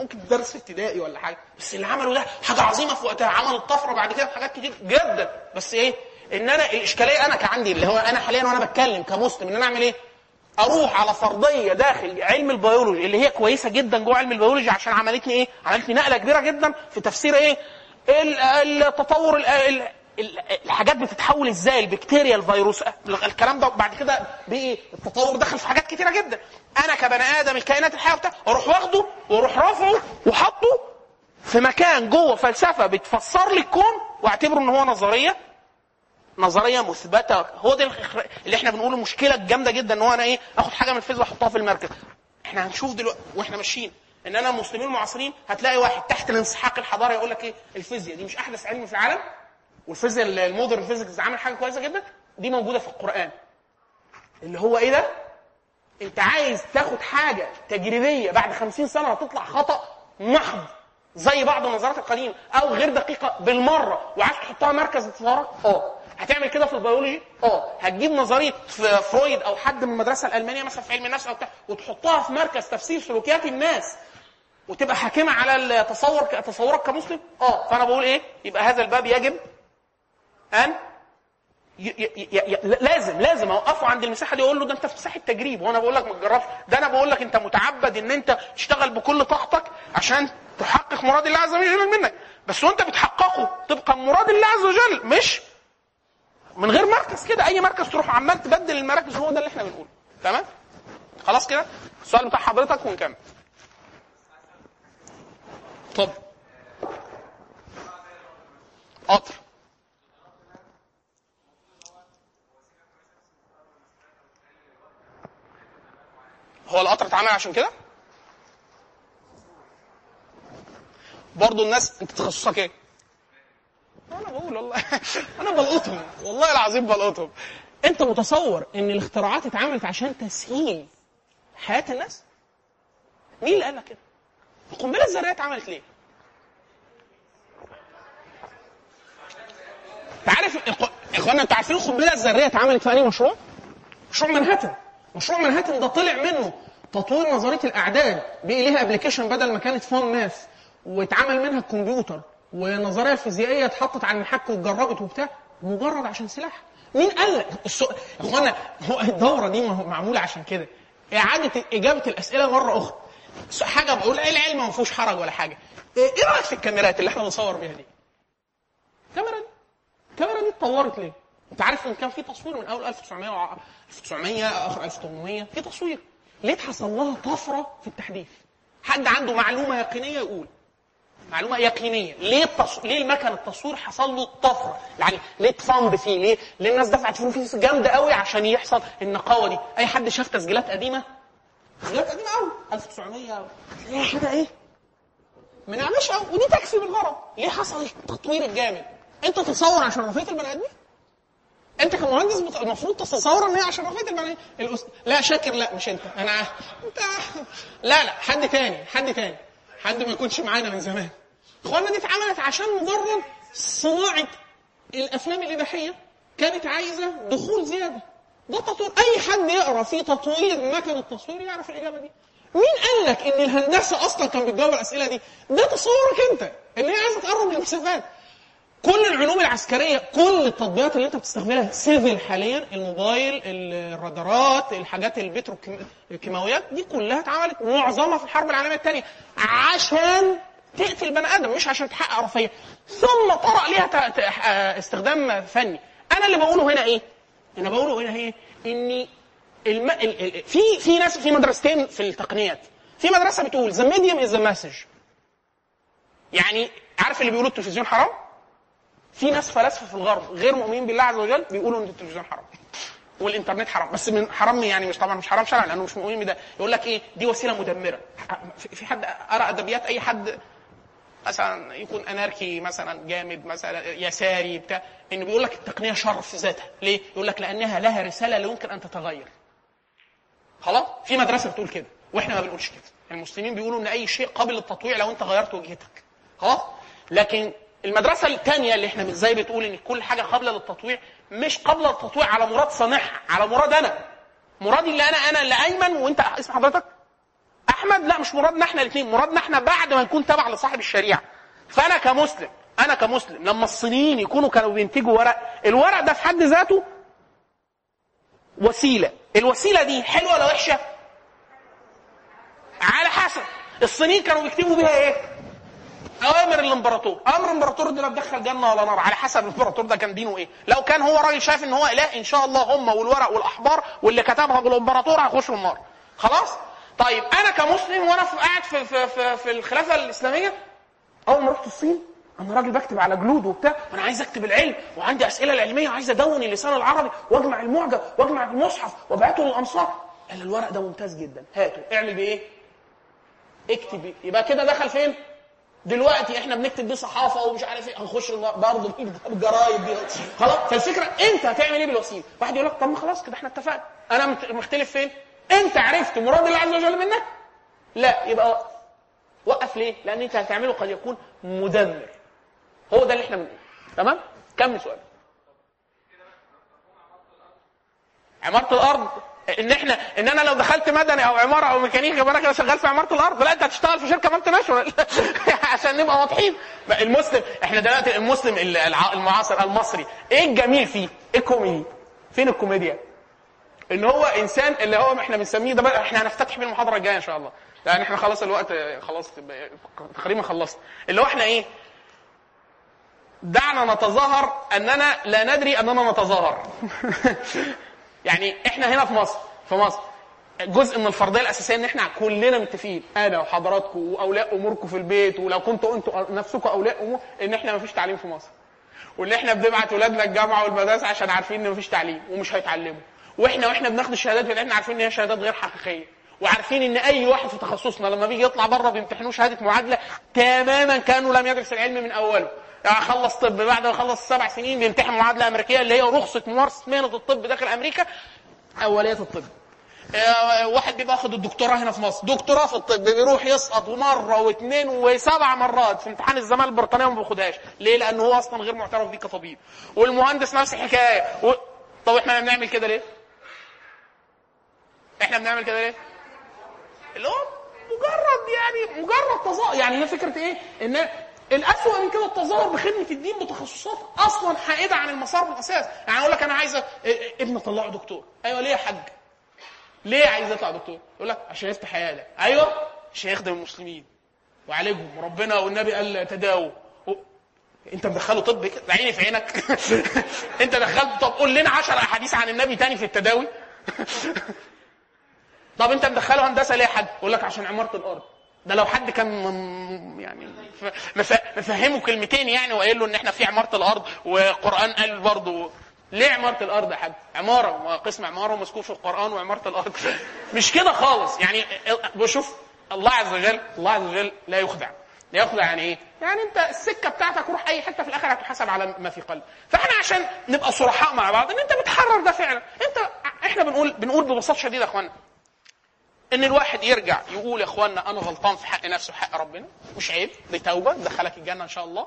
ممكن درس ابتدائي ولا حاجة. بس اللي عمله ده حاجة عظيمة في وقتها. عمل الطفرة بعد كده في حاجات كتير. جدا. بس إيه؟ إن أنا الإشكالية أنا كعندي اللي هو أنا حاليا وأنا بتكلم كمسلم إن أنا أعمل إيه؟ أروح على فرضية داخل علم البيولوجي اللي هي كويسة جدا جوه علم البيولوجي عشان عملتني إيه؟ عملت لي نقلة كبيرة جدا في تفسير إيه؟ ال- التطور ال- ال- ال- الحاجات بتتحول إزاي؟ البكتيريا الفيروس الكلام ده. بعد كده بايه التطور دخل في حاجات كتيرة جدا. أنا كبني آدم الكائنات الحية بتاع أروح واخده وأروح رافعه وحطه في مكان جوه فلسفة بتفسر لي الكون وأعتبره إن هو نظرية نظرية مثبتة. هو ده اللي إحنا بنقوله المشكلة الجامده جدا ان هو أنا إيه اخد حاجة من الفيزياء واحطها في المركز. إحنا هنشوف دلوقتي وإحنا ماشيين. ان أنا المسلمين المعاصرين هتلاقي واحد تحت الانسحاق الحضاري يقول لك إيه الفيزياء دي مش أحدث علم في العالم؟ والفيزياء ال- ال modern physics عامل حاجة كويسة جدا؟ دي موجودة في القرآن. اللي هو إيه ده؟ انت عايز تاخد حاجة تجريبيه بعد خمسين سنة هتطلع خطأ محض زي بعض النظريات القديمة أو غير دقيقة بالمرة وعايز تحطها مركز اتصالات آه. هتعمل كده في البيولوجي؟ آه. هتجيب نظرية فرويد أو حد من المدرسة الألمانية مثلا في علم النفس أو بتاع وتحطها في مركز تفسير سلوكيات الناس وتبقى حاكمة على التصور تصورك كمسلم؟ آه. فأنا بقول إيه؟ يبقى هذا الباب يجب أن ي- ي- ي- ي- لازم لازم أوقفه عند المساحة دي أقول له ده أنت في مساحة تجريب وأنا بقول لك ما تجربش. ده أنا بقول لك أنت متعبد إن أنت تشتغل بكل طاقتك عشان تحقق مراد الله عز وجل منك. بس وأنت بتحققه طبقا مراد الله عز وجل مش من غير مركز كده أي مركز تروح عمال تبدل المراكز هو ده اللي إحنا بنقوله. تمام؟ خلاص كده؟ السؤال بتاع حضرتك ونكمل. اتفضل. قطر هو القطر اتعمل عشان كده؟ برضه الناس انت تخصصك إيه؟ أنا بقول والله أنا بلقطهم والله العظيم بلقطهم أنت متصور إن الاختراعات اتعملت عشان تسهيل حياة الناس؟ مين اللي قال لك كده؟ القنبلة الذرية اتعملت ليه؟ انت عارف إخوانا أنتوا عارفين القنبلة الذرية اتعملت في أنهي مشروع؟ مشروع منهاتن مشروع منهاتن ده طلع منه تطوير نظرية الأعداد بقي ليها application بدل ما كانت fun math واتعمل منها الكمبيوتر والنظريه الفيزيائيه اتحطت على المحك واتجربت وبتاع مجرد عشان سلاح. مين قال لك؟ اخوانا هو الدورة دي معمولة عشان كده. إعادة إجابة الأسئلة مرة أخرى. حاجة بقول إيه العلم ما فيهوش حرج ولا حاجة. إيه إيه رأيك في الكاميرات اللي إحنا بنصور بيها دي؟ الكاميرا دي الكاميرا دي اتطورت ليه؟ أنت عارف إن كان في تصوير من أول 1900 وع- 1900 آخر 1800 في تصوير. ليه حصل لها طفرة في التحديث؟ حد عنده معلومة يقينية يقول. معلومة يقينية. ليه التص... ليه المكن التصوير حصل له طفرة؟ يعني ليه اتفند فيه؟ ليه؟ ليه الناس دفعت فلوس جامدة قوي عشان يحصل النقاوه دي. أي حد شاف تسجيلات قديمة؟ تسجيلات قديمة قوي 1900 تلاقيها كده إيه؟ منعنشه قوي ودي تكفي بالغرض ليه حصل التطوير الجامد؟ انت تتصور عشان رفيت البني آدمين؟ أنت كمهندس المفروض تتصور إن هي عشان رفيت البني الأس... لا شاكر لا مش أنت. أنا انت لا لا حد تاني حد تاني. حد ما يكونش معانا من زمان. اخوانا دي اتعملت عشان مجرد صناعة الأفلام الإباحية كانت عايزة دخول زيادة. ده تطوير. أي حد يقرأ في تطوير مكن التصوير يعرف الإجابة دي. مين قال لك إن الهندسة أصلا كان بتجاوب الأسئلة دي؟ ده تصورك أنت. ان هي عايزة تقرب المسافات كل العلوم العسكرية كل التطبيقات اللي انت بتستخدمها سيفل حاليا الموبايل الرادارات الحاجات البتروكيماويات دي كلها اتعملت معظمها في الحرب العالمية الثانية عشان تقتل بني آدم مش عشان تحقق رفاهية. ثم طرأ ليها آه، استخدام فني. أنا اللي بقوله هنا إيه؟ أنا بقوله هنا إيه؟ ان الم... ال... ال... في في ناس في مدرستين في التقنيات. في مدرسة بتقول the medium is the message يعني عارف اللي بيقولوا التلفزيون حرام؟ في ناس فلاسفة في الغرب غير مؤمنين بالله عز وجل بيقولوا إن التلفزيون حرام والإنترنت حرام. بس من حرام يعني مش طبعا مش حرام شرعا لأنه مش مؤمن بده. يقول لك إيه؟ دي وسيلة مدمرة. في حد قرا أدبيات أي حد مثلا يكون أناركي مثلا جامد مثلا يساري بتاع إنه بيقول لك التقنية شر في ذاتها. ليه؟ يقول لك لأنها لها رسالة لا يمكن أن تتغير. خلاص؟ في مدرسة بتقول كده وإحنا ما بنقولش كده. المسلمين بيقولوا إن أي شيء قابل للتطويع لو أنت غيرت وجهتك. خلاص؟ لكن المدرسة الثانية اللي إحنا إزاي بتقول إن كل حاجة قابلة للتطويع مش قابلة للتطويع على مراد صانعها على مراد أنا. مرادي اللي أنا أنا اللي أيمن وأنت اسم حضرتك؟ أحمد؟ لا مش مرادنا إحنا الاثنين مرادنا إحنا بعد ما نكون تبع لصاحب الشريعة. فأنا كمسلم أنا كمسلم لما الصينيين يكونوا كانوا بينتجوا ورق الورق ده في حد ذاته وسيلة. الوسيلة دي حلوة ولا وحشة؟ على حسب. الصينيين كانوا بيكتبوا بيها إيه؟ أوامر الامبراطور أمر الإمبراطور ده لا تدخل جنة ولا نار. على حسب الإمبراطور ده كان دينه إيه. لو كان هو راجل شايف إن هو إله إن شاء الله هم والورق والأحبار واللي كتبها بالإمبراطور هيخشوا النار. خلاص؟ طيب أنا كمسلم وأنا قاعد في في في, في الخلافة الإسلامية أول ما رحت الصين أنا راجل بكتب على جلود وبتاع وأنا عايز أكتب العلم وعندي أسئلة العلمية وعايز ادون اللسان العربي وأجمع المعجم وأجمع المصحف وأبعته للامصار قال الورق ده ممتاز جدا. هاته. اعمل بإيه؟ اكتب يبقى كده دخل فين؟ دلوقتي إحنا بنكتب بيه صحافة ومش عارف إيه هنخش برضه بالجرايد دي خلاص فالفكرة انت هتعمل إيه بالوسيلة؟ واحد يقول لك طب ما خلاص كده إحنا اتفقنا أنا مختلف فين؟ انت عرفت مراد الله عز وجل منك؟ لا يبقى وقف ليه؟ لأن انت هتعمله قد يكون مدمر هو ده اللي إحنا بنقوله تمام؟ كمل سؤال عمارة الأرض إن إحنا إن أنا لو دخلت مدني أو عمارة أو ميكانيكا يبقى كده شغال في عمارة الأرض. لا أنت هتشتغل في شركة مالتي ناشونال عشان نبقى واضحين. المسلم إحنا دلوقتي المسلم المعاصر المصري. إيه الجميل فيه؟ إيه الكوميدي؟ فين الكوميديا؟ إن هو إنسان اللي هو إحنا بنسميه ده إحنا هنفتتح بيه المحاضرة الجاية إن شاء الله. لأن إحنا خلاص الوقت خلاص تقريبا خلصت. اللي هو إحنا إيه؟ دعنا نتظاهر أننا لا ندري أننا نتظاهر. يعني إحنا هنا في مصر في مصر. جزء من الفرضية الأساسية إن إحنا كلنا متفقين أنا وحضراتكم وأولياء أموركم في البيت ولو كنتوا أنتوا نفسكم أولياء أمور إن إحنا ما فيش تعليم في مصر. وإن إحنا بنبعت ولادنا الجامعة والمدارس عشان عارفين إن مفيش تعليم ومش هيتعلموا. وإحنا وإحنا بناخد الشهادات بتاعتنا عارفين إن هي شهادات غير حقيقية. وعارفين إن أي واحد في تخصصنا لما بيجي يطلع بره بيمتحنوه شهادة معادلة تماما كانه لم يدرس العلم من أوله. يعني خلص طب. بعد ما خلص سبع سنين بيمتحن معادلة أمريكية اللي هي رخصة ممارسه مهنة الطب داخل أمريكا أولية الطب. آه، واحد بيبقى واخد الدكتوراه هنا في مصر. دكتوراه في الطب بيروح يسقط مره واثنين وسبع مرات في امتحان الزمالة البريطانية وما بياخدهاش. ليه؟ لأنه هو أصلا غير معترف بيه كطبيب. والمهندس نفس الحكاية. و... طب إحنا بنعمل كده ليه؟ إحنا بنعمل كده ليه؟ اللي هو مجرد يعني مجرد تظاهر. يعني هي فكرة إيه؟ إن الاسوأ من كده التظاهر بخدمة الدين بتخصصات أصلا حائدة عن المسار من الاساس يعني أقول لك أنا عايز ابن اطلعه دكتور. أيوه ليه يا حاج؟ ليه عايز يطلع دكتور؟ يقول لك عشان يفتح عيادة، أيوه عشان يخدم المسلمين. ويعالجهم وربنا والنبي قال تداووا. و... أنت مدخله طب كده؟ عيني في عينك. أنت دخلت طب. قول لنا 10 أحاديث عن النبي تاني في التداوي. طب أنت مدخله هندسة ليه يا حاج؟ يقول لك عشان عمارة الأرض. ده لو حد كان يعني مفهمه كلمتين يعني وقايل له إن إحنا في عمارة الأرض وقرآن قال برضه. ليه عمارة الأرض يا حاج؟ عمارة قسم عمارة ومذكور في القرآن وعمارة الأرض. مش كده خالص. يعني بشوف الله عز وجل الله عز وجل لا يخدع. لا يخدع يعني إيه؟ يعني أنت السكة بتاعتك روح أي حتة في الآخر هتحاسب على ما في قلبك فإحنا عشان نبقى صرحاء مع بعض إن أنت بتحرر ده فعلا. أنت إحنا بنقول بنقول ببساطة شديدة يا اخوانا إن الواحد يرجع يقول يا اخوانا أنا غلطان في حق نفسه وحق ربنا مش عيب دي توبة دخلك الجنة إن شاء الله.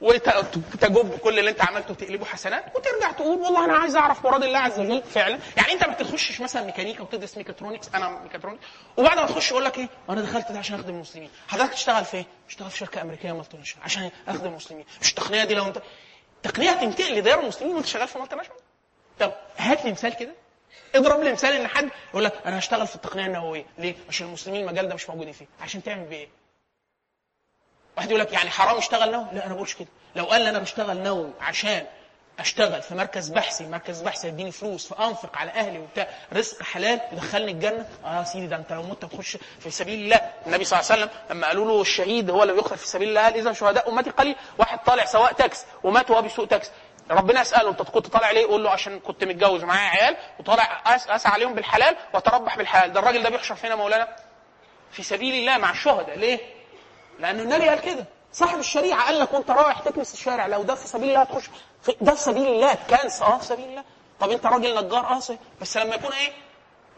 وتجب كل اللي أنت عملته وتقلبه حسنات وترجع تقول والله أنا عايز أعرف مراد الله عز وجل فعلا. يعني أنت ما تخشش مثلا ميكانيكا وتدرس ميكاترونكس أنا ميكاترونكس. وبعد ما تخش يقول لك إيه؟ أنا دخلت ده عشان أخدم المسلمين. حضرتك تشتغل في إيه؟ اشتغل في شركة أمريكية multinational عشان أخدم المسلمين. مش التقنية دي لو انت التقنية هتنتقل لديار المسلمين وأنت شغال في multinational؟ طب هات لي مثال كده. اضرب لي مثال ان حد يقول لك أنا هشتغل في التقنيه النوويه. ليه؟ عشان المسلمين المجال ده مش موجودين فيه. عشان تعمل بيه إيه؟ واحد يقول لك يعني حرام اشتغل نووي؟ لا أنا ما بقولش كده. لو قال لي أنا بشتغل نووي عشان اشتغل في مركز بحثي مركز بحثي يديني فلوس فانفق على أهلي وبتاع رزق حلال يدخلني الجنة؟ آه يا سيدي ده انت لو مت تخش في سبيل الله. النبي صلى الله عليه وسلم لما قالوا له الشهيد هو اللي بيقتل في سبيل الله قال اذا شهداء أمتي قليل. واحد طالع سواق تاكس ومات وهو بيسوق تاكس ربنا يسأله انت كنت طالع ليه؟ يقول له عشان كنت متجوز ومعايا عيال وطالع اسعى عليهم بالحلال وأتربح بالحلال، ده الراجل ده بيحشر فين يا مولانا؟ في سبيل الله مع الشهداء، ليه؟ لأن النبي قال كده، صاحب الشريعة قال لك وأنت رايح تكنس الشارع لو ده في سبيل الله هتخش ده في سبيل الله تكنس آه في سبيل الله، طب أنت راجل نجار آه بس لما يكون إيه؟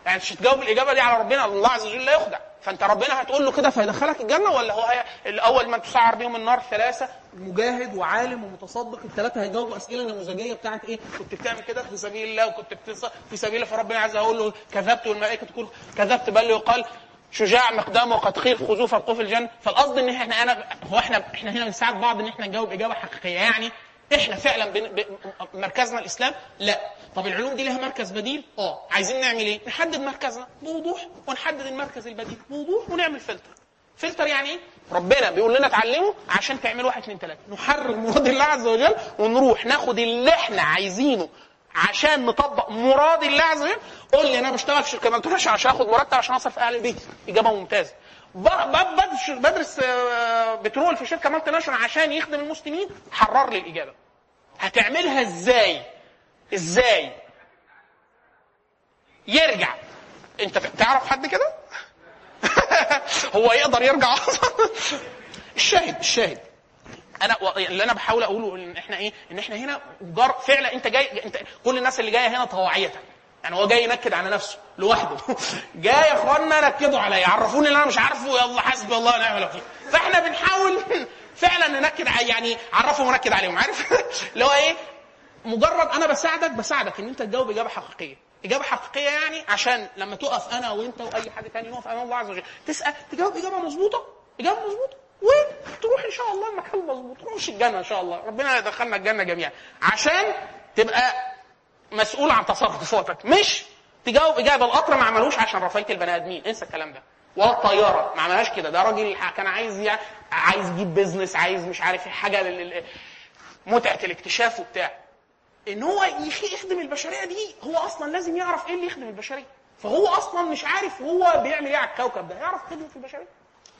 يعني مش تجاوب الإجابة دي على ربنا؟ الله عز وجل لا يخدع، فأنت ربنا هتقول له كده فيدخلك الجنة ولا هو هي الأول ما تسعر بيهم النار ثلاثة؟ مجاهد وعالم ومتصدق الثلاثة هيجاوبوا أسئلة نموذجيه بتاعت إيه؟ كنت بتعمل كده في سبيل الله وكنت في سبيل الله. فربنا عايز أقول له كذبت والملائكة تقول كذبت بل يقال شجاع مقدام وقد خير خذوه فالقوه في الجنة. فالقصد إن إحنا أنا هو إحنا إحنا هنا بنساعد بعض إن إحنا نجاوب إجابة حقيقية يعني إحنا فعلا بن... ب... مركزنا الإسلام؟ لا. طب العلوم دي لها مركز بديل؟ آه. عايزين نعمل إيه؟ نحدد مركزنا. بوضوح ونحدد المركز البديل. بوضوح ونعمل فلتر. فلتر يعني إيه؟ ربنا بيقول لنا اتعلموا عشان تعملوا واحد اثنين ثلاثة نحرر مراد الله عز وجل ونروح ناخد اللي إحنا عايزينه عشان نطبق مراد الله عز وجل. قول لي أنا بشتغل في شركة ما عشان آخد مرتب عشان أصرف أهل البيت. إجابة ممتازة. بدرس آه، بترول في شركة multinational عشان يخدم المسلمين حرر لي الإجابة. هتعملها إزاي؟ إزاي؟ يرجع. أنت تعرف حد كده؟ هو يقدر يرجع الشاهد الشاهد. أنا اللي أنا بحاول أقوله إن إحنا إيه؟ إن إحنا هنا جار فعلا أنت جاي انت كل الناس اللي جاية هنا طواعيه يعني هو جاي ينكد على نفسه لوحده. جاي يا اخوانا نكدوا عليا عرفوني اللي أنا مش عارفه يلا حسبي الله ونعم الوكيل. فاحنا بنحاول فعلا ننكد يعني عرفهم ونكد عليهم عارف؟ اللي هو إيه؟ مجرد أنا بساعدك بساعدك ان انت تجاوب إجابة حقيقية. إجابة حقيقية يعني عشان لما تقف أنا وأنت وأي حد تاني نقف امام الله عز وجل. تسأل تجاوب إجابة مظبوطة؟ إجابة مظبوطة؟ وتروح إن شاء الله المكان مظبوط. تخش الجنة إن شاء الله. ربنا يدخلنا الجنة جميعا. عشان تبقى مسؤول عن تصرفاتك مش تجاوب إجابة القطر ما عملوش عشان رفاهية البني آدمين. انسى الكلام ده. ولا الطياره ما عملهاش كده. ده راجل كان عايز يعني عايز يجيب بيزنس عايز مش عارف إيه، حاجة متعة الاكتشاف وبتاع. إن هو يخدم البشرية دي هو أصلا لازم يعرف إيه اللي يخدم البشرية. فهو أصلا مش عارف هو بيعمل إيه على الكوكب ده. يعرف خدمة البشرية.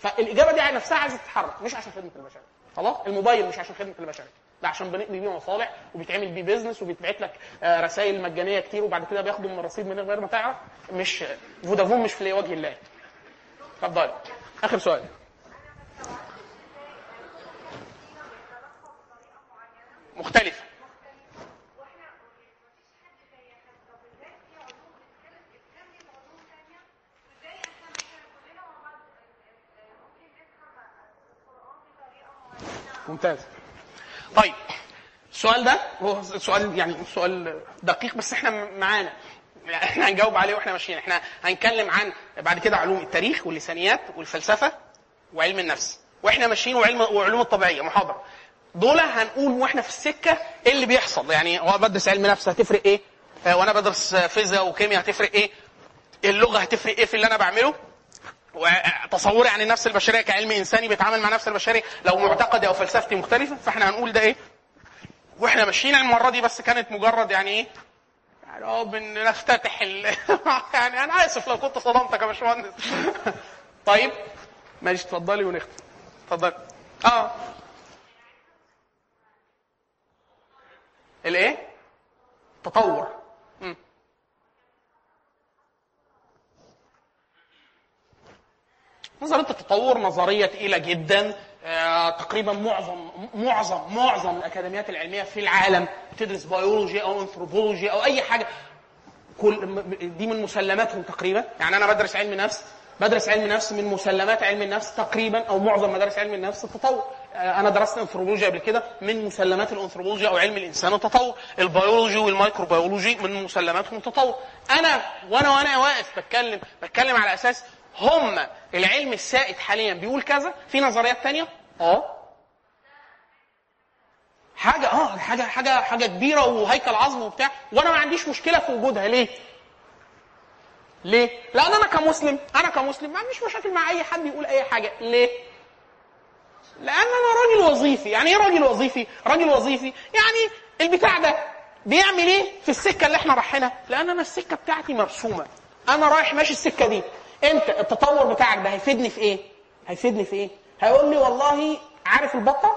فالإجابة دي على نفسها عايزة تتحرك مش عشان خدمة البشرية. خلاص؟ الموبايل مش عشان خدمة البشرية. ده عشان بنقضي بيه مصالح وبيتعمل بيه بيزنس وبيتبعت لك آه، رسائل مجانية كتير وبعد كده بياخدوا من الرصيد من غير ما تعرف. مش فودافون مش في وجه الله. اتفضل آخر سؤال. مختلفه ممتاز. طيب السؤال ده هو سؤال يعني سؤال دقيق بس إحنا معانا. إحنا هنجاوب عليه وإحنا ماشيين. إحنا هنتكلم عن بعد كده علوم التاريخ واللسانيات والفلسفة وعلم النفس. وإحنا ماشيين وعلم وعلوم الطبيعية محاضرة. دول هنقول وإحنا في السكة إيه اللي بيحصل. يعني هو بدرس علم نفس هتفرق إيه؟ آه، وأنا بدرس فيزياء وكيمياء هتفرق إيه؟ اللغة هتفرق إيه في اللي أنا بعمله؟ وتصوري عن النفس البشرية كعلم إنساني بيتعامل مع النفس البشرية لو معتقدي أو فلسفتي مختلفة فإحنا هنقول ده إيه؟ وإحنا ماشيين المرة دي بس كانت مجرد يعني إيه؟ يعني آه بنفتتح ال... يعني أنا آسف لو كنت صدمتك يا باشمهندس. طيب ماشي اتفضلي ونختم. اتفضلي. آه. الإيه؟ تطور. نظرية التطور نظرية تقيلة جدا. آه، تقريبا معظم معظم معظم الأكاديميات العلمية في العالم بتدرس بيولوجي أو انثروبولوجي أو أي حاجة. كل دي من مسلماتهم تقريبا. يعني أنا بدرس علم نفس. بدرس علم نفس من مسلمات علم النفس تقريبا أو معظم مدارس علم النفس التطور آه، أنا درست انثروبولوجيا قبل كده من مسلمات الانثروبولوجيا أو علم الإنسان التطور البيولوجي والميكروبيولوجي من مسلماتهم التطور أنا وأنا وأنا واقف بتكلم بتكلم على أساس هم العلم السائد حاليا بيقول كذا في نظريات تانية آه حاجة آه حاجة حاجة حاجة كبيرة وهيكل عظم وبتاع وأنا ما عنديش مشكلة في وجودها ليه؟ ليه؟ لأن أنا كمسلم أنا كمسلم ما عنديش مشاكل مع أي حد يقول أي حاجة ليه؟ لأن أنا راجل وظيفي يعني إيه راجل وظيفي؟ راجل وظيفي يعني البتاع ده بيعمل إيه في السكة اللي إحنا رايحينها؟ لأن أنا السكة بتاعتي مرسومة أنا رايح ماشي السكة دي انت التطور بتاعك ده هيفيدني في إيه؟ هيفيدني في إيه؟ هيقول لي والله عارف البطة؟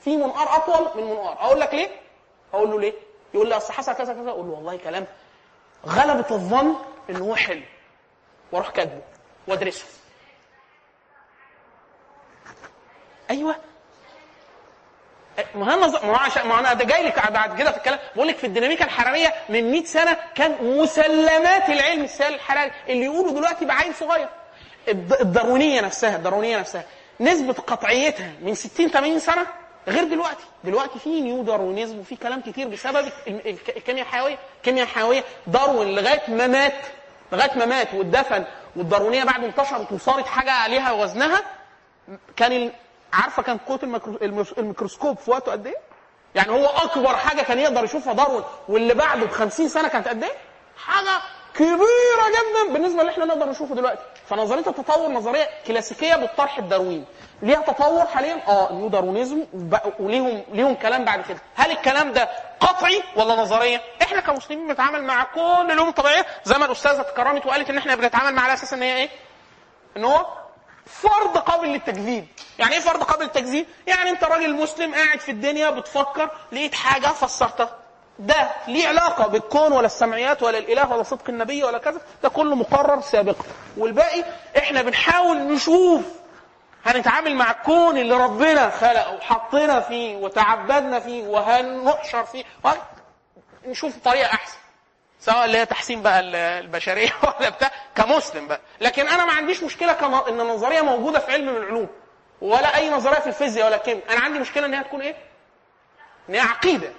في منقار أطول من منقار. أقول لك ليه؟ أقول له ليه؟ يقول لي أصل حصل كذا كذا. أقول له والله كلام. غلبة الظن ان هو حلو. وأروح كاتبه. وأدرسه أيوه ما هو ما عشان ما أنا جاي لك بعد كده في الكلام. بقول لك في الديناميكا الحراريه من 100 سنة كان مسلمات العلم السائل الحراري اللي يقولوا دلوقتي بعين صغير. الد- الداروينيه نفسها الداروينيه نفسها. نسبة قطعيتها من 60 80 سنة غير دلوقتي. دلوقتي في neo-Darwinism وفي كلام كتير بسبب الك- الك- الكيمياء الحيوية. الكيمياء الحيوية داروين لغاية ما مات. لغاية ما مات واتدفن. والداروينيه بعد انتشرت وصارت حاجة عليها وزنها كان. عارفة كان قوة الميكروسكوب في وقته قد إيه؟ يعني هو أكبر حاجة كان يقدر يشوفها داروين واللي بعده ب 50 سنة كانت قد إيه؟ حاجة كبيرة جدا بالنسبة اللي إحنا نقدر نشوفه دلوقتي. فنظرية التطور نظرية كلاسيكية بالطرح الدارويني ليها تطور حاليا؟ آه نيو داروينيزم وبقوا- وليهم ليهم كلام بعد كده. هل الكلام ده قطعي ولا نظرية؟ إحنا كمسلمين بنتعامل مع كل العلوم الطبيعية. زي ما الأستاذة تكرمت وقالت إن إحنا بنتعامل مع على أساس إن هي إيه؟ إن هو فرض قابل للتكذيب. يعني إيه فرض قابل للتكذيب؟ يعني أنت راجل مسلم قاعد في الدنيا بتفكر لقيت حاجة فسرتها. ده ليه علاقة بالكون ولا السمعيات ولا الإله ولا صدق النبي ولا كذا؟ ده كله مقرر سابقا والباقي إحنا بنحاول نشوف هنتعامل مع الكون اللي ربنا خلقه وحطنا فيه وتعبدنا فيه وهنحشر فيه. نشوف طريقة أحسن. سواء اللي هي تحسين بقى ال- البشرية ولا بتاع كمسلم بقى. لكن أنا ما عنديش مشكلة كن- إن النظريه موجودة في علم من العلوم ولا أي نظرية في الفيزياء ولا الكيمياء أنا عندي مشكلة إن هي تكون إيه؟ إن هي عقيدة.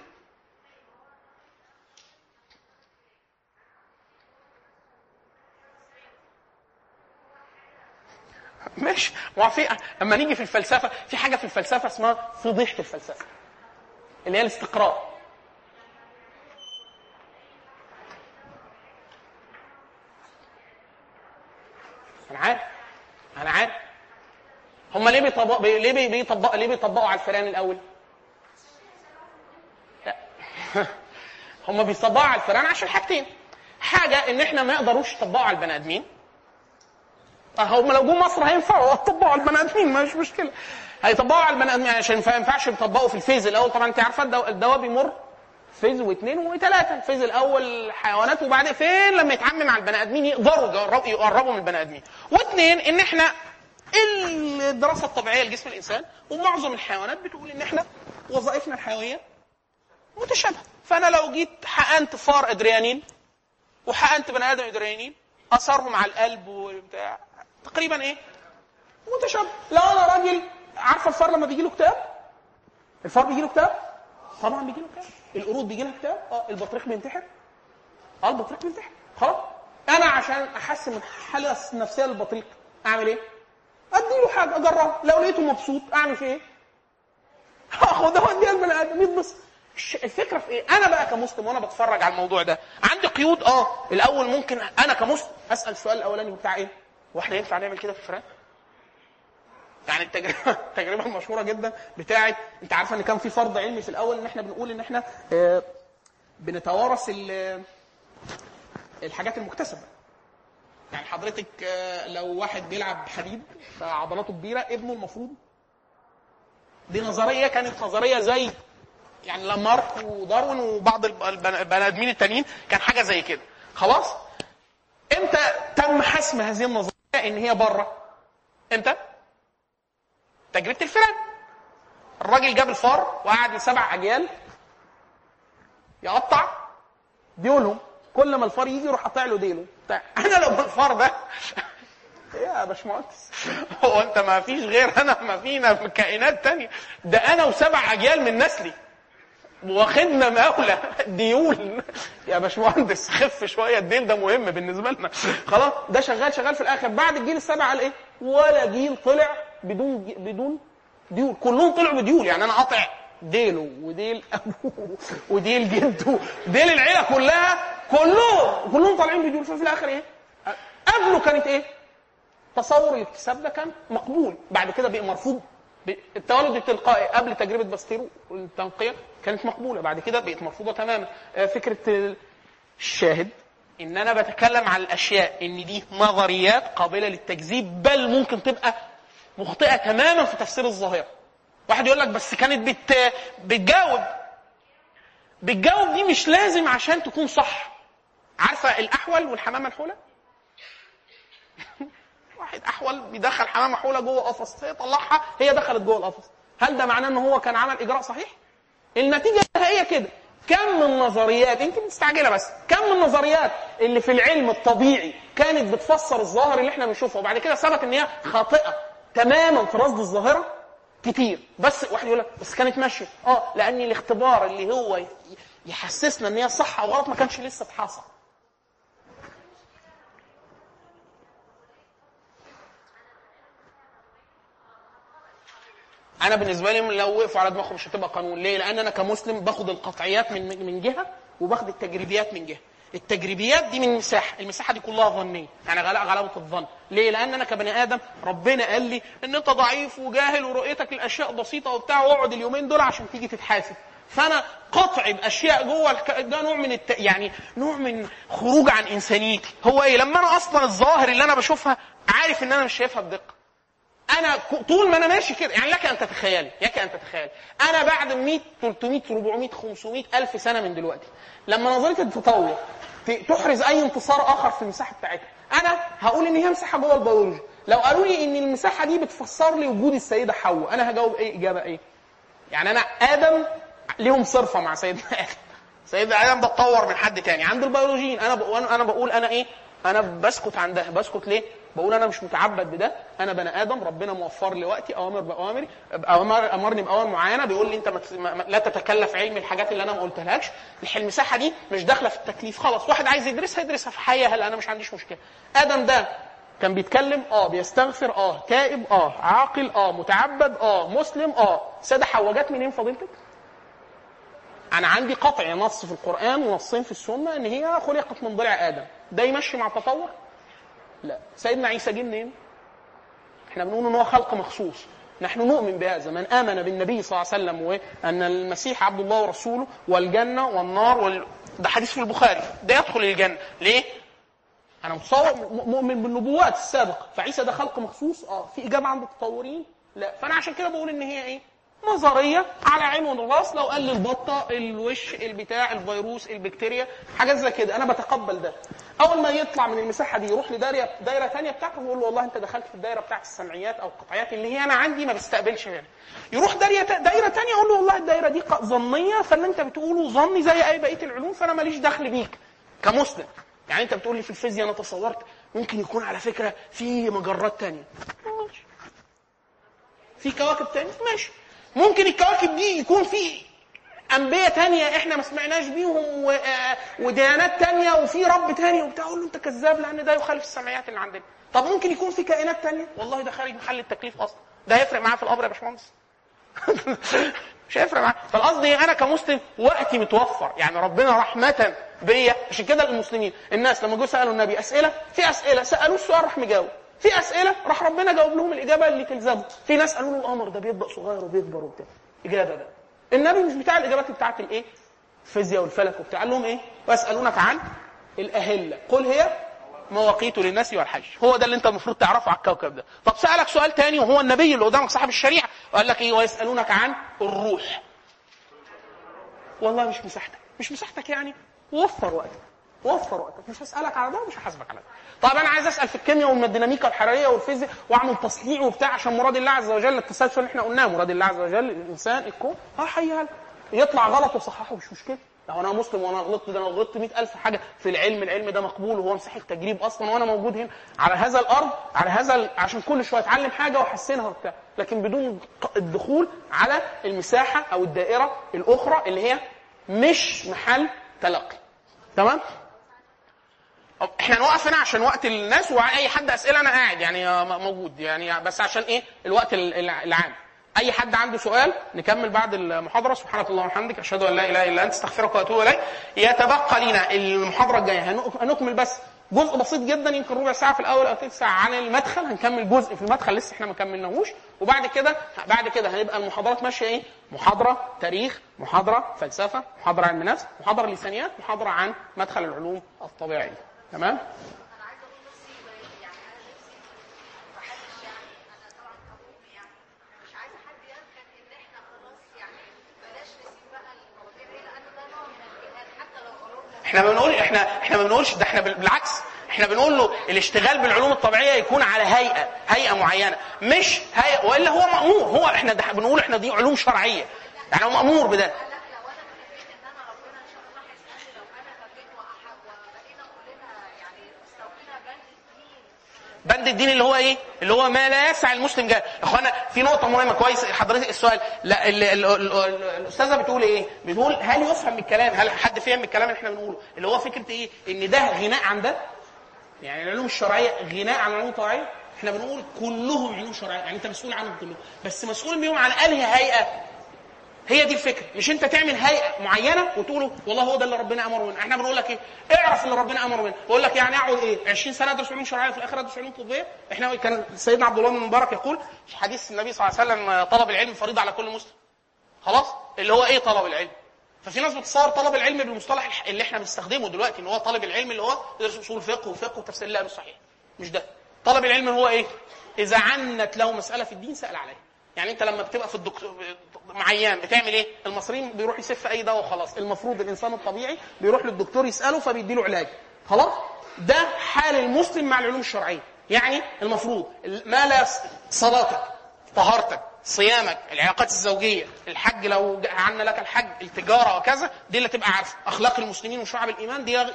ماشي. ما في أما نيجي في الفلسفة في حاجة في الفلسفة اسمها فضيحة الفلسفة اللي هي الاستقراء. أنا عارف. أنا عارف. هم ليه بيطبق بي... ليه بي... بيطبق ليه بيطبقوا على الفئران الأول؟ لا. هم بيطبقوا على الفئران عشان حاجتين. حاجة إن إحنا ما يقدروش يطبقوا على البني آدمين. هم لو جم مصر هينفعوا. يطبقوا على البني آدمين مش مشكلة. هيطبقوا على البني آدمين عشان ما ينفعش يطبقوا في ال phase الأول. طبعا أنت عارفة الدواء بيمر؟ phase واثنين وثلاثه ال phase الأول حيوانات وبعدين فين؟ لما يتعمم على البني آدمين يقدروا يقربوا, من البني آدمين. واثنين إن إحنا الدراسة الطبيعية لجسم الإنسان ومعظم الحيوانات بتقول إن إحنا وظائفنا الحيوية متشابهة. فأنا لو جيت حقنت فار أدريانين وحقنت بني آدم أدريانين أثرهم على القلب وبتاع تقريبا إيه؟ متشابه. لو أنا راجل عارفة الفار لما بيجي له اكتئاب الفار بيجي له اكتئاب طبعا بيجي له اكتئاب القرود بيجي لها اكتئاب آه البطريق بينتحر. آه البطريق بينتحر. خلاص؟ أنا عشان أحسن من الحاله النفسيه للبطريق أعمل إيه؟ أديله حاجة أجربها. لو لقيته مبسوط أعمل فيه إيه؟ اخدها واديها البني آدم يتبسط. الفكرة في إيه؟ أنا بقى كمسلم وأنا بتفرج على الموضوع ده عندي قيود آه الأول ممكن أنا كمسلم أسأل السؤال الأولاني بتاع إيه؟ هو إحنا ينفع نعمل كده في الفئران؟ يعني التجربه التجربة المشهورة جدا بتاعت أنت عارفه إن كان في فرض علمي في الأول إن إحنا بنقول إن إحنا آه، بنتوارث ال- الحاجات المكتسبة. يعني حضرتك آه، لو واحد بيلعب حديد فعضلاته كبيرة ابنه المفروض دي نظرية كانت نظرية زي يعني لامارك وداروين وبعض الب- البن- البني آدمين التانيين كان حاجة زي كده. خلاص؟ إمتى تم حسم هذه النظرية إن هي بره؟ إمتى؟ تجربة الفئران الراجل جاب الفار وقعد سبع أجيال يقطع ديولهم كل ما الفار يجي يروح قاطع له ديله بتاع. أنا لو الفار ده إيه يا باشمهندس. هو أنت ما فيش غير أنا ما فينا كائنات تانية. ده أنا وسبع أجيال من نسلي. واخدنا مولى ديول يا باشمهندس خف شوية الديل ده مهم بالنسبة لنا. خلاص ده شغال شغال في الآخر. بعد الجيل السابع قال إيه؟ ولا جيل طلع بدون بدون ديول كلهم طلعوا بديول يعني أنا قاطع ديله وديل أبوه وديل جده ديل العيلة كلها. كلهم كلهم طالعين بديول ففي الآخر إيه؟ قبله كانت إيه؟ تصور الاكتساب ده كان مقبول. بعد كده بقى مرفوض. التولد التلقائي قبل تجربة باستير والتنقيه كانت مقبولة. بعد كده بقت مرفوضة تماما. آه، فكرة ال- الشاهد إن أنا بتكلم على الأشياء إن دي نظريات قابلة للتكذيب بل ممكن تبقى مخطئة تماما في تفسير الظاهرة. واحد يقول لك بس كانت بت... بتجاوب. بتجاوب دي مش لازم عشان تكون صح. عارفة الأحول والحمامة الحولة؟ واحد أحول بيدخل حمامة حولة جوه قفص هي طلعها هي دخلت جوه القفص. هل ده معناه إن هو كان عمل إجراء صحيح؟ النتيجة هي كده. كم من نظريات انت مستعجلة بس كم من النظريات اللي في العلم الطبيعي كانت بتفسر الظاهر اللي إحنا بنشوفه وبعد كده ثبت إن هي خاطئة. تماما في رصد الظاهرة؟ كتير. بس واحد يقول لك بس كانت ماشية. آه لأن الاختبار اللي هو يحسسنا إن هي صح أو غلط ما كانش لسه اتحصل أنا بالنسبة لي لو وقفوا على دماغهم مش هتبقى قانون. ليه؟ لأن أنا كمسلم باخد القطعيات من من جهة وباخد التجريبيات من جهة. التجريبيات دي من مساحة المساحة دي كلها ظنية. يعني غلبه الظن. ليه؟ لأن أنا كبني آدم ربنا قال لي إن أنت ضعيف وجاهل ورؤيتك الاشياء بسيطة وبتاع واقعد اليومين دول عشان تيجي تتحاسب. فأنا قطع بأشياء جوه الك... ده نوع من الت... يعني نوع من خروج عن إنسانيتي. هو إيه؟ لما أنا أصلا الظاهر اللي أنا بشوفها عارف إن أنا مش شايفها بدقة. أنا طول ما أنا ماشي كده. يعني لك أن تتخيلي لك أن تتخيلي. أنا بعد 100 300 400 500 ألف سنة من دلوقتي لما نظريه التطور تحرز أي انتصار آخر في المساحة بتاعتها. أنا هقول إن هي مساحة جوه البيولوجي. لو قالوا لي إن المساحة دي بتفسر لي وجود السيدة حواء أنا هجاوب إيه؟ إجابة إيه؟ يعني أنا آدم ليهم صرفة مع سيدنا آدم. سيدنا آدم ده اتطور من حد تاني. عند البيولوجيين أنا أنا بقول أنا إيه؟ أنا بسكت عندها. بسكت ليه؟ بقول أنا مش متعبد بده أنا بني آدم ربنا موفر لي وقتي أوامر بأوامري أوامر أمرني بأوامر معينة بيقول لي انت ما لا تتكلف علم الحاجات اللي أنا ما قلتلهاش المساحه دي مش داخلة في التكليف خلاص واحد عايز يدرسها يدرسها في حياة هلا أنا مش عنديش مشكلة. آدم ده كان بيتكلم آه بيستغفر آه تائب آه عاقل آه متعبد آه مسلم آه. سادة حواء جت منين فضيلتك؟ أنا عندي قطع نص في القرآن ونصين في السنة إن هي خلقت من ضلع آدم. ده يمشي مع التطور؟ لا. سيدنا عيسى جه منين؟ إحنا بنقول إن هو خلق مخصوص. نحن نؤمن بهذا. من آمن بالنبي صلى الله عليه وسلم وأن المسيح عبد الله ورسوله والجنة والنار وال... ده حديث في البخاري. ده يدخل الجنة. ليه؟ أنا متصور مؤمن بالنبوات السابقة. فعيسى ده خلق مخصوص؟ آه. في إجابة عند التطوريين لا. فأنا عشان كده بقول إن هي إيه؟ نظرية على عين والراس لو قال لي البطة الوش البتاع الفيروس البكتيريا حاجات زي كده أنا بتقبل ده. أول ما يطلع من المساحة دي يروح لدايرة دايرة ثانية بتاعته بقول له والله أنت دخلت في الدايرة بتاعت السمعيات أو القطعيات اللي هي أنا عندي ما بستقبلش منها يروح دايرة دايرة ثانية أقول له والله الدايرة دي ظنية فاللي أنت بتقوله ظني زي أي بقية العلوم فأنا ماليش دخل بيك كمسلم. يعني أنت بتقول لي في الفيزياء أنا تصورت ممكن يكون على فكرة في مجرات تانية. ماشي. في كواكب تانية؟ ماشي. ممكن الكواكب دي يكون في أنبياء تانية إحنا ما سمعناش بيهم. آه، وديانات تانية وفي رب تاني وبتاع. أقول له أنت كذاب لأن ده يخالف السمعيات اللي عندنا. طب ممكن يكون في كائنات تانية؟ والله ده خارج محل التكليف أصلا. ده هيفرق معاه في الامر يا باشمهندس؟ مش هيفرق معاه. فالقصد إيه؟ أنا كمسلم وقتي متوفر. يعني ربنا رحمة بيا. عشان كده المسلمين. الناس لما جم سالوا النبي أسئلة في أسئلة. سألوه السؤال راح مجاوب. في أسئلة راح ربنا جاوب لهم الإجابة اللي تلزمه. في ناس قالوا له القمر ده بيبقى صغير وبيكبر وبتاع. إجابة بقى. النبي مش بتاع الإجابات بتاعت الإيه؟ الفيزياء والفلك وبتاع. قال لهم إيه؟ ويسالونك عن الأهلة. قل هي مواقيت للناس والحج. هو ده اللي أنت المفروض تعرفه على الكوكب ده. طب سألك سؤال تاني وهو النبي اللي قدامك صاحب الشريعة. وقال لك إيه؟ ويسألونك عن الروح. والله مش مساحتك. مش مساحتك يعني. وفر وقتك. وفر وقتك. مش هسألك على ده ومش هحاسبك على ده. طب أنا عايز أسأل في الكيمياء والديناميكا الحرارية والفيزياء وأعمل تصنيع وبتاع عشان مراد الله عز وجل التسلسل اللي إحنا قلناه مراد الله عز وجل الإنسان الكون. آه حيها يطلع غلط وصححه مش مشكلة. لو أنا مسلم وأنا غلطت ده أنا غلطت 100000 حاجة في العلم العلم ده مقبول وهو مساحة تجريب أصلا وأنا موجود هنا على هذا الأرض على هذا ال... عشان كل شوية أتعلم حاجة وأحسنها وبتاع. لكن بدون الدخول على المساحة أو الدائرة الأخرى اللي هي مش محل تلقي. تمام؟ إحنا نوقف هنا عشان وقت الناس واي حد اسئله أنا قاعد يعني موجود يعني بس عشان إيه؟ الوقت العام. اي حد عنده سؤال نكمل بعد المحاضرة. سبحانك اللهم وبحمدك أشهد أن لا إله إلا أنت أستغفرك وأتوب إليك. يتبقى لنا المحاضرة الجاية. هنكمل بس جزء بسيط جدا يمكن ربع ساعة في الأول أو ثلث ساعة عن المدخل. هنكمل جزء في المدخل لسه إحنا ما كملناهوش. وبعد كده بعد كده هيبقى المحاضرات ماشية إيه؟ محاضرة تاريخ محاضرة فلسفة محاضرة علم نفس محاضرة لسانيات محاضرة عن مدخل العلوم الطبيعية. تمام؟ إحنا ما بنقول إحنا إحنا ما بنقولش ده إحنا بالعكس. إحنا بنقول له الاشتغال بالعلوم الطبيعية يكون على هيئه هيئة معينة. مش هيئه وإلا هو مأمور. هو إحنا ده بنقول إحنا دي علوم شرعية. يعني هو مأمور بده. بند الدين اللي هو إيه؟ اللي هو ما لا يسع المسلم جاه، إخوانا في نقطة مهمة كويس حضرتك السؤال لا ال ال ال الأستاذة بتقول إيه؟ بتقول هل يفهم من الكلام؟ هل حد فهم من الكلام اللي إحنا بنقوله؟ اللي هو فكرة إيه؟ إن ده غناء عن ده؟ يعني العلوم الشرعية غناء عن العلوم الطبيعية؟ إحنا بنقول كلهم علوم شرعية، يعني أنت مسؤول عنهم كلهم، بس مسؤول بيهم على أنهي هيئة؟ هي دي الفكرة. مش انت تعمل هيئة معينة وتقولوا والله هو ده اللي ربنا أمره منه إحنا بنقول لك إيه؟ اعرف اللي ربنا أمره منه بقول لك يعني اقعد إيه؟ 20 سنة أدرس علوم شرعية في الآخر أدرس علوم طبية. إحنا كان سيدنا عبد الله بن المبارك يقول في حديث النبي صلى الله عليه وسلم طلب العلم فريضة على كل مسلم. خلاص؟ اللي هو إيه طلب العلم؟ ففي ناس بتصور طلب العلم بالمصطلح اللي إحنا بنستخدمه دلوقتي ان هو طالب العلم اللي هو يدرس اصول فقه وفقه وتفسير لا مش صحيح. مش ده. طلب العلم هو إيه؟ إذا عنت له مسألة في الدين سأل عليها. يعني انت لما بتبقى في الدكتور معيان بتعمل إيه؟ المصريين بيروح يسف أي دواء وخلاص، المفروض الإنسان الطبيعي بيروح للدكتور يسأله فبيدي له علاج. خلاص؟ ده حال المسلم مع العلوم الشرعية. يعني المفروض ما لا صلاتك، طهارتك، صيامك، العلاقات الزوجية، الحج لو عنا لك الحج، التجارة وكذا، دي اللي تبقى عارفة، أخلاق المسلمين وشعب الإيمان دي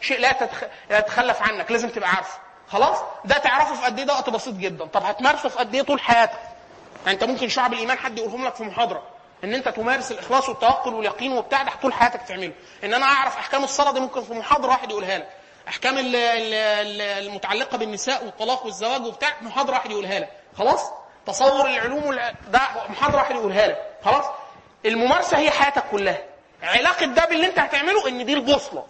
شيء لا تتخلف عنك، لازم تبقى عارفة. خلاص؟ ده تعرفه في قد إيه ده وقت بسيط جدا، طب هتمارسه في قد إيه طول حياتك؟ يعني انت ممكن شعب الايمان حد يقولهم لك في محاضرة ان انت تمارس الاخلاص والتوكل واليقين وبتاع ده طول حياتك تعمله. ان أنا اعرف احكام الصلاة دي ممكن في محاضرة واحد يقولها لك. احكام المتعلقة بالنساء والطلاق والزواج وبتاع محاضرة واحد يقولها لك. خلاص؟ تصور العلوم ده محاضرة واحد يقولها لك. خلاص؟ الممارسة هي حياتك كلها. علاقة ده باللي انت هتعمله ان دي البوصلة.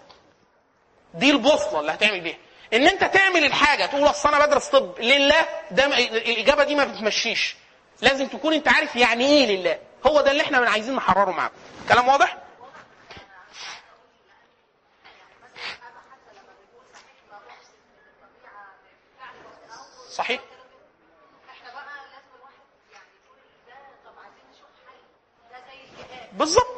دي البوصلة اللي هتعمل بيها. ان انت تعمل الحاجة تقول اصل أنا بدرس طب لله ده الإجابة دي ما بتمشيش. لازم تكون انت عارف يعني إيه لله. هو ده اللي إحنا عايزين نحرره معاكم. كلام واضح؟ صحيح. بالظبط.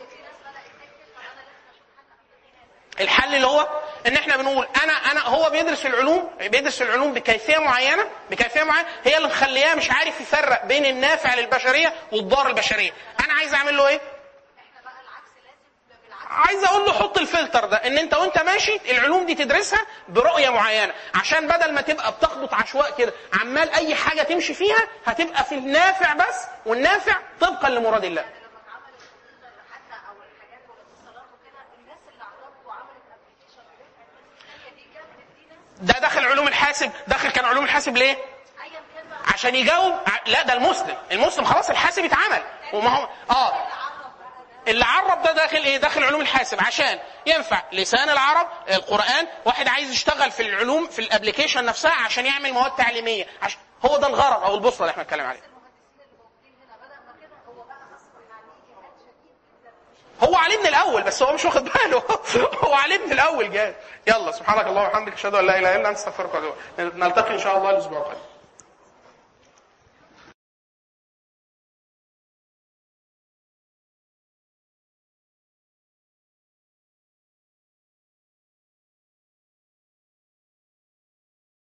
الحل اللي هو ان إحنا بنقول أنا أنا هو بيدرس العلوم بيدرس العلوم بكيفية معينة بكيفية معينة هي اللي مخلياه مش عارف يفرق بين النافع للبشرية والضار البشريه أنا عايز اعمل له إيه؟ عايز أقول له حط الفلتر ده ان انت وانت ماشي العلوم دي تدرسها برؤية معينة. عشان بدل ما تبقى بتخبط عشواء كده عمال اي حاجة تمشي فيها هتبقى في النافع بس والنافع طبقا لمراد الله. ده دخل علوم الحاسب. دخل كان علوم الحاسب ليه؟ عشان يجاوب. لا ده المسلم. المسلم خلاص الحاسب اتعمل. وما هو آه. اللي عرب ده داخل إيه؟ داخل علوم الحاسب. عشان ينفع لسان العرب القرآن. واحد عايز يشتغل في العلوم في الابلكيشن نفسها عشان يعمل مواد تعليمية. عشان هو ده الغرض أو البوصلة اللي إحنا بنتكلم عليها. هو عليه من الأول بس هو مش واخد باله. هو عليه من الأول جاي. يلا سبحانك اللهم وبحمدك أشهد أن لا إله إلا أنت أستغفرك. نلتقي إن شاء الله الأسبوع القادم.